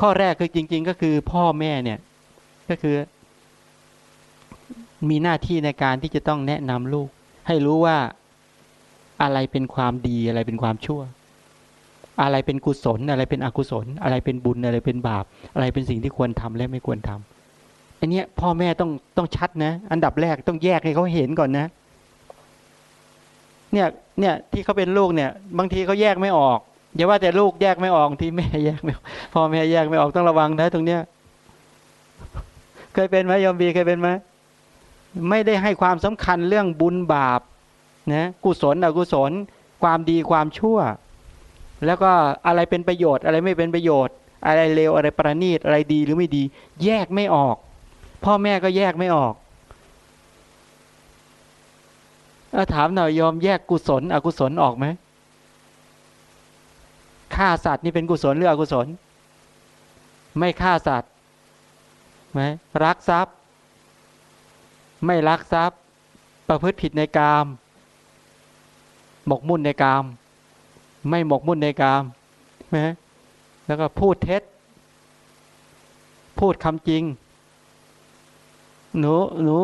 ข้อแรกคือจริง ๆ ก็คือพ่อแม่เนี่ยก็คือ มีหน้าที่ในการที่จะต้องแนะนำลูก ให้รู้ว่าอะไรเป็นความดีอะไรเป็นความชั่ว อะไรเป็นกุศล อะไรเป็นอกุศล อะไรเป็นบุญอะไรเป็นบาป อะไรเป็นสิ่งที่ควรทำและไม่ควรทำอันนี้พ่อแม่ต้องต้องชัดนะ อันดับแรกต้องแยกให้เขาเห็นก่อนนะ เนี่ยเนี่ยที่เขาเป็นลูกเนี่ย บางทีเขาแยกไม่ออกอย่าว่าแต่ลูกแยกไม่ออกที่แม่แยกไม่พ่อแม่แยกไม่ออกต้องระวังนะตรงเนี้ย เคยเป็นไหมยอมบีเคยเป็นไหมไม่ได้ให้ความสำคัญเรื่องบุญบาปนะกุศลอกุศล ความดีความชั่ว แล้วก็อะไรเป็นประโยชน์ อะไรไม่เป็นประโยชน์ อะไรเลวอะไรประณีตอะไรดีหรือไม่ดี แยกไม่ออก พ่อแม่ก็แยกไม่ออกเอาถามหน่อยยอมแยกกุศล อกุศลออกไหมฆ่าสัตว์นี่เป็นกุศลหรืออกุศล ไม่ฆ่าสัตว์ไหมรักทรัพย์ ไม่รักทรัพย์ ประพฤติผิดในกามหมกมุ่นในกาม ไม่หมกมุ่นในกามไหมแล้วก็พูดเท็จ พูดคำจริง หนูหนู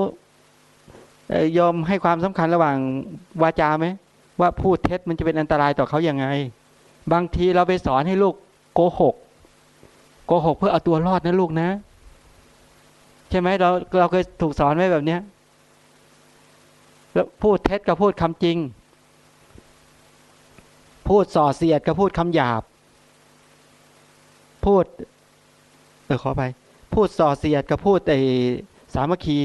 ยอมให้ความสำคัญระหว่างวาจาไหมว่าพูดเท็จมันจะเป็นอันตรายต่อเขาอยังไง บางทีเราไปสอนให้ลูกโกหกโกหกเพื่อเอาตัวรอดนะลูกนะ ใช่ไหมเราเราเคยถูกสอนไว้แบบเนี้ยแล้วพูดเท็จกับพูดคำจริง พูดส่อเสียดกับพูดคำหยาบ พูดเออขอไป พูดส่อเสียดกับพูดไอ้สามัคคี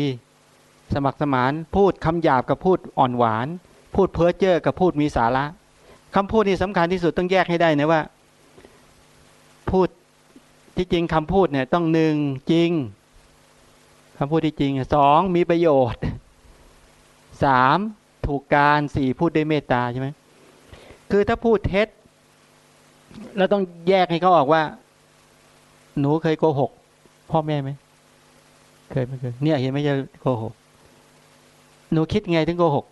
สมัครสมาน พูดคำหยาบกับพูดอ่อนหวาน พูดเพ้อเจ้อกับพูดมีสาระคำพูดนี่สำคัญที่สุดต้องแยกให้ได้นะว่า พูดที่จริงคำพูดเนี่ยต้องหนึ่งจริงคำพูดที่จริงสองมีประโยชน์สามถูกการสี่พูดด้วยเมตตาใช่ไหม คือถ้าพูดเท็จเราต้องแยกให้เขาออกว่า หนูเคยโกหก พ่อแม่ไหมเคยไม่เคยเนี่ยเห็นไหมจะโกหก หนูคิดไงถึงโกหก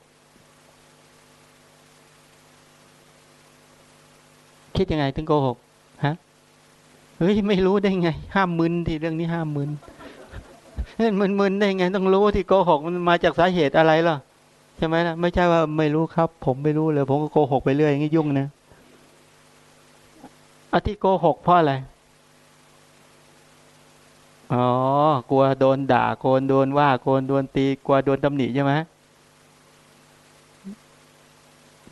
คิดยังไงถึงโกหกฮะเฮ้ยไม่รู้ได้ไง ห้ามมึนที่เรื่องนี้ห้ามมึนมึนมึนได้ไง ต้องรู้ที่โกหกมันมาจากสาเหตุอะไรล่ะ ใช่ไหมล่ะไม่ใช่ว่าไม่รู้ครับ ผมไม่รู้เลย ผมก็โกหกไปเรื่อยอย่างนี้ยุ่งนะอาที่โกหกเพราะอะไรอ๋อกลัวโดนด่าโกนโดนว่าโกนโดนตีกลัวโดนตำหนิใช่ไหม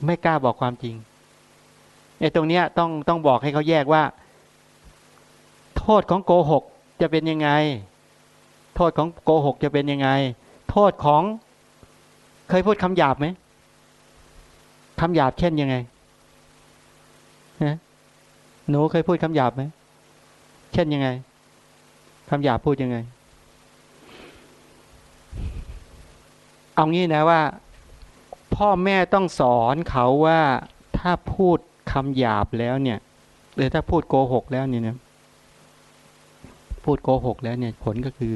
ไม่กล้าบอกความจริงไอ้ตรงเนี้ยต้องต้องบอกให้เขาแยกว่า โทษของโกหกจะเป็นยังไง โทษของโกหกจะเป็นยังไง โทษของ เคยพูดคำหยาบไหมคำหยาบเช่นยังไงนะหนูเคยพูดคำหยาบไหมเช่นยังไงคำหยาบพูดยังไง เอางี้นะว่า พ่อแม่ต้องสอนเขาว่าถ้าพูดคำหยาบแล้วเนี่ยหรือถ้าพูดโกหกแล้วเนี่ยนะพูดโกหกแล้วเนี่ยผลก็คือ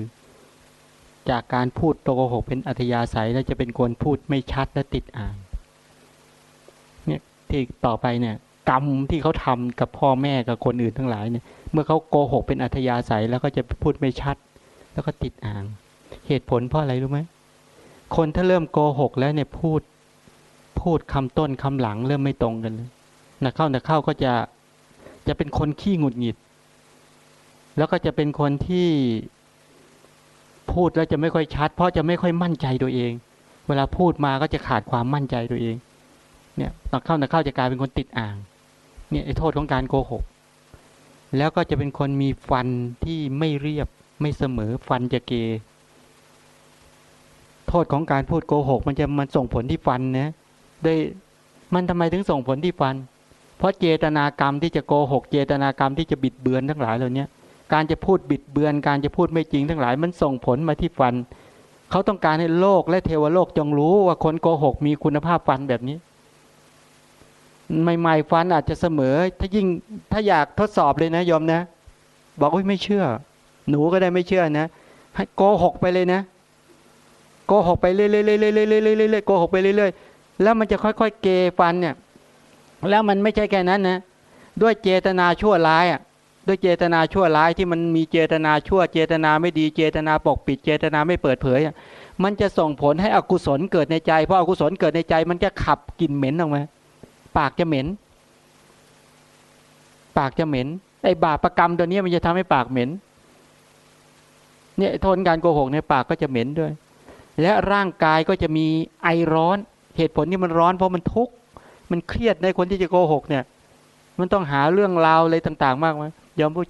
จากการพูดโกหกเป็นอัธยาศัยแล้วจะเป็นคนพูดไม่ชัดและติดอ่างเนี่ยที่ต่อไปเนี่ย กรรมที่เขาทำกับพ่อแม่กับคนอื่นทั้งหลายเนี่ย เมื่อเขาโกหกเป็นอัธยาศัยแล้วก็จะพูดไม่ชัด แล้วก็ติดอ่าง เหตุผลเพราะอะไรรู้ไหมคนถ้าเริ่มโกหกแล้วเนี่ยพูด พูดคำต้นคำหลังเริ่มไม่ตรงกันเลยนะเข้านะเข้าก็จะจะเป็นคนขี้หงุดหงิด แล้วก็จะเป็นคนที่ พูดแล้วจะไม่ค่อยชัด เพราะจะไม่ค่อยมั่นใจตัวเอง เวลาพูดมาก็จะขาดความมั่นใจตัวเอง เนี่ยนักเข้านักเข้าจะกลายเป็นคนติดอ่าง เนี่ยไอ้โทษของการโกหก แล้วก็จะเป็นคนมีฟันที่ไม่เรียบไม่เสมอฟันจะเก โทษของการพูดโกหก มันจะมันส่งผลที่ฟันนะได้มันทำไมถึงส่งผลที่ฟัน เพราะเจตนากรรมที่จะโกหก เจตนากรรมที่จะบิดเบือนทั้งหลายเหล่านี้ การจะพูดบิดเบือน การจะพูดไม่จริงทั้งหลายมันส่งผลมาที่ฟัน เขาต้องการให้โลกและเทวโลกจงรู้ว่าคนโกหกมีคุณภาพฟันแบบนี้ใหม่ๆฟันอาจจะเสมอ ถ้ายิ่งถ้าอยากทดสอบเลยนะยอมนะ บอกว่าไม่เชื่อ หนูก็ได้ไม่เชื่อนะให้โกหกไปเลยนะโกหกไปเรื่อยๆเรื่อยๆเรื่อยๆเรื่อยๆโกหกไปเรื่อยๆแล้วมันจะค่อยๆเกฟันเนี่ย แล้วมันไม่ใช่แค่นั้นนะ ด้วยเจตนาชั่วร้ายอะ ด้วยเจตนาชั่วร้ายที่มันมีเจตนาชั่วเจตนาไม่ดีเจตนาปกปิดเจตนาไม่เปิดเผย มันจะส่งผลให้อกุศลเกิดในใจเพราะอกุศลเกิดในใจ มันจะขับกลิ่นเหม็นออกมาปากจะเหม็น ปากจะเหม็นไอ้บาปประกรรมตัวนี้มันจะทำให้ปากเหม็นเนี่ยทนการโกหกในปากก็จะเหม็นด้วย และร่างกายก็จะมีไอร้อน เหตุผลที่มันร้อนเพราะมันทุกข์มันเครียดในคนที่จะโกหกเนี่ย มันต้องหาเรื่องราวอะไรต่าง ๆ มากไหม ยอมผู้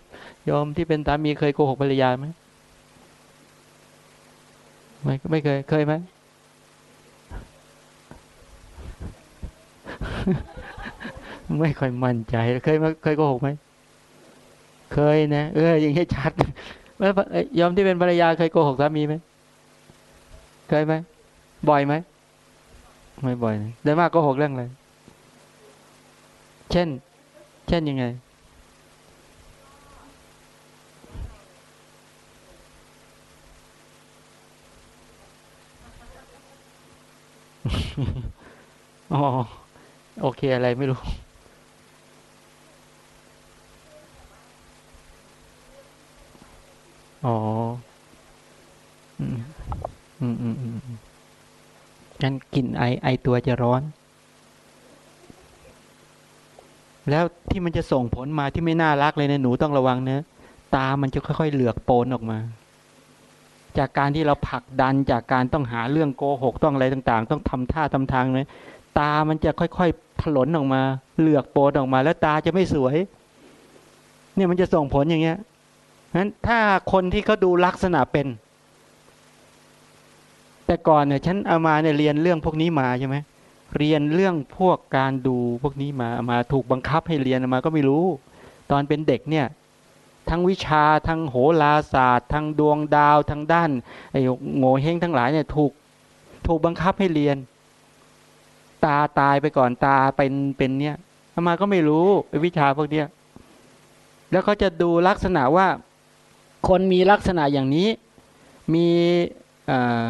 ยอมที่เป็นสามีเคยโกหกภรรยาไหมไม่ไม่เคย เคยไหมไม่ค่อยมั่นใจ เคยเคยโกหกไหม เคยนะ เออ อย่างนี้ชัดแล้วยอมที่เป็นภรรยาเคยโกหกสามีไหม เคยไหม บ่อยไหม ไม่บ่อยนะได้มากโกหกเรื่องอะไร เช่น เช่นยังไง อ๋อ โอเคอะไรไม่รู้ อ๋อ อืม อืมอืมอืมงั้นกลิ่นไอไอตัวจะร้อน แล้วที่มันจะส่งผลมาที่ไม่น่ารักเลยนะหนูต้องระวังนะ ตามันจะค่อยๆ เหลือกโปนออกมา จากการที่เราผลักดันจากการต้องหาเรื่องโกหกต้องอะไรต่างๆ ต้องทำท่าทำทางเนะตามันจะค่อยๆถลนออกมา เหลือกโปนออกมา แล้วตาจะไม่สวย เนี่ยมันจะส่งผลอย่างเงี้ยนั้นถ้าคนที่เขาดูลักษณะเป็น แต่ก่อนเนี่ยฉันเอามาเนี่ยเรียนเรื่องพวกนี้มาใช่ไหมเรียนเรื่องพวกการดูพวกนี้มาเอามาถูกบังคับให้เรียนมาก็ไม่รู้ ตอนเป็นเด็กเนี่ย ทั้งวิชาทั้งโหราศาสตร์ทั้งดวงดาวทั้งด้านไอ้โง่เฮงทั้งหลายเนี่ยถูกถูกบังคับให้เรียน ตาตายไปก่อนตาเป็นเป็นเนี่ยเอามาก็ไม่รู้วิชาพวกเนี้ยแล้วเขาจะดูลักษณะว่า คนมีลักษณะอย่างนี้ มีอ่า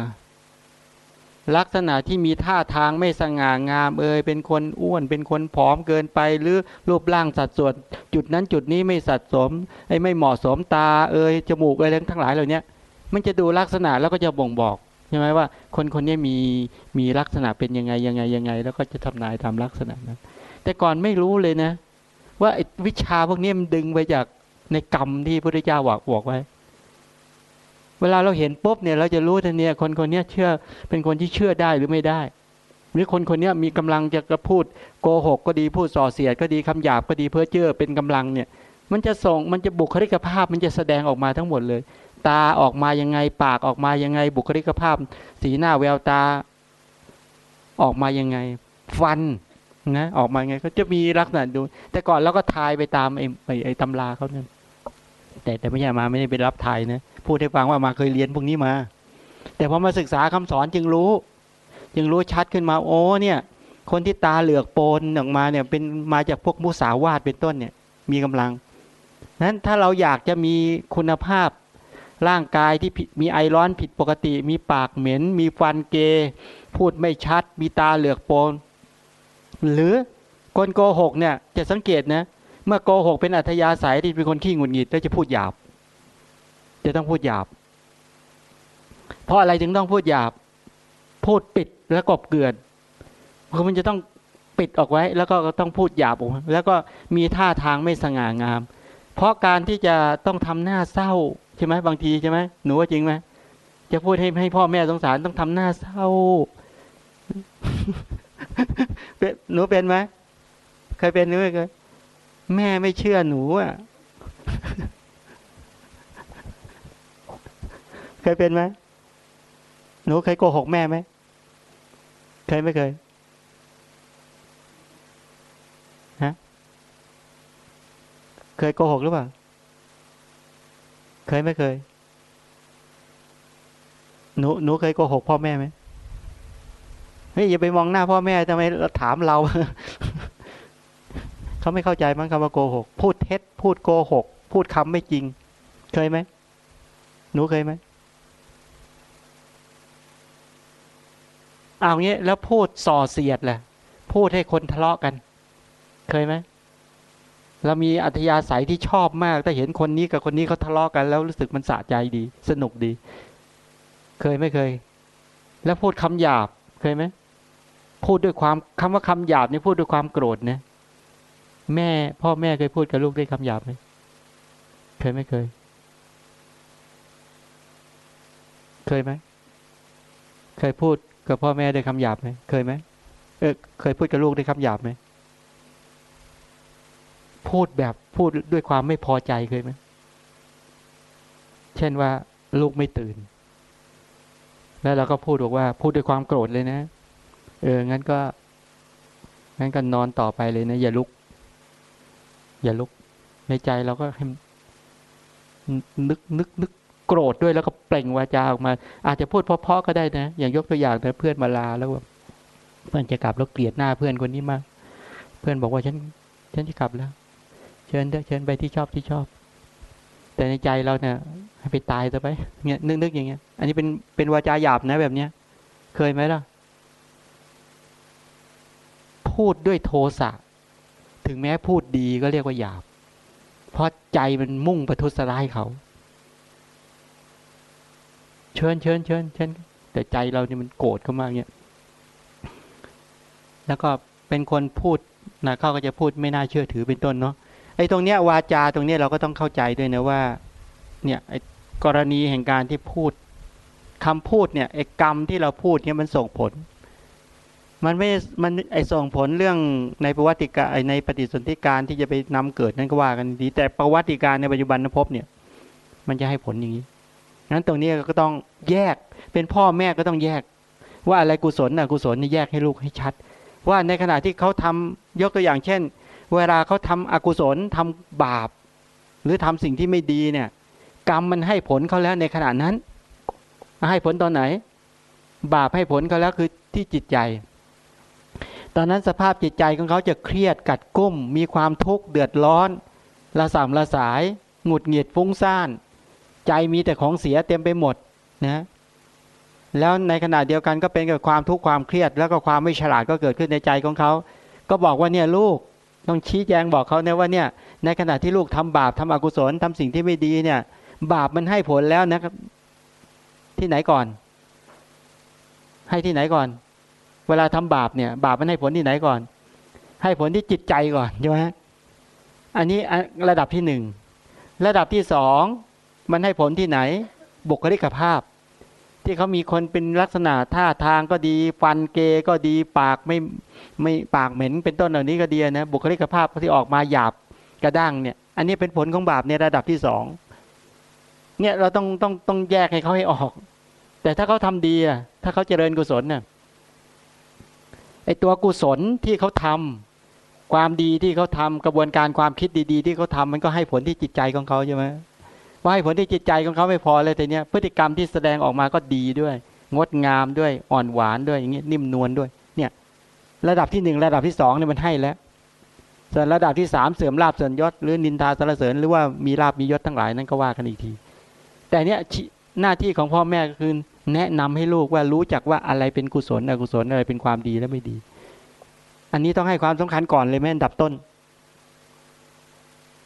ลักษณะที่มีท่าทางไม่สง่างามเอยเป็นคนอ้วนเป็นคนผอมเกินไป หรือรูปร่างสัดส่วน จุดนั้นจุดนี้ไม่สัดสมไอ้ไม่เหมาะสมตาเอยจมูกอะไรทั้งหลายเหล่านี้มันจะดูลักษณะแล้วก็จะบ่งบอกใช่ไหมว่า คนคนนี้มีมีลักษณะเป็นยังไงยังไงยังไง แล้วก็จะทำนายตามลักษณะนั้น แต่ก่อนไม่รู้เลยนะ ว่าวิชาพวกนี้มันดึงไปจากในกรรมที่พระพุทธเจ้าบอกบอกไว้ เวลาเราเห็นปุ๊บเนี่ยเราจะรู้ทันเนี่ยคนคนนี้เชื่อเป็นคนที่เชื่อได้หรือไม่ได้ หรือคนคนนี้มีกำลังจะกระพูดโกหกก็ดีพูดส่อเสียดก็ดีคำหยาบก็ดีเพื่อเจ้อเป็นกำลังเนี่ย มันจะส่งมันจะบุคลิกภาพมันจะแสดงออกมาทั้งหมดเลย ตาออกมายังไงปากออกมายังไง บุคลิกภาพ สีหน้าแววตาออกมายังไง ฟันนะออกมาไงก็จะมีลักษณะดู แต่ก่อนเราก็ทายไปตามไอ้ไอ้ไอ้ตำราเขาเนี่ย แต่แต่ไม่ใช่มาไม่ได้ไปรับไทยนะพูดให้ฟังว่ามาเคยเรียนพวกนี้มา แต่พอมาศึกษาคำสอนจึงรู้ จึงรู้ชัดขึ้นมาโอ้เนี่ย คนที่ตาเหลือกโปนออกมาเนี่ย เป็นมาจากพวกมุสาวาทเป็นต้นเนี่ย มีกำลังนั้นถ้าเราอยากจะมีคุณภาพร่างกายที่มีไอร้อนผิดปกติ มีปากเหม็น มีฟันเก พูดไม่ชัด มีตาเหลือกโปน หรือคนโกหกเนี่ยจะสังเกตนะ เมื่อโกหกเป็นอัธยาศัยที่เป็นคนขี้งุดหงิดแล้วจะพูดหยาบ จะต้องพูดหยาบ เพราะอะไรถึงต้องพูดหยาบ พูดปิดแล้วกบเกลื่อนเพราะมันจะต้องปิดออกไว้ แล้วก็ต้องพูดหยาบออกแล้วก็มีท่าทางไม่สง่างาม เพราะการที่จะต้องทำหน้าเศร้าใช่ไหมบางทีใช่ไหมหนูว่าจริงไหมจะพูดให้ให้พ่อแม่สงสารต้องทำหน้าเศร้าหนูเป็นไหมเคยเป็นหรือไม่เคย แม่ไม่เชื่อหนูอะเคยเป็นไหมหนูเคยโกหกแม่ไหมเคยไม่เคยฮะเคยโกหกหรือเปล่าเคยไม่เคยหนูหนูเคยโกหกพ่อแม่ไหมเฮ้ยอย่าไปมองหน้าพ่อแม่ทำไมถามเรา เขาไม่เข้าใจมั้งคำว่าโกหก พูดเท็จ พูดโกหก พูดคำไม่จริง เคยไหมหนูเคยไหมเอางี้แล้วพูดส่อเสียดแหละพูดให้คนทะเลาะกัน เคยไหมเรามีอัธยาศัยที่ชอบมากถ้าเห็นคนนี้กับคนนี้เขาทะเลาะกันแล้วรู้สึกมันสะใจดี สนุกดี เคยไม่เคย แล้วพูดคำหยาบเคยไหมพูดด้วยความคำว่าคำหยาบนี่พูดด้วยความโกรธนะ แม่ พ่อแม่เคยพูดกับลูกด้วยคำหยาบไหมเคยไม่เคย เคยไหมเคยพูดกับพ่อแม่ด้วยคำหยาบไหมเคยไหมเออเคยพูดกับลูกด้วยคำหยาบไหมพูดแบบพูดด้วยความไม่พอใจเคยไหมเช่นว่าลูกไม่ตื่น แล้วเราก็พูดบอกว่า พูดด้วยความโกรธเลยนะ เอองั้นก็งั้นก็นอนต่อไปเลยนะ อย่าลุก อย่าลุกในใจเราก็ให้นึกนึกนึกโกรธด้วยแล้วก็เปล่งวาจาออกมา อาจจะพูดเพราะๆก็ได้นะ อย่างยกตัวอย่างนะเพื่อนมาลาแล้วแบบเพื่อนจะกลับแล้วเกลียดหน้าเพื่อนคนนี้มาก เพื่อนบอกว่าฉัน ฉันจะกลับแล้ว เชิญเถอะเชิญไปที่ชอบที่ชอบ แต่ในใจเราเนี่ยให้ไปตายซะไปเนี่ยนึกนึกอย่างเงี้ย อันนี้เป็นเป็นวาจาหยาบนะแบบเนี้ย เคยไหมล่ะ พูดด้วยโทสะ ถึงแม้พูดดีก็เรียกว่าหยาบ เพราะใจมันมุ่งประทุษร้ายเขา เชิญเชิญเชิญเชิญแต่ใจเราเนี่ยมันโกรธเขามากเนี่ยแล้วก็เป็นคนพูดนะเขาก็จะพูดไม่น่าเชื่อถือเป็นต้นเนาะไอ้ตรงเนี้ยวาจาตรงเนี้ยเราก็ต้องเข้าใจด้วยนะว่า เนี่ยไอ้กรณีแห่งการที่พูดคำพูดเนี่ยไอ้กรรมที่เราพูดเนี่ยมันส่งผล มันไม่มันไอส่งผลเรื่องในประวัติการในปฏิสนธิการที่จะไปนำเกิดนั่นก็ว่ากันดี แต่ประวัติการในปัจจุบันภพเนี่ย มันจะให้ผลอย่างนี้งั้นตรงนี้ก็ต้องแยกเป็นพ่อแม่ก็ต้องแยก ว่าอะไรกุศลอกุศลนี่แยกให้ลูกให้ชัด ว่าในขณะที่เขาทำยกตัวอย่างเช่น เวลาเขาทำอกุศลทำบาป หรือทำสิ่งที่ไม่ดีเนี่ย กรรมมันให้ผลเขาแล้วในขณะนั้น ให้ผลตอนไหน บาปให้ผลเขาแล้วคือที่จิตใจ ตอนนั้นสภาพจิตใจของเขาจะเครียดกัดกุ้ม มีความทุกข์เดือดร้อนละสามละสาย หงุดหงิดฟุ้งซ่าน ใจมีแต่ของเสียเต็มไปหมดนะแล้วในขณะเดียวกันก็เป็นกับความทุกข์ความเครียด แล้วก็ความไม่ฉลาดก็เกิดขึ้นในใจของเขา ก็บอกว่าเนี่ยลูกต้องชี้แจงบอกเขาเนี่ยว่าเนี่ยในขณะที่ลูกทำบาปทำอกุศลทำสิ่งที่ไม่ดีเนี่ย บาปมันให้ผลแล้วนะครับ ที่ไหนก่อน ให้ที่ไหนก่อน เวลาทำบาปเนี่ย บาปมันให้ผลที่ไหนก่อน ให้ผลที่จิตใจก่อนใช่ไหมอันนี้ระดับที่หนึ่งระดับที่สองมันให้ผลที่ไหน บุคลิกภาพ ที่เขามีคนเป็นลักษณะท่าทางก็ดี ฟันเกก็ดีปากไม่ไม่ปากเหม็นเป็นต้นเหล่านี้ก็ดีนะบุคลิกภาพที่ออกมาหยาบกระด้างเนี่ย อันนี้เป็นผลของบาปในระดับที่สองเนี่ยเราต้องต้องต้องแยกให้เขาให้ออก แต่ถ้าเขาทำดีอะถ้าเขาเจริญกุศลเนี่ย ไอตัวกุศลที่เขาทำความดีที่เขาทำกระบวนการความคิดดี ๆ ที่เขาทามันก็ให้ผลที่จิตใจของเขาใช่ไหมว่าให้ผลที่จิตใจของเขาไม่พอเลยแต่เนี้ยพฤติกรรมที่แสดงออกมาก็ดีด้วย งดงามด้วยอ่อนหวานด้วยอย่างเงี้ยนิ่มนวลด้วย เนี่ย ระดับที่หนึ่งระดับที่สองเนี่ยมันให้แล้วส่วนระดับที่สามเสื่อมลาบเสื่อมยศ หรือนินทาสรรเสริญหรือว่ามีลาบมียศทั้งหลายนั้นก็ว่ากันอีกที แต่เนี้ยหน้าที่ของพ่อแม่ก็คือ แนะนำให้ลูกว่ารู้จักว่าอะไรเป็นกุศลอกุศลอะไรเป็นความดีและไม่ดี อันนี้ต้องให้ความสำคัญก่อนเลยแม่ดับต้น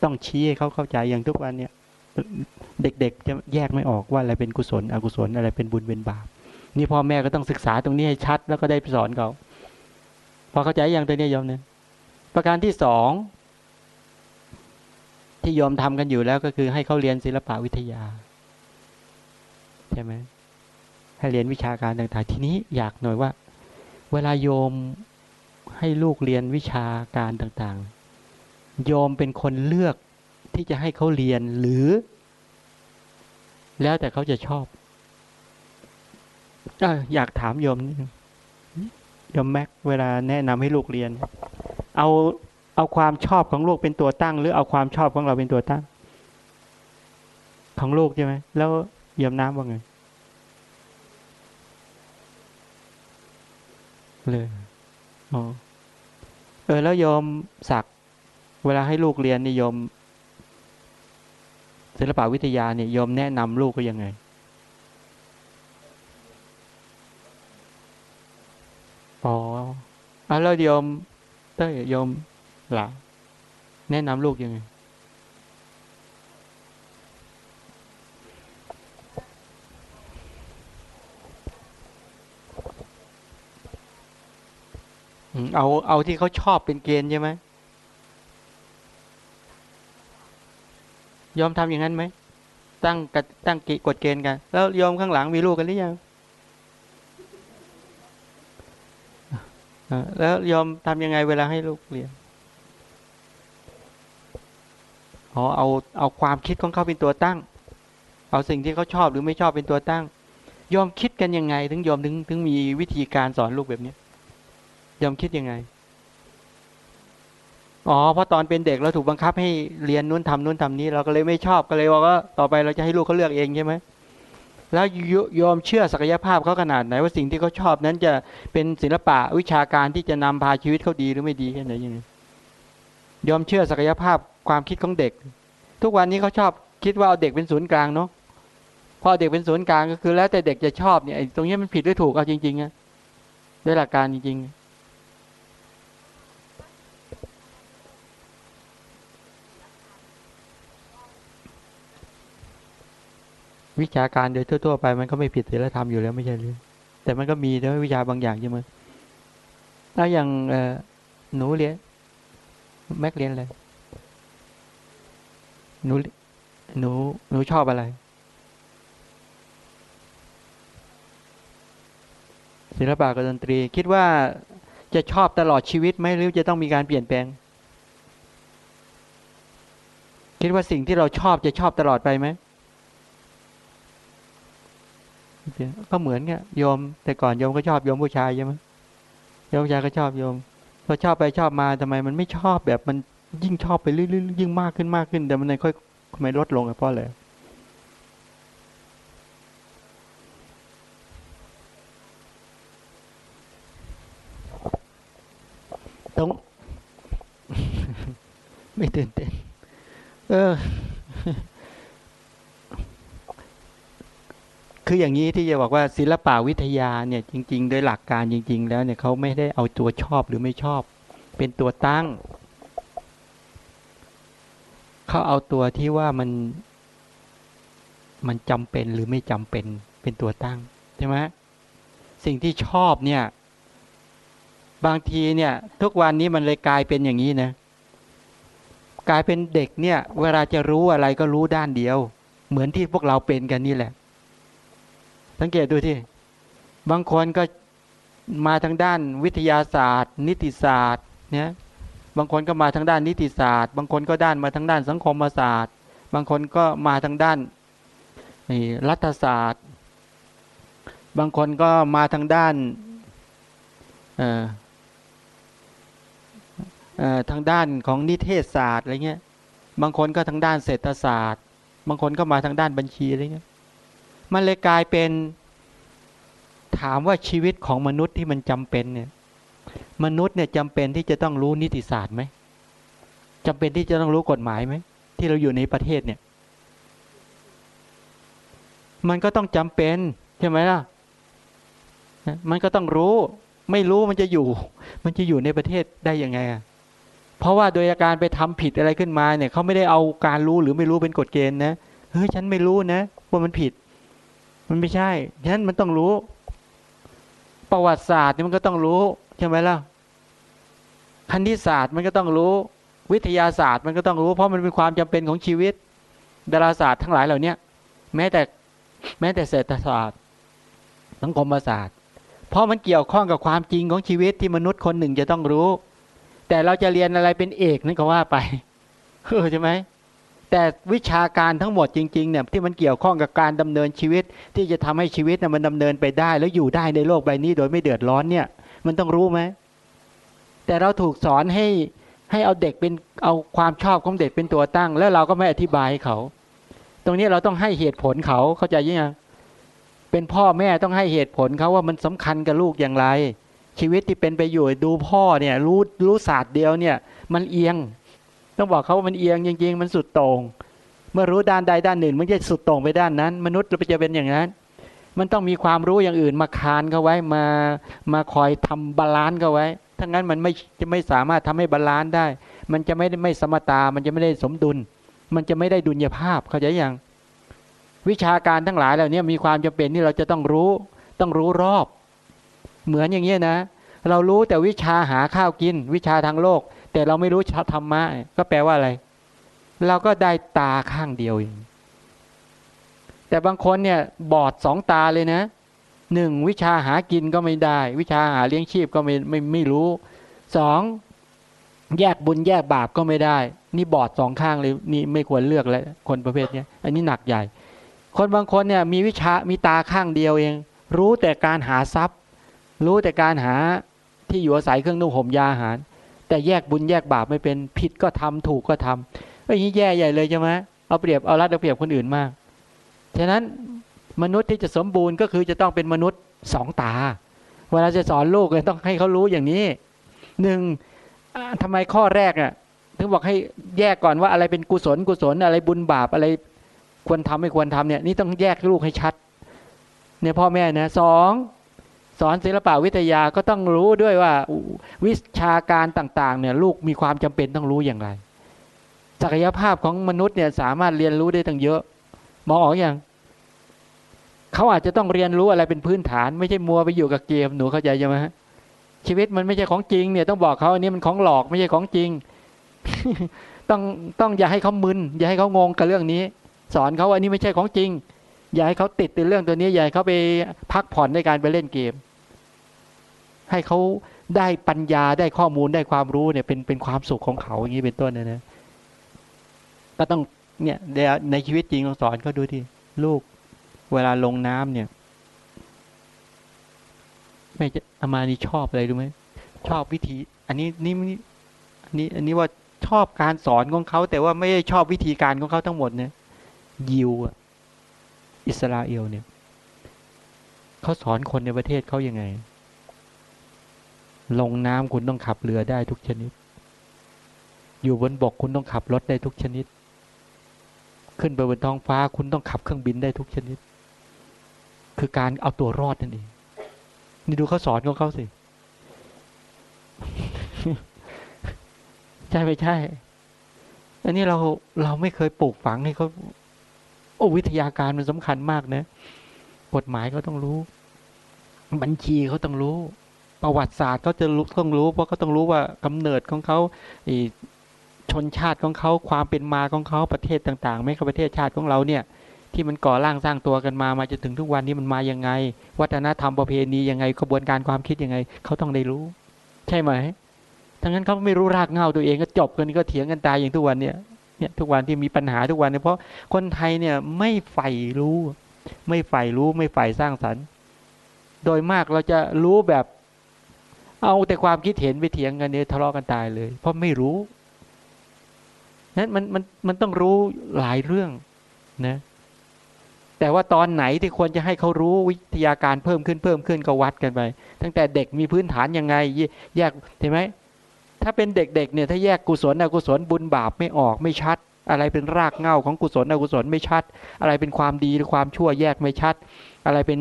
ต้องชี้ให้เขาเข้าใจอย่างทุกวันเนี่ย เด็กๆจะแยกไม่ออกว่าอะไรเป็นกุศล อกุศลอะไรเป็นบุญเป็นบาปนี่พ่อแม่ก็ต้องศึกษาตรงนี้ให้ชัด แล้วก็ได้ไปสอนเขาพอเข้าใจอย่างตัวนี้ยอมเนี่ยประการที่สองที่ยอมทำกันอยู่แล้วก็คือให้เขาเรียนศิลปะวิทยาใช่ไหม ให้เรียนวิชาการต่างๆ ทีนี้อยากหน่อยว่า เวลาโยมให้ลูกเรียนวิชาการต่างๆ โยมเป็นคนเลือกที่จะให้เขาเรียนหรือ แล้วแต่เขาจะชอบออยากถามโยมนิดนึงโยมแม็กเวลาแนะนำให้ลูกเรียน เอาเอาความชอบของลูกเป็นตัวตั้ง หรือเอาความชอบของเราเป็นตัวตั้ง ของลูกใช่ไหมแล้วโยมน้ำว่าไง เลยอ๋อเออ แล้วโยมศักเวลาให้ลูกเรียนนิยมศิลปวิทยาเนี่ยยมแนะนำลูกก็ยังไง อ๋อแล้วโยมเต้ยโยมหล่ะแนะนำลูกยังไง เอาเอาที่เขาชอบเป็นเกณฑ์ใช่ไหมยอมทำอย่างนั้นไหมตั้งกตั้งกฎเกณฑ์กัน แล้วยอมข้างหลังมีลูกกันหรือยังแล้วยอมทำยังไงเวลาให้ลูกเรียนอ๋อเอาเอาความคิดของเขาเป็นตัวตั้ง เอาสิ่งที่เขาชอบหรือไม่ชอบเป็นตัวตั้ง ยอมคิดกันยังไง ถึงยอมถึงถึงมีวิธีการสอนลูกแบบนี้ ยอมคิดยังไง อ๋อเพราะตอนเป็นเด็กเราถูกบังคับให้เรียนนู้นทำนู้นทำนี้ เราก็เลยไม่ชอบก็เลยว่าก็ต่อไปเราจะให้ลูกเขาเลือกเองใช่ไหมแล้วยอมเชื่อศักยภาพเขาขนาดไหนว่าสิ่งที่เขาชอบนั้นจะเป็นศิลปะวิชาการที่จะนำพาชีวิตเขาดีหรือไม่ดีแค่ไหนยังไงยอมเชื่อศักยภาพความคิดของเด็ก ทุกวันนี้เขาชอบคิดว่าเอาเด็กเป็นศูนย์กลางเนาะพอเด็กเป็นศูนย์กลางก็คือแล้วแต่เด็กจะชอบเนี่ยตรงนี้มันผิดหรือถูกเอาจริงๆนะด้วยหลักการจริงๆ วิชาการโดยทั่ว ๆ ไปมันก็ไม่ผิดศีลธรรมอยู่แล้วไม่ใช่หรือแต่มันก็มีด้วยวิชาบางอย่างใช่ไหมถ้าอย่างหนูเรียนแม็กเรียนอะไรหนูหนูหนูชอบอะไร ศิลปะกับดนตรี คิดว่าจะชอบตลอดชีวิตไหมหรือจะต้องมีการเปลี่ยนแปลง คิดว่าสิ่งที่เราชอบจะชอบตลอดไปไหม ก็เหมือนเงี้ยโยม แต่ก่อนโยมก็ชอบโยมผู้ชายใช่ไหมโยมผู้ชายก็ชอบโยมพอชอบไปชอบมาทำไมมันไม่ชอบแบบมันยิ่งชอบไปเรื่อยๆยิ่งมากขึ้นมากขึ้น แต่มันค่อยทำไมลดลงอะเพราะอะไรต้อง ไม่ตื่นเต้นเออ คืออย่างนี้ที่จะบอกว่าศิลปะวิทยาเนี่ยจริง ๆ โดยหลักการจริง ๆ แล้วเนี่ยเขาไม่ได้เอาตัวชอบหรือไม่ชอบ เป็นตัวตั้งเขาเอาตัวที่ว่ามันมันจำเป็นหรือไม่จำเป็นเป็นตัวตั้งใช่ไหมสิ่งที่ชอบเนี่ย บางทีเนี่ย ทุกวันนี้มันเลยกลายเป็นอย่างนี้นะกลายเป็นเด็กเนี่ย เวลาจะรู้อะไรก็รู้ด้านเดียว เหมือนที่พวกเราเป็นกันนี่แหละ สังเกตดูที่บางคนก็มาทางด้านวิทยาศาสตร์ นิติศาสตร์เนี่ยบางคนก็มาทางด้านนิติศาสตร์ บางคนก็ด้านมาทางด้านสังคมศาสตร์ บางคนก็มาทางด้านรัฐศาสตร์ บางคนก็มาทางด้านทางด้านของนิเทศศาสตร์อะไรเงี้ย บางคนก็ทางด้านเศรษฐศาสตร์ บางคนก็มาทางด้านบัญชีอะไรเงี้ย มันเลยกลายเป็นถามว่าชีวิตของมนุษย์ที่มันจำเป็นเนี่ยมนุษย์เนี่ยจำเป็นที่จะต้องรู้นิติศาสตร์ไหมจำเป็นที่จะต้องรู้กฎหมายไหมที่เราอยู่ในประเทศเนี่ย มันก็ต้องจำเป็นใช่ไหมล่ะมันก็ต้องรู้ ไม่รู้มันจะอยู่ มันจะอยู่ในประเทศได้ยังไงอะเพราะว่าโดยอาการไปทำผิดอะไรขึ้นมาเนี่ยเขาไม่ได้เอาการรู้หรือไม่รู้เป็นกฎเกณฑ์นะเฮ้ยฉันไม่รู้นะว่ามันผิด มันไม่ใช่ฉะนั้นมันต้องรู้ ประวัติศาสตร์นี่มันก็ต้องรู้ใช่ไหมล่ะคณิตศาสตร์มันก็ต้องรู้ วิทยาศาสตร์มันก็ต้องรู้ เพราะมันเป็นความจำเป็นของชีวิต ดาราศาสตร์ทั้งหลายเหล่านี้แม้แต่แม้แต่เศรษฐศาสตร์ สังคมศาสตร์ เพราะมันเกี่ยวข้องกับความจริงของชีวิตที่มนุษย์คนหนึ่งจะต้องรู้ แต่เราจะเรียนอะไรเป็นเอกนั่นก็ว่าไปเออใช่ไหม แต่วิชาการทั้งหมดจริงๆเนี่ยที่มันเกี่ยวข้องกับการดำเนินชีวิต ที่จะทำให้ชีวิตน่ยมันดำเนินไปได้ แล้วอยู่ได้ในโลกใบนี้โดยไม่เดือดร้อนเนี่ยมันต้องรู้ไหมแต่เราถูกสอนให้ให้เอาเด็กเป็นเอาความชอบของเด็กเป็นตัวตั้ง แล้วเราก็ไม่อธิบายเขา ตรงนี้เราต้องให้เหตุผลเขาเข้าใจยังเป็นพ่อแม่ต้องให้เหตุผลเขาว่ามันสำคัญกับลูกอย่างไร ชีวิตที่เป็นไปอยู่ดูพ่อเนี่ยรู้รู้ศาสตร์เดียวเนี่ย มันเอียง ต้องบอกเขาว่ามันเอียงจริงๆ มันสุดโต่งเมื่อรู้ด้านใดด้านหนึ่ง มันจะสุดโต่งไปด้านนั้น มนุษย์เราจะเป็นอย่างนั้น มันต้องมีความรู้อย่างอื่นมาคานเขาไว้มามาคอยทำ balance เขาไว้ถ้างั้นมันไม่จะไม่สามารถทำให้ balance ได้ มันจะไม่ได้ไม่สมตา มันจะไม่ได้สมดุล มันจะไม่ได้ดุลยภาพเข้าใจยังวิชาการทั้งหลายเหล่านี้มีความจำเป็นที่เราจะต้องรู้ต้องรู้รอบ เหมือนอย่างเงี้นะ เรารู้แต่วิชาหาข้าวกิน วิชาทางโลก แต่เราไม่รู้ชธรรมะก็แปลว่าอะไร เราก็ได้ตาข้างเดียวเองแต่บางคนเนี่ยบอดสองตาเลยนะหนึ่งวิชาหากินก็ไม่ได้ วิชาหาเลี้ยงชีพก็ไม่ไม่ไม่รู้สองแยกบุญแยกบาปก็ไม่ได้ นี่บอดสองข้างเลยนี่ไม่ควรเลือกแล้วคนประเภทนี้อันนี้หนักใหญ่ คนบางคนเนี่ยมีวิชามีตาข้างเดียวเอง รู้แต่การหาทรัพย์ รู้แต่การหาที่อยู่อาศัยเครื่องนุ่งห่มยาอาหาร แต่แยกบุญแยกบาปไม่เป็นผิดก็ทำถูกก็ทำอันนี้แย่ใหญ่เลยใช่ไหมเอาเปรียบเอารัดเอาเปรียบคนอื่นมากฉะนั้นมนุษย์ที่จะสมบูรณ์ก็คือจะต้องเป็นมนุษย์สองตา เวลาจะสอนลูกเลยต้องให้เขารู้อย่างนี้หนึ่งทำไมข้อแรกอะถึงบอกให้แยกก่อนว่าอะไรเป็นกุศลกุศลอะไรบุญบาปอะไรควรทำไม่ควรทำเนี่ยนี่ต้องแยกลูกให้ชัดเนี่ยพ่อแม่นะสอง สอนศิลปะวิทยาก็ต้องรู้ด้วยว่าวิชาการต่างๆเนี่ยลูกมีความจำเป็นต้องรู้อย่างไร ศักยภาพของมนุษย์เนี่ยสามารถเรียนรู้ได้ตั้งเยอะมองออกอย่างเขาอาจจะต้องเรียนรู้อะไรเป็นพื้นฐาน ไม่ใช่มัวไปอยู่กับเกมหนูเข้าใจใช่ไหมชีวิตมันไม่ใช่ของจริงเนี่ยต้องบอกเขาอันนี้มันของหลอกไม่ใช่ของจริง ต้องต้องอย่าให้เขามึนอย่าให้เขางงกับเรื่องนี้ สอนเขาว่านี่ไม่ใช่ของจริง อย่าให้เขาติดในเรื่องตัวนี้อย่าให้เขาไปพักผ่อนในการไปเล่นเกม ให้เขาได้ปัญญาได้ข้อมูลได้ความรู้เนี่ยเป็นเป็นความสุขของเขาอย่างนี้เป็นต้นนะนะก็ต้องเนี่ยเดี๋ยวในชีวิตจริงเราสอนเขาดูที่ลูกเวลาลงน้ำเนี่ยไม่จะอามานี่ชอบอะไรรู้ไหมชอบวิธี อันนี้นี่นี่อันนี้อันนี้ว่าชอบการสอนของเขาแต่ว่าไม่ได้ชอบวิธีการของเขาทั้งหมดเนี่ยยิวอะอิสราเอลเนี่ยเขาสอนคนในประเทศเขายังไง ลงน้ำคุณต้องขับเรือได้ทุกชนิด อยู่บนบกคุณต้องขับรถได้ทุกชนิด ขึ้นไปบนท้องฟ้าคุณต้องขับเครื่องบินได้ทุกชนิด คือการเอาตัวรอดนั่นเอง นี่ดูเขาสอนของเขาสิ ใช่ไม่ใช่ อันนี้เราเราไม่เคยปลูกฝังให้เขาโอ้วิทยาการมันสำคัญมากนะ กฎหมายเขาต้องรู้ บัญชีเขาต้องรู้ ประวัติศาสตร์เขาจะรู้ต้องรู้เพราะเขาต้องรู้ว่ากำเนิดของเขาชนชาติของเขาความเป็นมาของเขาประเทศต่างๆ ไม่ใช่ประเทศชาติของเราเนี่ย ที่มันก่อร่างสร้างตัวกันมามาจนถึงทุกวันนี้มันมายังไง วัฒนธรรมประเพณียังไงกระบวนการความคิดยังไง เขาต้องได้รู้ ใช่ไหมทั้งนั้นเขาไม่รู้รากเหง้าตัวเองก็จบกันก็เถียงกันตายอย่างทุกวันเนี่ยเนี่ยทุกวันที่มีปัญหาทุกวันเนี่ยเพราะคนไทยเนี่ยไม่ใฝ่รู้ ไม่ใฝ่รู้ไม่ใฝ่สร้างสรรค์ โดยมากเราจะรู้แบบ เอาแต่ความคิดเห็นไปเถียงกันเนี่ยทะเลาะกันตายเลย เพราะไม่รู้นั้นมันมันมันต้องรู้หลายเรื่องนะแต่ว่าตอนไหนที่ควรจะให้เขารู้วิทยาการเพิ่มขึ้นเพิ่มขึ้นก็วัดกันไป ตั้งแต่เด็กมีพื้นฐานยังไง แยกเห็นไหมถ้าเป็นเด็กๆเนี่ยถ้าแยกกุศลอกุศลบุญบาปไม่ออกไม่ชัด อะไรเป็นรากเหง้าของกุศลอกุศลไม่ชัด อะไรเป็นความดีหรือความชั่วแยกไม่ชัด อะไรเป็น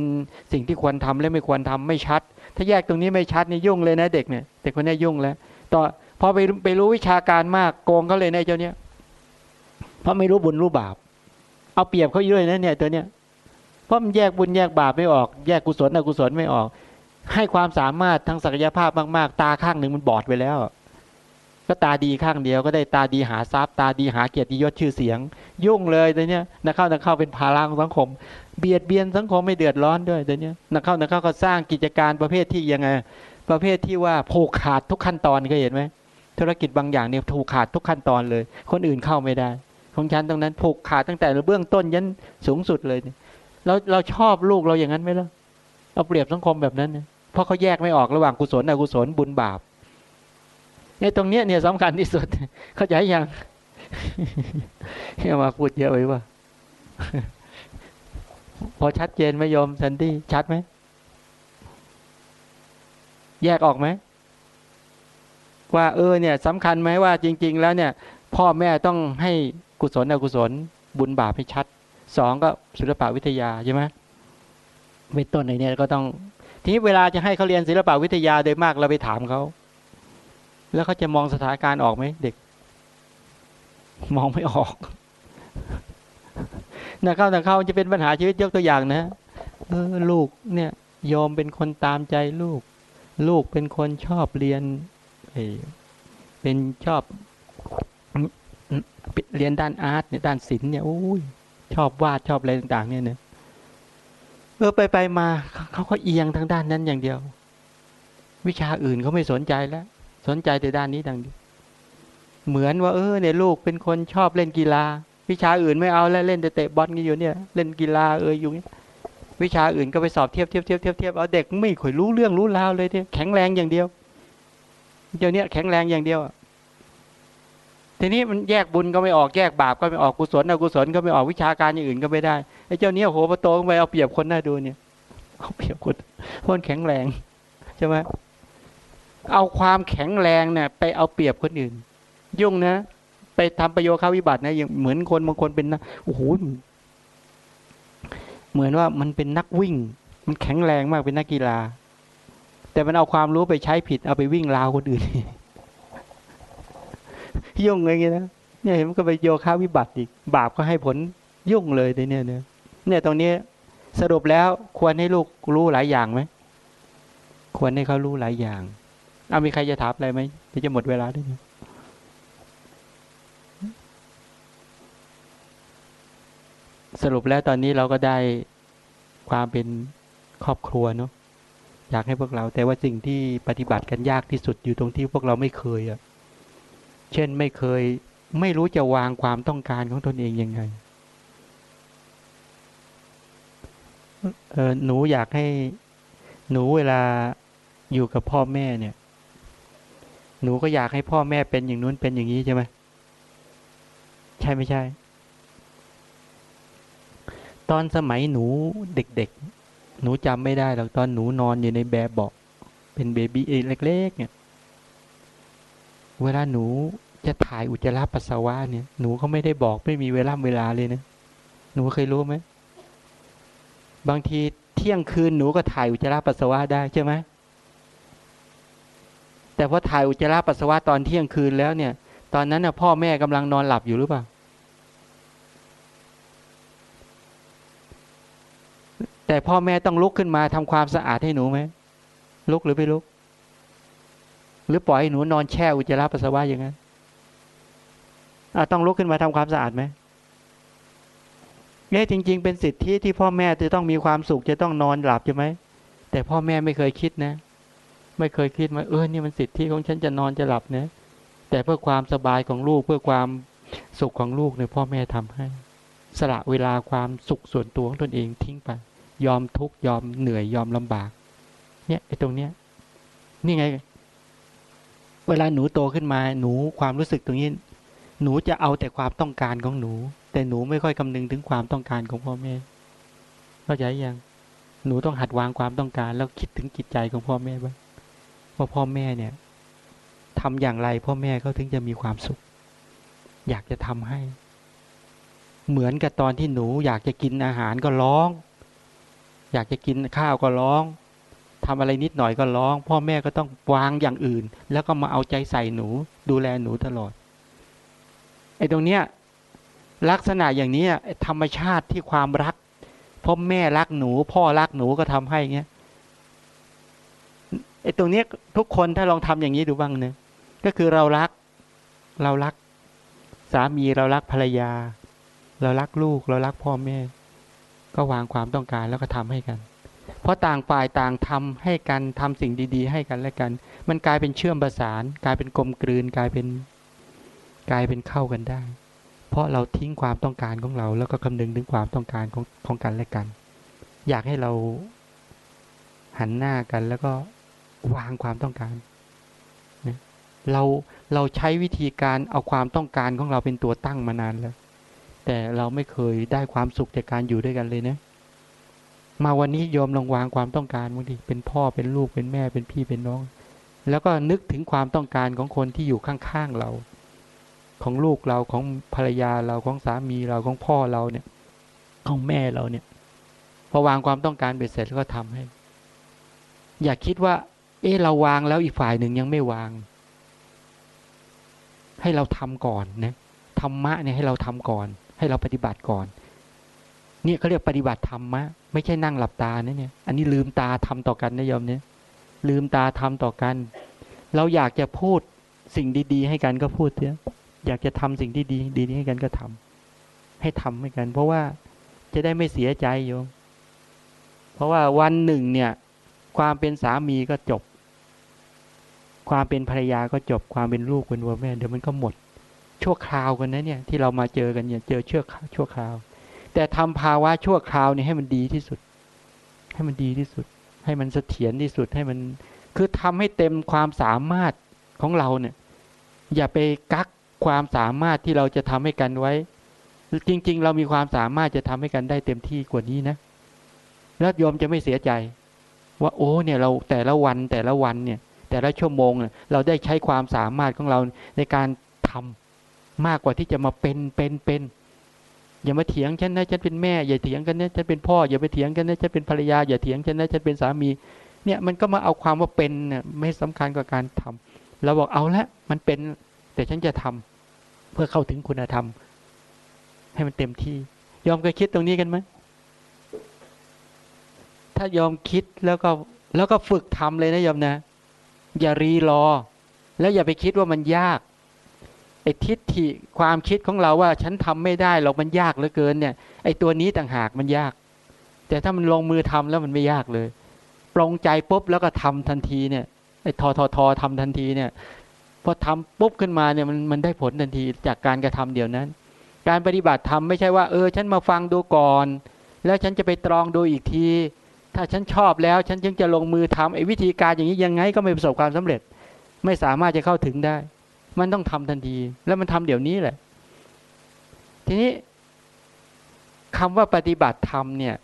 สิ่งที่ควรทำและไม่ควรทำไม่ชัด ถ้าแยกตรงนี้ไม่ชัดนี่ยุ่งเลยนะเด็กเนี่ยเด็กคนนี้ยุ่งแล้วต่อพอไปไปรู้วิชาการมากโกงเขาเลยในเจ้าเนี้ยเพราะไม่รู้บุญรู้บาป เอาเปรียบเขาเยอะนะเนี่ยตัวเนี้ยเพราะมันแยกบุญแยกบาปไม่ออก แยกกุศลอกุศลไม่ออก ให้ความสามารถทางศักยภาพมาก ๆ ตาข้างหนึ่งมันบอดไปแล้ว ก็ตาดีข้างเดียวก็ได้ตาดีหาทรัพย์ ตาดีหาเกียรติยศชื่อเสียง ยุ่งเลยตัวเนี้ยนักเข้านักเข้าเป็นภาระของสังคม เบียดเบียนสังคมไม่เดือดร้อนด้วยตัวเนี้ยนักเข้านักเข้าก็สร้างกิจการประเภทที่ยังไง ประเภทที่ว่าผูกขาดทุกขั้นตอนเคยเห็นไหมธุรกิจบางอย่างเนี่ยถูกขาดทุกขั้นตอนเลย คนอื่นเข้าไม่ได้ ของฉันตรงนั้นผูกขาดตั้งแต่เบื้องต้นยันสูงสุดเลยเราเราชอบลูกเราอย่างนั้นไหมล่ะเอาเปรียบสังคมแบบนั้นเนี่ยเพราะเขาแยกไม่ออกระหว่างกุศลอกุศลบุญบาปเนี่ยตรงเนี้ยเนี่ยสำคัญที่สุด เข้าใจยัง เฮียมาพูดเยอะไปว่าพอชัดเจนไหมโยมสันติชัดไหม แยกออกไหม ว่าเออเนี่ยสำคัญไหมว่าจริง ๆ แล้วเนี่ย พ่อแม่ต้องให้กุศลอกุศล บุญบาปให้ชัดสองก็ศิลปวิทยาใช่ไหมเป็นต้นในนี้ก็ต้อง ทีนี้เวลาจะให้เขาเรียนศิลปวิทยาโดยมากเราไปถามเขา แล้วเขาจะมองสถานการณ์ออกไหมเด็ก มองไม่ออกนะเข้านะเข้าจะเป็นปัญหาชีวิตยกตัวอย่างนะเออลูกเนี่ยยอมเป็นคนตามใจลูก ลูกเป็นคนชอบเรียนเป็นชอบเรียนด้านอาร์ตเนี่ยด้านศิลป์เนี่ยโอ้ยชอบวาดชอบอะไรต่างๆ เนี่ยเนะเออไปไปมาเขาก็เอียงทางด้านนั้นอย่างเดียว วิชาอื่นเขาไม่สนใจแล้ว สนใจแต่ด้านนี้ดังเดียว เหมือนว่าเออเนี่ยลูกเป็นคนชอบเล่นกีฬา วิชาอื่นไม่เอาแล้วเล่นแต่เตะบอลกันอยู่เนี่ย เล่นกีฬาเอออยู่นี้วิชาอื่นก็ไปสอบเทียบเทียบเทียบเทียบเทียบเอาเด็กไม่ค่อยรู้เรื่องรู้ราวเลยเนี่ยแข็งแรงอย่างเดียวเดี๋ยวนี้แข็งแรงอย่างเดียวทีนี้มันแยกบุญก็ไม่ออกแยกบาปก็ไม่ออกกุศลอกุศลก็ไม่ออกวิชาการอย่างอื่นก็ไม่ได้ไอ้เจ้าเนี้ยโหพอโตไปเอาเปรียบคนน่าดูเนี่ยเอาเปรียบคนคนแข็งแรงใช่ไหมเอาความแข็งแรงเนี่ยไปเอาเปรียบคนอื่น ยุ่งนะ ไปทำประโยชน์ข้าวิบัตินะอย่างเหมือนคนบางคนเป็นนะโอ้โหเหมือนว่ามันเป็นนักวิ่ง มันแข็งแรงมากเป็นนักกีฬา แต่มันเอาความรู้ไปใช้ผิดเอาไปวิ่งราวคนอื่นยุ่งเลยไงนะเนี่ยมันก็ไปโยค้าวิบัติอีก บาปก็ให้ผลยุ่งเลยในเนี่ยเนี่ยเนี่ยตรงนี้สรุปแล้วควรให้ลูกรู้หลายอย่างไหมควรให้เขารู้หลายอย่าง เอามีใครจะถามอะไรไหมที่จะหมดเวลาด้วย สรุปแล้วตอนนี้เราก็ได้ความเป็นครอบครัวเนาะอยากให้พวกเรา แต่ว่าสิ่งที่ปฏิบัติกันยากที่สุดอยู่ตรงที่พวกเราไม่เคยอะ่ะเช่นไม่เคยไม่รู้จะวางความต้องการของตนเองยังไงเออหนูอยากให้หนูเวลาอยู่กับพ่อแม่เนี่ย หนูก็อยากให้พ่อแม่เป็นอย่างนู้นเป็นอย่างนี้ใช่ไหมใช่ไม่ใช่ ตอนสมัยหนูเด็กๆ หนูจำไม่ได้หรอกตอนหนูนอนอยู่ในแบบเบาะเป็นเบบี้เล็กๆเนี่ย เวลาหนูจะถ่ายอุจจาระปัสสาวะเนี่ย หนูเขาไม่ได้บอกไม่มีเวลาเวลาเลยนะ หนูเคยรู้ไหม บางทีเที่ยงคืนหนูก็ถ่ายอุจจาระปัสสาวะได้ใช่ไหม แต่พอถ่ายอุจจาระปัสสาวะตอนเที่ยงคืนแล้วเนี่ย ตอนนั้นน่ะพ่อแม่กำลังนอนหลับอยู่หรือเปล่า แต่พ่อแม่ต้องลุกขึ้นมาทำความสะอาดให้หนูไหมลุกหรือไม่ลุก หรือปล่อยให้หนูนอนแช่อุจจาระปัสสาวะอย่างนั้นต้องลุกขึ้นมาทำความสะอาดไหมเนี่ยจริง ๆ เป็นสิทธิที่พ่อแม่จะต้องมีความสุขจะต้องนอนหลับใช่ไหมแต่พ่อแม่ไม่เคยคิดนะ ไม่เคยคิดว่าเออนี่มันสิทธิของฉันจะนอนจะหลับนะแต่เพื่อความสบายของลูกเพื่อความสุขของลูกเนี่ยพ่อแม่ทำให้ สละเวลาความสุขส่วนตัวของตนเองทิ้งไป ยอมทุกข์ยอมเหนื่อยยอมลำบาก เนี่ยไอ้ตรงเนี้ย นี่ไง เวลาหนูโตขึ้นมา หนูความรู้สึกตรงนี้ หนูจะเอาแต่ความต้องการของหนู แต่หนูไม่ค่อยคำนึงถึงความต้องการของพ่อแม่เข้าใจยังหนูต้องหัดวางความต้องการ แล้วคิดถึงจิตใจของพ่อแม่บ้างว่าพ่อแม่เนี่ยทำอย่างไรพ่อแม่เขาถึงจะมีความสุข อยากจะทำให้ เหมือนกับตอนที่หนูอยากจะกินอาหารก็ร้อง อยากจะกินข้าวก็ร้องทำอะไรนิดหน่อยก็ร้อง พ่อแม่ก็ต้องวางอย่างอื่น แล้วก็มาเอาใจใส่หนู ดูแลหนูตลอดไอ้ตรงเนี้ยลักษณะอย่างนี้ธรรมชาติที่ความรักพ่อแม่รักหนู พ่อรักหนูก็ทำให้เงี้ยไอ้ตรงเนี้ยทุกคนถ้าลองทำอย่างนี้ดูบ้างเนะก็คือเรารัก เรารัก สามีเรารักภรรยา เรารักลูก เรารักพ่อแม่ ก็วางความต้องการแล้วก็ทำให้กัน เพราะต่างฝ่ายต่างทำให้กันทำสิ่งดี ๆ ให้กันและกัน มันกลายเป็นเชื่อมประสาน กลายเป็นกลมกลืนกลายเป็นกลายเป็นเข้ากันได้ เพราะเราทิ้งความต้องการของเรา แล้วก็คำนึงถึงความต้องการของของกันและกัน อยากให้เราหันหน้ากันแล้วก็วางความต้องการเราเราใช้วิธีการเอาความต้องการของเราเป็นตัวตั้งมานานแล้ว แต่เราไม่เคยได้ความสุขจากการอยู่ด้วยกันเลยนะ มาวันนี้ยอมลองวางความต้องการบางทีเป็นพ่อเป็นลูกเป็นแม่เป็นพี่เป็นน้อง แล้วก็นึกถึงความต้องการของคนที่อยู่ข้างๆเรา ของลูกเราของภรรยาเราของสามีเราของพ่อเราเนี่ย ของแม่เราเนี่ยพอวางความต้องการเบ็ดเสร็จแล้วก็ทำให้ อย่าคิดว่า เออเราวางแล้วอีกฝ่ายหนึ่งยังไม่วาง ให้เราทำก่อนนะธรรมะเนี่ยให้เราทำก่อน ให้เราปฏิบัติก่อน เนี่ยเขาเรียกปฏิบัติธรรมะ ไม่ใช่นั่งหลับตานะเนี่ย อันนี้ลืมตาทำต่อกันนะโยมเนี่ย ลืมตาทำต่อกัน เราอยากจะพูดสิ่งดี ๆ ให้กันก็พูดเถอะอยากจะทำสิ่งที่ดีดีให้กันก็ทำให้ทำให้กัน เพราะว่าจะได้ไม่เสียใจโยม เพราะว่าวันหนึ่งเนี่ย ความเป็นสามีก็จบ ความเป็นภรรยาก็จบ ความเป็นลูกเป็นวัวแม่เดี๋ยวมันก็หมด ชั่วคราวกันนะเนี่ย ที่เรามาเจอกันเนี่ยเจอเชื่อชั่วคราว แต่ทำภาวะชั่วคราวเนี่ยให้มันดีที่สุด ให้มันดีที่สุด ให้มันเสถียรที่สุดให้มันคือทำให้เต็มความสามารถของเราเนี่ย อย่าไปกักความสามารถที่เราจะทำให้กันไว้ จริง ๆ เรามีความสามารถจะทำให้กันได้เต็มที่กว่านี้นะแล้วโยมจะไม่เสียใจ ว่าโอ้เนี่ยเราแต่ละวันแต่ละวันเนี่ย แต่ละชั่วโมงเเราได้ใช้ความสามารถของเราในการทำ มากกว่าที่จะมาเป็นเป็นเป็นอย่ามาเถียงฉันนะฉันเป็นแม่อย่าเถียงกันนะฉันเป็นพ่ออย่าไปเถียงกันนะฉันเป็นภรรยาอย่าเถียงฉันนะฉันเป็นสามี เนี่ยมันก็มาเอาความว่าเป็นเนี่ยไม่สำคัญกว่าการทำเราบอกเอาละมันเป็น แต่ฉันจะทำเพื่อเข้าถึงคุณธรรม ให้มันเต็มที่ ยอมเคยคิดตรงนี้กันไหมถ้ายอมคิดแล้วก็แล้วก็ฝึกทำเลยนะยอมนะ อย่ารีรอ แล้วอย่าไปคิดว่ามันยาก ไอ้ทิฏฐิความคิดของเราว่า ฉันทำไม่ได้หรอกมันยากเหลือเกินเนี่ย ไอ้ตัวนี้ต่างหากมันยาก แต่ถ้ามันลงมือทำแล้วมันไม่ยากเลยปรงใจปุ๊บแล้วก็ทำทันทีเนี่ยไอ้ทอทอทอทำทันทีเนี่ยพอทำปุ๊บขึ้นมาเนี่ยมันมันได้ผลทันทีจากการกระทำเดียวนั้น การปฏิบัติธรรมไม่ใช่ว่า เออ ฉันมาฟังดูก่อน แล้วฉันจะไปตรองดูอีกที ถ้าฉันชอบแล้วฉันจึงจะลงมือทำไอ้วิธีการอย่างนี้ยังไงก็ไม่ประสบความสำเร็จ ไม่สามารถจะเข้าถึงได้ มันต้องทำทันที แล้วมันทำเดี๋ยวนี้แหละ ทีนี้คำว่าปฏิบัติธรรมเนี่ย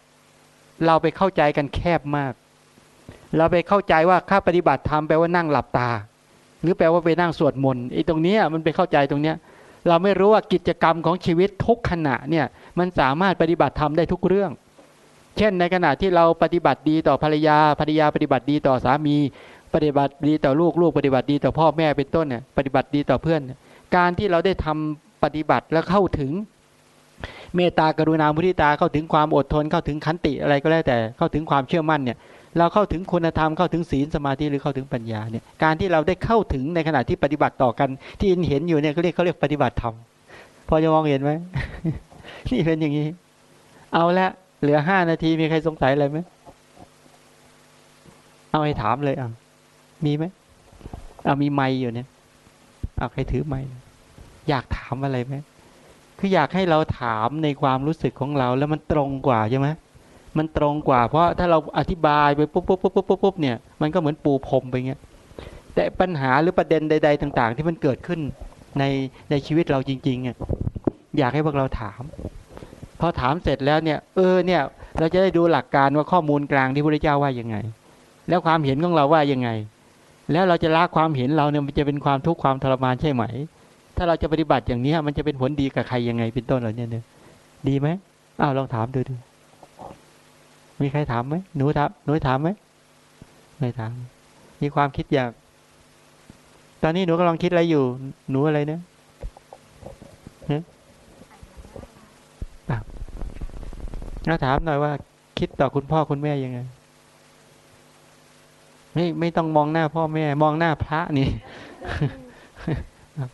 เราไปเข้าใจกันแคบมาก เราไปเข้าใจว่าค่าปฏิบัติธรรมแปลว่านั่งหลับตา หรือแปลว่าไปนั่งสวดมนต์ไอ้ตรงนี้มันไปเข้าใจตรงเนี้ย เราไม่รู้ว่ากิจกรรมของชีวิตทุกขณะเนี่ย มันสามารถปฏิบัติธรรมได้ทุกเรื่องเช่นในขณะที่เราปฏิบัติดีต่อภรรยาภรรยาปฏิบัติดีต่อสามี ปฏิบัติดีต่อลูกลูกปฏิบัติดีต่อพ่อแม่เป็นต้นเนี่ยปฏิบัติดีต่อเพื่อน การที่เราได้ทำปฏิบัติแล้วเข้าถึง เมตตากรุณามุทิตาเข้าถึงความอดทนเข้าถึงขันติอะไรก็แล้วแต่เข้าถึงความเชื่อมั่นเนี่ยเราเข้าถึงคุณธรรมเข้าถึงศีลสมาธิหรือเข้าถึงปัญญาเนี่ยการที่เราได้เข้าถึงในขณะที่ปฏิบัติต่อกัน ที่เห็นอยู่เนี่ยเขาเรียกเขาเรียกปฏิบัติธรรมพอจะมองเห็นไหมนี่เป็นอย่างนี้ เอาละเหลือห้านาทีมีใครสงสัยอะไรไหมเอาให้ถามเลยอะ มีไหมเอามีไม้อยู่เนี่ยเอาใครถือไม้อยากถามอะไรไหมคืออยากให้เราถามในความรู้สึกของเราแล้วมันตรงกว่าใช่ไหมมันตรงกว่า เพราะถ้าเราอธิบายไปปุ๊บปุ๊บปุ๊บปุ๊บปุ๊บเนี่ยมันก็เหมือนปูพรมไปเงี้ยแต่ปัญหาหรือประเด็นใด ๆ ต่าง ๆ ที่มันเกิดขึ้นในในชีวิตเราจริงๆอะอยากให้พวกเราถาม พอถามเสร็จแล้วเนี่ย เออเนี่ย เราจะได้ดูหลักการว่าข้อมูลกลางที่พระเจ้าว่ายังไง แล้วความเห็นของเราว่ายังไง แล้วเราจะละความเห็นเราเนี่ยมันจะเป็นความทุกข์ความทรมานใช่ไหม ถ้าเราจะปฏิบัติอย่างนี้มันจะเป็นผลดีกับใครยังไงเป็นต้นเหล่านี้เนี่ยดีไหมอ้าวลองถามดูดูมีใครถามไหมหนูถามหนูถามไหมไม่ถาม มีความคิดอยาก ตอนนี้หนูกำลังคิดอะไรอยู่ หนูอะไรเนี่ยฮะอะเราถามหน่อยว่า คิดต่อคุณพ่อคุณแม่ยังไง ไม่ไม่ต้องมองหน้าพ่อแม่ มองหน้าพระนี่อะ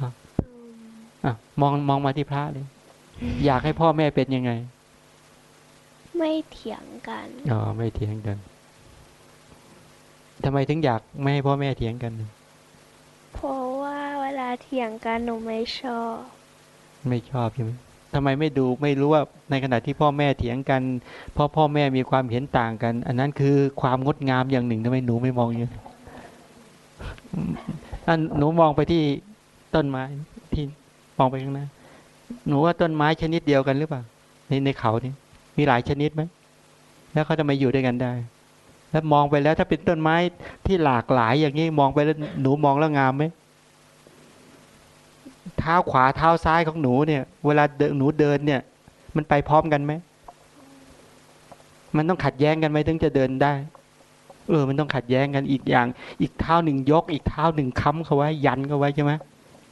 อะอะมองมองมาที่พระเลย อยากให้พ่อแม่เป็นยังไง ไม่เถียงกันอ๋อไม่เถียงกันทำไมถึงอยากไม่ให้พ่อแม่เถียงกันเพราะว่าเวลาเถียงกันหนูไม่ชอบ ไม่ชอบใช่ไหม ทำไมไม่ดูไม่รู้ว่าในขณะที่พ่อแม่เถียงกันพ่อพ่อแม่มีความเห็นต่างกัน อันนั้นคือความงดงามอย่างหนึ่งทำไมหนูไม่มองอย่างอันหนูมองไปที่ต้นไม้ที่มองไปข้างหน้าหนูว่าต้นไม้ชนิดเดียวกันหรือเปล่าในในเขานี่มีหลายชนิดไหมแล้วเขาจะมาอยู่ด้วยกันได้ แล้วมองไปแล้วถ้าเป็นต้นไม้ที่หลากหลายอย่างนี้มองไปแล้วหนูมองแล้วงามไหม เท้าขวาเท้าซ้ายของหนูเนี่ย เวลาเดินหนูเดินเนี่ย มันไปพร้อมกันไหม มันต้องขัดแย้งกันไหมถึงจะเดินได้ เออ มันต้องขัดแย้งกันอีกอย่าง อีกเท้าหนึ่งยก อีกเท้าหนึ่งค้ำเขาไว้ ยันเขาไว้ใช่ไหม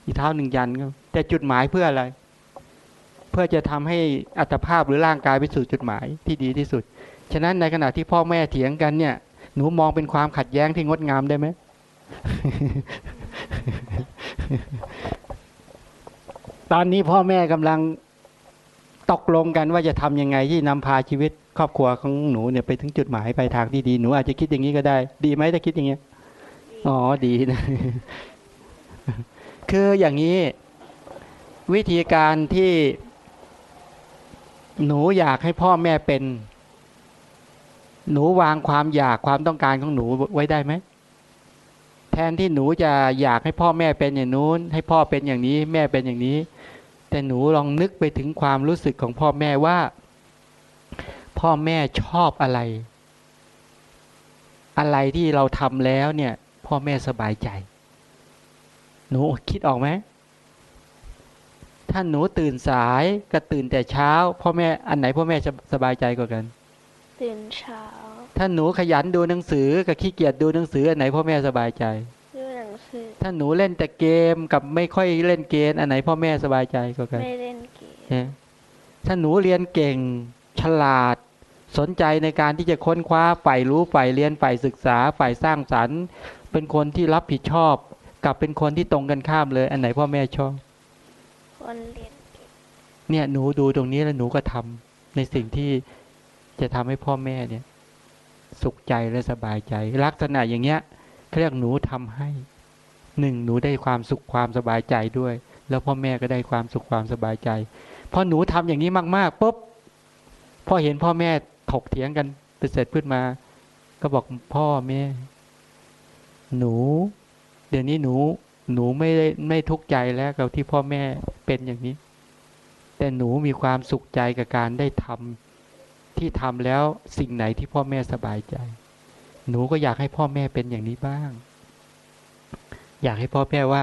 อีกเท้าหนึ่งยันเขาแต่จุดหมายเพื่ออะไร เพื่อจะทำให้อัตภาพหรือร่างกายไปสู่จุดหมายที่ดีที่สุด ฉะนั้นในขณะที่พ่อแม่เถียงกันเนี่ย หนูมองเป็นความขัดแย้งที่งดงามได้ไหม ตอนนี้พ่อแม่กำลังตกลงกันว่าจะทำยังไงที่นำพาชีวิต ครอบครัวของหนูเนี่ยไปถึงจุดหมายปลายทางที่ดีหนูอาจจะคิดอย่างนี้ก็ได้ ดีไหมถ้าคิดอย่างเงี้ยอ๋อดีนะคืออย่างนี้ วิธีการที่หนูอยากให้พ่อแม่เป็น หนูวางความอยากความต้องการของหนูไว้ได้ไหมแทนที่หนูจะอยากให้พ่อแม่เป็นอย่างนู้น ให้พ่อเป็นอย่างนี้ แม่เป็นอย่างนี้ แต่หนูลองนึกไปถึงความรู้สึกของพ่อแม่ว่า พ่อแม่ชอบอะไร อะไรที่เราทำแล้วเนี่ย พ่อแม่สบายใจ หนูคิดออกไหมถ้าหนูตื่นสายกับตื่นแต่เช้า พ่อแม่อันไหนพ่อแม่จะสบายใจกว่ากัน ตื่นเช้า ถ้าหนูขยันดูหนังสือกับขี้เกียจดูหนังสืออันไหนพ่อแม่สบายใจดูหนังสือ ถ้าหนูเล่นแต่เกมกับไม่ค่อยเล่นเกมอันไหนพ่อแม่สบายใจกว่ากันไม่เล่นเกมเนี่ยถ้าหนูเรียนเก่งฉลาดสนใจในการที่จะค้นคว้าฝ่ายรู้ฝ่ายเรียนฝ่ายศึกษาฝ่ายสร้างสรรค์ เป็นคนที่รับผิดชอบ กับเป็นคนที่ตรงกันข้ามเลย อันไหนพ่อแม่ชอบคนเรียนเก่งเนี่ยหนูดูตรงนี้แล้วหนูก็ทำในสิ่งที่จะทำให้พ่อแม่เนี่ย สุขใจและสบายใจ ลักษณะอย่างเงี้ยเขาเรียกหนูทำให้ หนึ่งหนูได้ความสุขความสบายใจด้วย แล้วพ่อแม่ก็ได้ความสุขความสบายใจพอหนูทำอย่างนี้มากๆปุ๊บพอเห็นพ่อแม่ถกเถียงกันไปเสร็จขึ้นมา ก็บอกพ่อแม่ หนู เดี๋ยวนี้หนู หนูไม่ได้ไม่ทุกข์ใจแล้วกับที่พ่อแม่เป็นอย่างนี้ แต่หนูมีความสุขใจกับการได้ทำที่ทำแล้วสิ่งไหนที่พ่อแม่สบายใจ หนูก็อยากให้พ่อแม่เป็นอย่างนี้บ้าง อยากให้พ่อแม่ว่า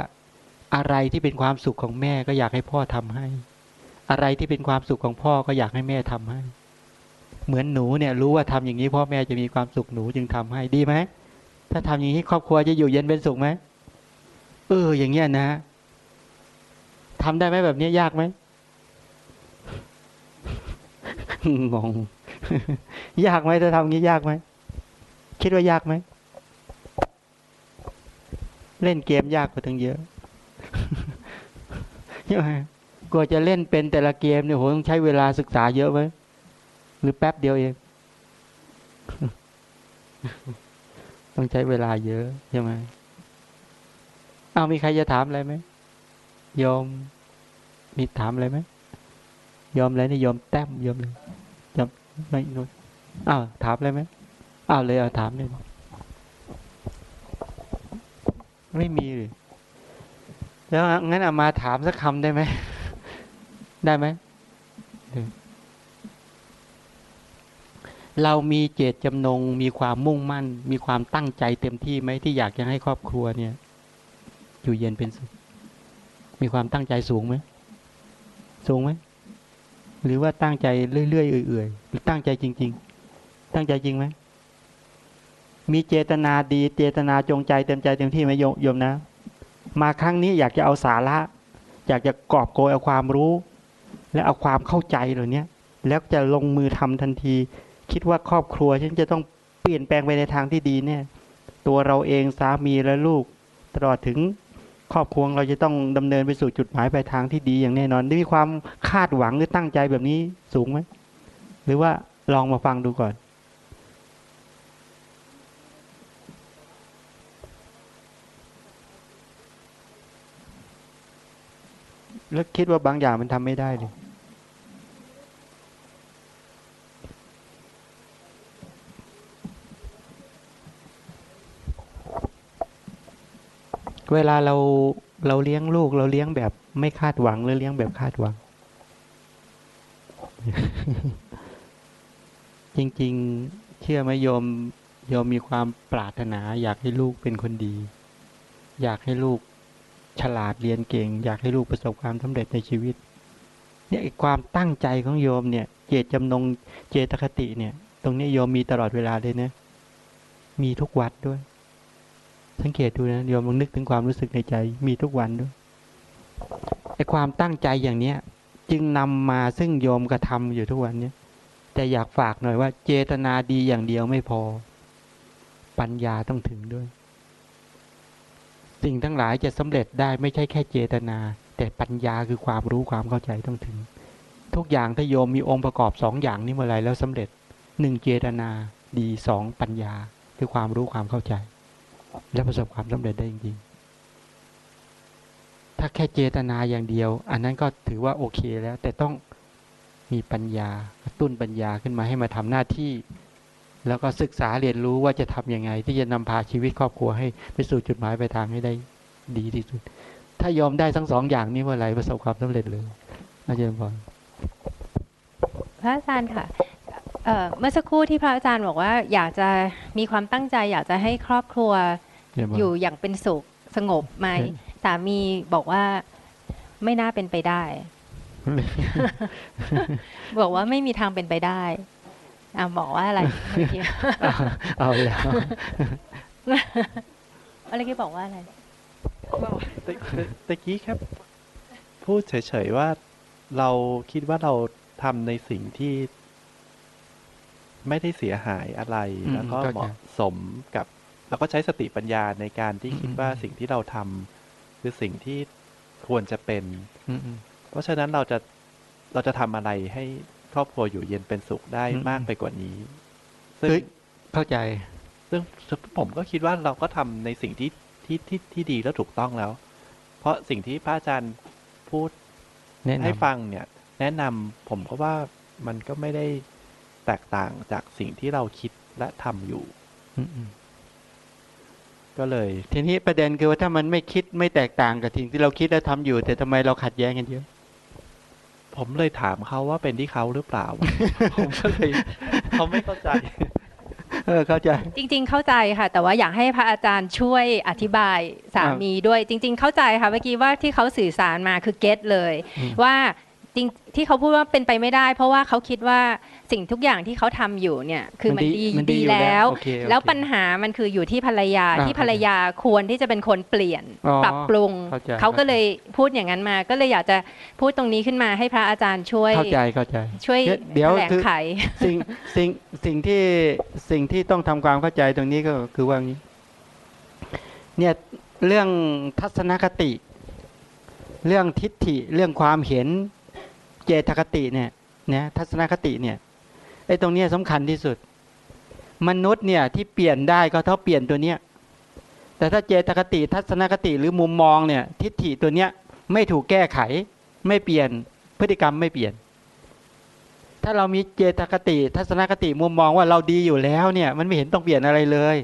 อะไรที่เป็นความสุขของแม่ก็อยากให้พ่อทำให้ อะไรที่เป็นความสุขของพ่อก็อยากให้แม่ทำให้ เหมือนหนูเนี่ยรู้ว่าทำอย่างนี้พ่อแม่จะมีความสุขหนูจึงทำให้ดีไหมถ้าทำอย่างนี้ครอบครัวจะอยู่เย็นเป็นสุขไหมเออ อย่างเงี้ยนะทำได้ไหมแบบนี้ยากไหมงง ยากไหมถ้าทำงี้ยากไหม คิดว่ายากไหม เล่นเกมยากกว่าตั้งเยอะใช่ไหมกว่าจะเล่นเป็นแต่ละเกมเนี่ยโหต้องใช้เวลาศึกษาเยอะไหมหรือแป๊บเดียวเอง ต้องใช้เวลาเยอะใช่ไหมเอามีใครจะถามอะไรไหมยอมมีถามอะไรไหมยอมอะไรนี่ยอมแต้มยอมเลยยอมไม่นู้นอ้าวถามอะไรไหมอ้าวเลยเอาถามเลย ไม่มีเลยแล้วงั้นเอามาถามสักคำได้ไหม ได้ไหม เรามีเจตจำนง มีความมุ่งมั่น มีความตั้งใจเต็มที่ไหมที่อยากจะให้ครอบครัวเนี่ย อยู่เย็นเป็นสุข มีความตั้งใจสูงไหม สูงไหม หรือว่าตั้งใจเรื่อยๆเอื่อยๆ หรือตั้งใจจริง ๆ ตั้งใจจริงไหม มีเจตนาดี เจตนาจงใจเต็มใจเต็มที่ไหมโยมนะ มาครั้งนี้อยากจะเอาสาระ อยากจะกอบโกยเอาความรู้ และเอาความเข้าใจเหล่านี้แล้วจะลงมือทำทันที คิดว่าครอบครัวฉันจะต้องเปลี่ยนแปลงไปในทางที่ดีเนี่ย ตัวเราเองสามีและลูก ตลอดถึงครอบครัวเราจะต้องดำเนินไปสู่จุดหมายปลายทางที่ดีอย่างแน่นอนมีความคาดหวังหรือตั้งใจแบบนี้สูงไหมหรือว่าลองมาฟังดูก่อน แล้วคิดว่าบางอย่างมันทำไม่ได้เลยเวลาเราเราเลี้ยงลูก เราเลี้ยงแบบไม่คาดหวังหรือเลี้ยงแบบคาดหวัง จริง ๆ เชื่อไหมโยมโยมมีความปรารถนา อยากให้ลูกเป็นคนดี อยากให้ลูก ฉลาดเรียนเก่ง อยากให้ลูกประสบความสำเร็จในชีวิต เนี่ยความตั้งใจของโยมเนี่ย เจตจำนงเจตคติเนี่ย ตรงนี้โยมมีตลอดเวลาเลยนะมีทุกวัดด้วย สังเกตดูนะโยมลองนึกถึงความรู้สึกในใจ มีทุกวันด้วยไอ้ความตั้งใจอย่างเนี้ย จึงนำมาซึ่งโยมกระทำอยู่ทุกวันเนี้ยแต่อยากฝากหน่อยว่า เจตนาดีอย่างเดียวไม่พอ ปัญญาต้องถึงด้วย สิ่งทั้งหลายจะสำเร็จได้ไม่ใช่แค่เจตนา แต่ปัญญาคือความรู้ความเข้าใจต้องถึง ทุกอย่างถ้าโยมมีองค์ประกอบสองอย่างนี้เมื่อไรแล้วสำเร็จหนึ่งเจตนาดีสองปัญญาคือความรู้ความเข้าใจ และประสบความสำเร็จได้จริงๆถ้าแค่เจตนาอย่างเดียว อันนั้นก็ถือว่าโอเคแล้วแต่ต้องมีปัญญากระตุ้นปัญญาขึ้นมาให้มาทำหน้าที่ แล้วก็ศึกษาเรียนรู้ว่าจะทํำยังไง ที่จะนำพาชีวิตครอบครัวให้ไปสู่จุดหมายปลายทางให้ได้ดีที่สุด ถ้ายอมได้ทั้งสองอย่างนี้เมื่อไหร่ประสบความสำเร็จเลยอาจารย์พรพระอาจารย์ค่ะเอ่อเมื่อสักครู่ที่พระอาจารย์บอกว่า อยากจะมีความตั้งใจ อยากจะให้ครอบครัวเยี่ยมมากอยู่อย่างเป็นสุขสงบไหมใช่สามีบอกว่าไม่น่าเป็นไปได้ บอกว่าไม่มีทางเป็นไปได้ อะบอกว่าอะไรเมื่อกี้เอาเอาแล้วอะไรกี้บอกว่าอะไรตะตะตะกี้ครับ พูดเฉยๆว่าเราคิดว่าเราทำในสิ่งที่ ไม่ได้เสียหายอะไรอืมแล้วก็เข้าใจเหมาะสมกับ แล้วก็ใช้สติปัญญาในการที่คิดว่าสิ่งที่เราทำคือสิ่งที่ควรจะเป็นอืมอืมเพราะฉะนั้นเราจะเราจะทำอะไรให้ ครอบครัวอยู่เย็นเป็นสุขได้อืมมากไปกว่านี้ ซึ่งเฮ้ยเข้าใจ ซึ่งผมก็คิดว่าเราก็ทำในสิ่งที่ที่ที่ที่ดีและถูกต้องแล้ว เพราะสิ่งที่พระอาจารย์พูดแนะนำให้ฟังเนี่ย แนะนำผมก็ว่ามันก็ไม่ได้แตกต่างจากสิ่งที่เราคิดและทำอยู่อืมก็เลย ทีนี้ประเด็นคือว่าถ้ามันไม่คิดไม่แตกต่างกับสิ่งที่เราคิดและทำอยู่ แต่ทำไมเราขัดแย้งกันเยอะ ผมเลยถามเขาว่าเป็นที่เขาหรือเปล่า ผมก็เลยเขาไม่เข้าใจเออเข้าใจจริง ๆ เข้าใจค่ะ แต่ว่าอยากให้พระอาจารย์ช่วยอธิบายสามีด้วยจริง ๆ เข้าใจค่ะเมื่อกี้ว่าที่เขาสื่อสารมาคือเก็ตเลยอืมว่า จริงที่เขาพูดว่าเป็นไปไม่ได้ เพราะว่าเขาคิดว่าสิ่งทุกอย่างที่เขาทำอยู่เนี่ยคือมันดีมันดีดีอยู่แล้วแล้วโอเคโอเคแล้วปัญหามันคืออยู่ที่ภรรยาอ่าที่ภรรยาควรที่จะเป็นคนเปลี่ยนอ๋อปรับปรุงเข้าใจเขาก็เลยพูดอย่างนั้นมา ก็เลยอยากจะพูดตรงนี้ขึ้นมาให้พระอาจารย์ช่วยเข้าใจเข้าใจ ช่วยเดี๋ยวแถลงคือไขสิ่งสิ่งสิ่งที่สิ่งที่ต้องทำความเข้าใจตรงนี้ก็คือว่างี้ เนี่ยเรื่องทัศนคติ เรื่องทิฏฐิเรื่องความเห็น เจตคติเนี่ยนะทัศนคติเนี่ยไอ้ตรงเนี้ยสำคัญที่สุด มนุษย์เนี่ยที่เปลี่ยนได้ก็เท่าเปลี่ยนตัวเนี้ยแต่ถ้าเจตคติทัศนคติหรือมุมมองเนี่ยทิฏฐิตัวเนี้ยไม่ถูกแก้ไข ไม่เปลี่ยนพฤติกรรมไม่เปลี่ยน ถ้าเรามีเจตคติ ทัศนคติมุมมองว่าเราดีอยู่แล้วเนี่ยมันไม่เห็นต้องเปลี่ยนอะไรเลย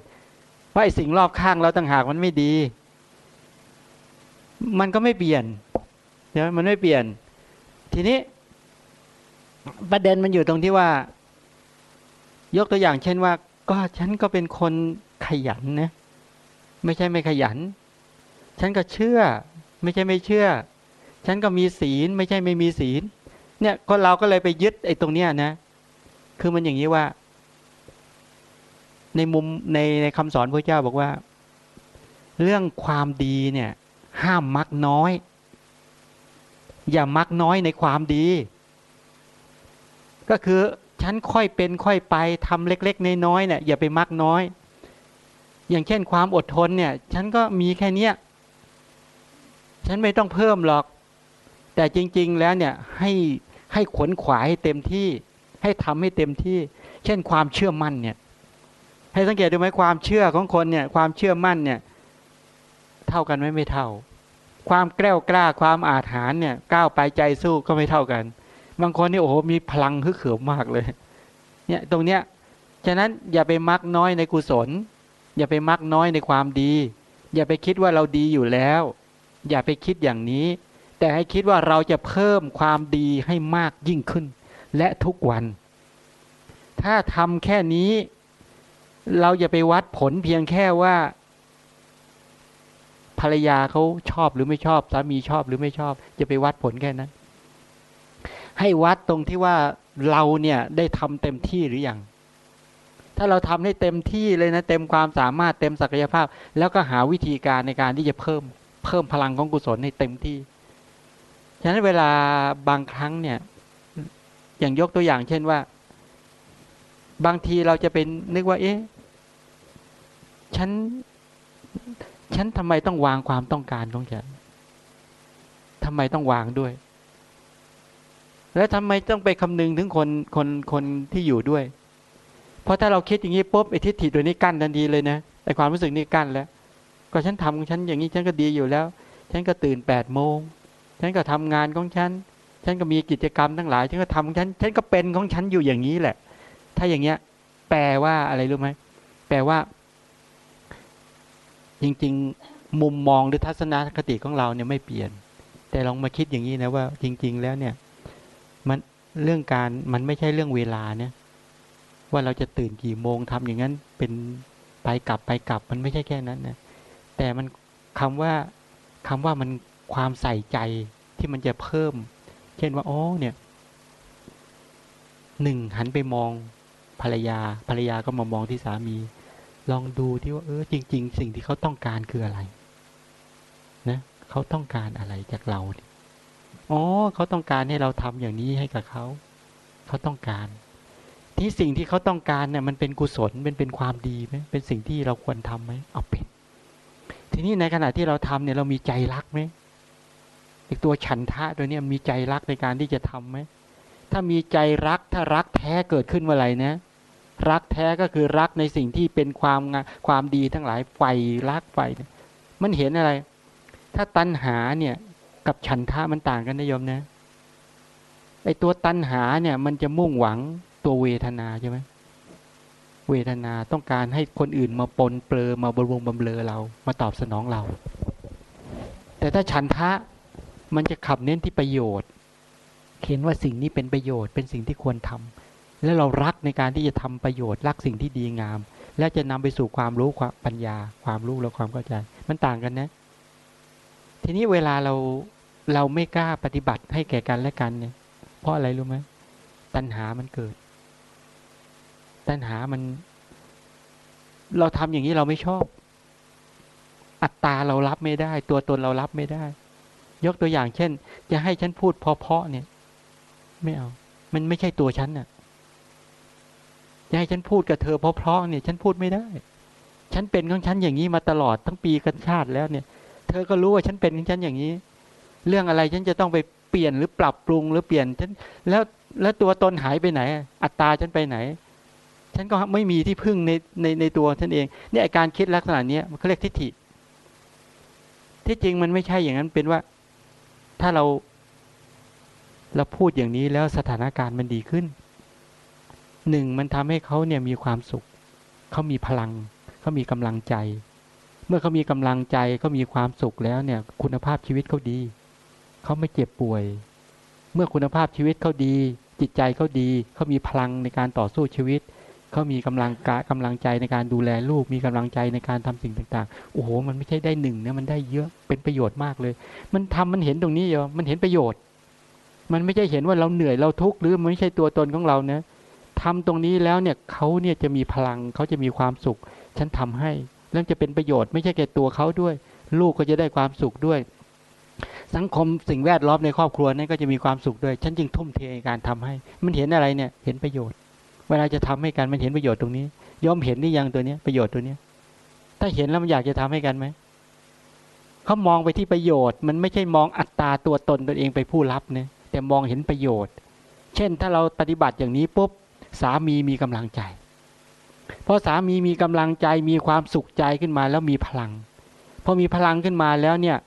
ว่าไอ้สิ่งรอบข้างเราต่างหากมันไม่ดี มันก็ไม่เปลี่ยนใช่ไหมมันไม่เปลี่ยน ทีนี้ ประเด็นมันอยู่ตรงที่ว่า ยกตัวอย่างเช่นว่า ก็ฉันก็เป็นคนขยันนะไม่ใช่ไม่ขยัน ฉันก็เชื่อ ไม่ใช่ไม่เชื่อ ฉันก็มีศีล ไม่ใช่ไม่มีศีล เนี่ยก็เราก็เลยไปยึดไอ้ตรงเนี้ยนะ คือมันอย่างนี้ว่า ในมุมในในคำสอนพระเจ้าบอกว่า เรื่องความดีเนี่ย ห้ามมักน้อย อย่ามักน้อยในความดี ก็คือฉันค่อยเป็นค่อยไปทำเล็ก ๆ น้อยๆเนี่ยอย่าไปมักน้อย อย่างเช่นความอดทนเนี่ย ฉันก็มีแค่เนี้ยฉันไม่ต้องเพิ่มหรอก แต่จริง ๆแล้วเนี่ยให้ให้ขวนขวายให้เต็มที่ ให้ทำให้เต็มที่ เช่นความเชื่อมั่นเนี่ยให้สังเกตดูไหมความเชื่อของคนเนี่ยความเชื่อมั่นเนี่ยเท่ากันไหมไม่เท่า ความแกล้วกล้าความอาถรรพ์เนี่ยก้าวไปใจสู้ก็ไม่เท่ากัน บางคนนี่โอ้โหมีพลังฮึกเหิมมากเลย เนี่ยตรงเนี้ยฉะนั้นอย่าไปมักน้อยในกุศล อย่าไปมักน้อยในความดี อย่าไปคิดว่าเราดีอยู่แล้ว อย่าไปคิดอย่างนี้ แต่ให้คิดว่าเราจะเพิ่มความดีให้มากยิ่งขึ้น และทุกวัน ถ้าทำแค่นี้ เราอย่าไปวัดผลเพียงแค่ว่า ภรรยาเขาชอบหรือไม่ชอบสามีชอบหรือไม่ชอบ จะไปวัดผลแค่นั้น ให้วัดตรงที่ว่าเราเนี่ยได้ทำเต็มที่หรือยังถ้าเราทำให้เต็มที่เลยนะเต็มความสามารถเต็มศักยภาพ แล้วก็หาวิธีการในการที่จะเพิ่มเพิ่มพลังของกุศลให้เต็มที่ฉะนั้นเวลาบางครั้งเนี่ยอย่างยกตัวอย่างเช่นว่า บางทีเราจะเป็นนึกว่า เอ๊ะฉันฉันทำไมต้องวางความต้องการของฉันทำไมต้องวางด้วย แล้วทำไมต้องไปคำนึงถึงคนคนคนที่อยู่ด้วย เพราะถ้าเราคิดอย่างนี้ปุ๊บไอ้ทิฏฐิตัวนี้กั้นทันทีเลยนะไอ้ความรู้สึกนี้กั้นแล้ว ก็ฉันทำของฉันอย่างนี้ฉันก็ดีอยู่แล้ว ฉันก็ตื่นแปดโมงฉันก็ทำงานของฉัน ฉันก็มีกิจกรรมทั้งหลาย ฉันก็ทำของฉัน ฉันก็เป็นของฉันอยู่อย่างนี้แหละ ถ้าอย่างเงี้ย แปลว่าอะไรรู้ไหมแปลว่า จริง ๆ มุมมองหรือทัศนคติของเราเนี่ยไม่เปลี่ยน แต่ลองมาคิดอย่างนี้นะว่า จริง ๆ แล้วเนี่ย มันเรื่องการมันไม่ใช่เรื่องเวลาเนี่ย ว่าเราจะตื่นกี่โมงทำอย่างนั้นเป็นไปกลับไปกลับ มันไม่ใช่แค่นั้นนะแต่มันคำว่าคำว่ามันความใส่ใจที่มันจะเพิ่ม เช่นว่าอ๋อเนี่ยหนึ่งหันไปมองภรรยาภรรยาก็มามองที่สามี ลองดูที่ว่าเออจริง ๆ สิ่งที่เขาต้องการคืออะไร นะเขาต้องการอะไรจากเราเนี่ย อ๋อเขาต้องการให้เราทำอย่างนี้ให้กับเขา เขาต้องการ ที่สิ่งที่เขาต้องการเนี่ยมันเป็นกุศลเป็นเป็นความดีไหมเป็นสิ่งที่เราควรทำไหมเอาเป็น ทีนี้ในขณะที่เราทำเนี่ยเรามีใจรักไหมในอ้ตัวฉันทะตัวนี้มีใจรักในการที่จะทำไหมถ้ามีใจรักถ้ารักแท้เกิดขึ้นเมื่อไหร่นะ รักแท้ก็คือรักในสิ่งที่เป็นความงาความดีทั้งหลายไฟรักไฟเนี่ยมันเห็นอะไร ถ้าตัณหาเนี่ย กับฉันทะมันต่างกันนะโยมนะไอตัวตัณหาเนี่ยมันจะมุ่งหวังตัวเวทนาใช่ไหมเวทนาต้องการให้คนอื่นมาปนเปลือมาบำรุงบำเรอเรา มาตอบสนองเรา แต่ถ้าฉันทะมันจะขับเน้นที่ประโยชน์เห็นว่าสิ่งนี้เป็นประโยชน์เป็นสิ่งที่ควรทำแล้วเรารักในการที่จะทำประโยชน์รักสิ่งที่ดีงาม และจะนำไปสู่ความรู้ความปัญญา ความรู้และความเข้าใจ มันต่างกันนะ ทีนี้เวลาเรา เราไม่กล้าปฏิบัติให้แก่กันและกันเนี่ย เพราะอะไรรู้ไหมตัณหามันเกิด ตัณหามัน เราทำอย่างนี้เราไม่ชอบ อัตตาเรารับไม่ได้ ตัวตนเรารับไม่ได้ ยกตัวอย่างเช่น จะให้ฉันพูดเพาะๆเนี่ย ไม่เอา มันไม่ใช่ตัวฉันน่ะจะให้ฉันพูดกับเธอเพราะๆเนี่ย ฉันพูดไม่ได้ ฉันเป็นของฉันอย่างนี้มาตลอดทั้งปีกันชาติแล้วเนี่ย เธอก็รู้ว่าฉันเป็นของฉันอย่างนี้ เรื่องอะไรฉันจะต้องไปเปลี่ยนหรือปรับปรุงหรือเปลี่ยนฉันแล้วแล้วตัวตนหายไปไหน อัตตาฉันไปไหน ฉันก็ไม่มีที่พึ่งในในในตัวฉันเองเนี่ยอาการคิดลักษณะเนี้ยมันเขาเรียกทิฏฐิ ที่จริงมันไม่ใช่อย่างนั้นเป็นว่า ถ้าเรา เราพูดอย่างนี้แล้วสถานการณ์มันดีขึ้นหนึ่งมันทำให้เขาเนี่ยมีความสุข เขามีพลัง เขามีกำลังใจ เมื่อเขามีกำลังใจเขามีความสุขแล้วเนี่ย คุณภาพชีวิตเขาดี เขาไม่เจ็บป่วย เมื่อคุณภาพชีวิตเขาดี จิตใจเขาดี เขามีพลังในการต่อสู้ชีวิต เขามีกำลังกะกำลังใจในการดูแลลูก มีกำลังใจในการทำสิ่งต่างๆ โอ้โห มันไม่ใช่ได้หนึ่งนะ มันได้เยอะ เป็นประโยชน์มากเลย มันทำมันเห็นตรงนี้เหรอมันเห็นประโยชน์ มันไม่ใช่เห็นว่าเราเหนื่อยเราทุกข์หรือมันไม่ใช่ตัวตนของเรานะทำตรงนี้แล้วเนี่ยเขาเนี่ยจะมีพลังเขาจะมีความสุข ฉันทำให้ แล้วจะเป็นประโยชน์ไม่ใช่แก่ตัวเขาด้วย ลูกก็จะได้ความสุขด้วย สังคมสิ่งแวดล้อมในครอบครัวนั่นก็จะมีความสุขด้วย ฉันจึงทุ่มเทในการทำให้ มันเห็นอะไรเนี่ย เห็นประโยชน์ เวลาจะทำให้กันมันเห็นประโยชน์ตรงนี้ ยอมเห็นหรือยังตัวเนี้ยประโยชน์ตัวเนี้ย ถ้าเห็นแล้วมันอยากจะทำให้กันไหมเขามองไปที่ประโยชน์ มันไม่ใช่มองอัตตาตัวตนตนเองไปผู้รับเนี่ยแต่มองเห็นประโยชน์ เช่นถ้าเราปฏิบัติอย่างนี้ปุ๊บสามีมีกำลังใจพอสามีมีกำลังใจมีความสุขใจขึ้นมาแล้วมีพลังพอมีพลังขึ้นมาแล้วเนี่ย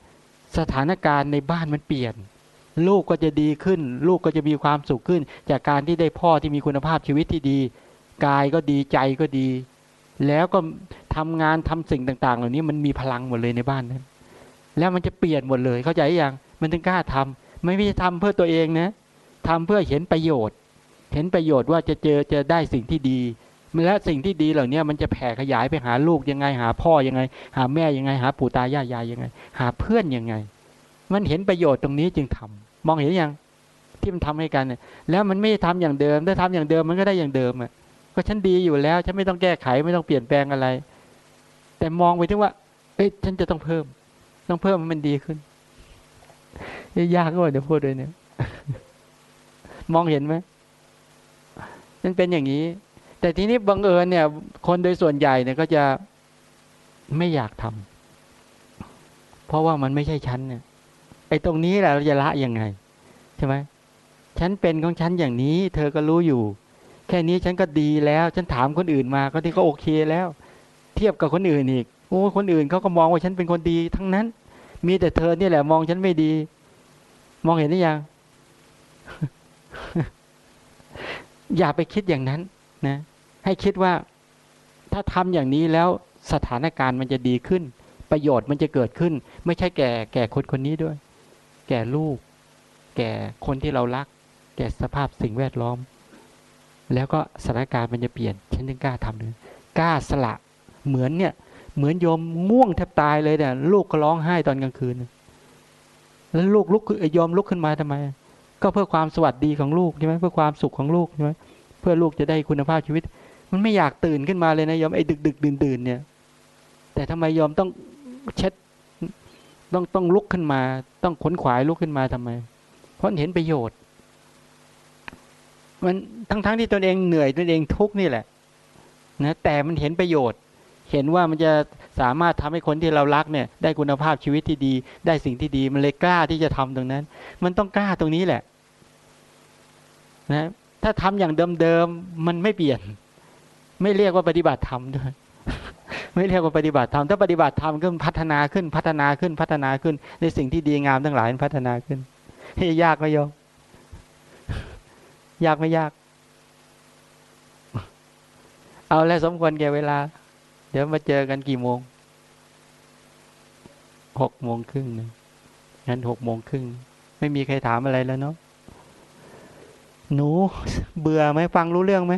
สถานการณ์ในบ้านมันเปลี่ยน ลูกก็จะดีขึ้น ลูกก็จะมีความสุขขึ้น จากการที่ได้พ่อที่มีคุณภาพชีวิตที่ดี กายก็ดีใจก็ดี แล้วก็ทำงานทำสิ่งต่าง ๆ เหล่านี้มันมีพลังหมดเลยในบ้านนั้น แล้วมันจะเปลี่ยนหมดเลยเข้าใจยังมันถึงกล้าทำไม่ใช่ทำเพื่อตัวเองนะทำเพื่อเห็นประโยชน์ เห็นประโยชน์ว่าจะเจอจะได้สิ่งที่ดี และสิ่งที่ดีเหล่านี้มันจะแผ่ขยายไปหาลูกยังไง หาพ่อยังไง หาแม่ยังไง หาปู่ตายายยายยังไง หาเพื่อนยังไง มันเห็นประโยชน์ตรงนี้จึงทำมองเห็นยังที่มันทำให้กันเนี่ยแล้วมันไม่ทำอย่างเดิม ถ้าทำอย่างเดิมมันก็ได้อย่างเดิมอะก็ฉันดีอยู่แล้วฉันไม่ต้องแก้ไขไม่ต้องเปลี่ยนแปลงอะไร แต่มองไปที่ว่า เอ้ยฉันจะต้องเพิ่ม ต้องเพิ่มให้มันดีขึ้นยากก็เดี๋ยวพูดเลยเนี่ยมองเห็นไหมมันเป็นอย่างนี้ แต่ทีนี้บังเอิญเนี่ย คนโดยส่วนใหญ่เนี่ยก็จะไม่อยากทำเพราะว่ามันไม่ใช่ฉันเนี่ยไอ้ตรงนี้แหละเราจะละยังไงใช่ไหมฉันเป็นของฉันอย่างนี้ เธอก็รู้อยู่ แค่นี้ฉันก็ดีแล้ว ฉันถามคนอื่นมาก็ที่เขาโอเคแล้ว เทียบกับคนอื่นอีกโอ้คนอื่นเขาก็มองว่าฉันเป็นคนดีทั้งนั้น มีแต่เธอเนี่ยแหละ มองฉันไม่ดี มองเห็นหรือยังอย่าไปคิดอย่างนั้น นะให้คิดว่าถ้าทำอย่างนี้แล้วสถานการณ์มันจะดีขึ้น ประโยชน์มันจะเกิดขึ้น ไม่ใช่แก่แก่คนคนนี้ด้วย แก่ลูก แก่คนที่เรารัก แก่สภาพสิ่งแวดล้อม แล้วก็สถานการณ์มันจะเปลี่ยนฉันจึงกล้าทำเลยกล้าสละเหมือนเนี่ยเหมือนโยมง่วงแทบตายเลยเนี่ยลูกก็ร้องไห้ตอนกลางคืน แล้วลูกลุกยอมลุกขึ้นมาทำไม ก็เพื่อความสวัสดีของลูกใช่ไหมเพื่อความสุขของลูกใช่ไหม เพื่อลูกจะได้คุณภาพชีวิต มันไม่อยากตื่นขึ้นมาเลยนะยอมไอ้ดึกดึกดื่นดื่นเนี่ย แต่ทำไมยอมต้องเช็ดต้องต้องลุกขึ้นมา ต้องขนขวายลุกขึ้นมาทำไม เพราะเห็นประโยชน์ มันทั้งทั้งที่ตนเองเหนื่อยตนเองทุกนี่แหละนะแต่มันเห็นประโยชน์ เห็นว่ามันจะสามารถทำให้คนที่เรารักเนี่ย ได้คุณภาพชีวิตที่ดี ได้สิ่งที่ดี มันเลยกล้าที่จะทำตรงนั้น มันต้องกล้าตรงนี้แหละ นะ ถ้าทำอย่างเดิมๆมันไม่เปลี่ยน ไม่เรียกว่าปฏิบัติธรรมด้วยไม่เรียกว่าปฏิบัติธรรมถ้าปฏิบัติธรรมก็พัฒนาขึ้นพัฒนาขึ้นพัฒนาขึ้น ในสิ่งที่ดีงามทั้งหลายพัฒนาขึ้นเฮ้ยากไหมโยมยากไม่ยาก เอาแล้วสมควรแก่เวลา เดี๋ยวมาเจอกันกี่โมงหกโมงครึ่งหนึ่งงั้นหกโมงครึ่งไม่มีใครถามอะไรแล้วเนาะ หนูเบื่อไหมฟังรู้เรื่องไหม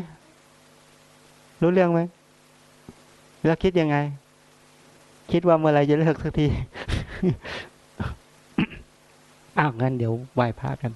รู้เรื่องไหมแล้วคิดยังไง คิดว่าเมื่อไรจะเลิกสักที อ้าวงั้นเดี๋ยวไหว้พระกัน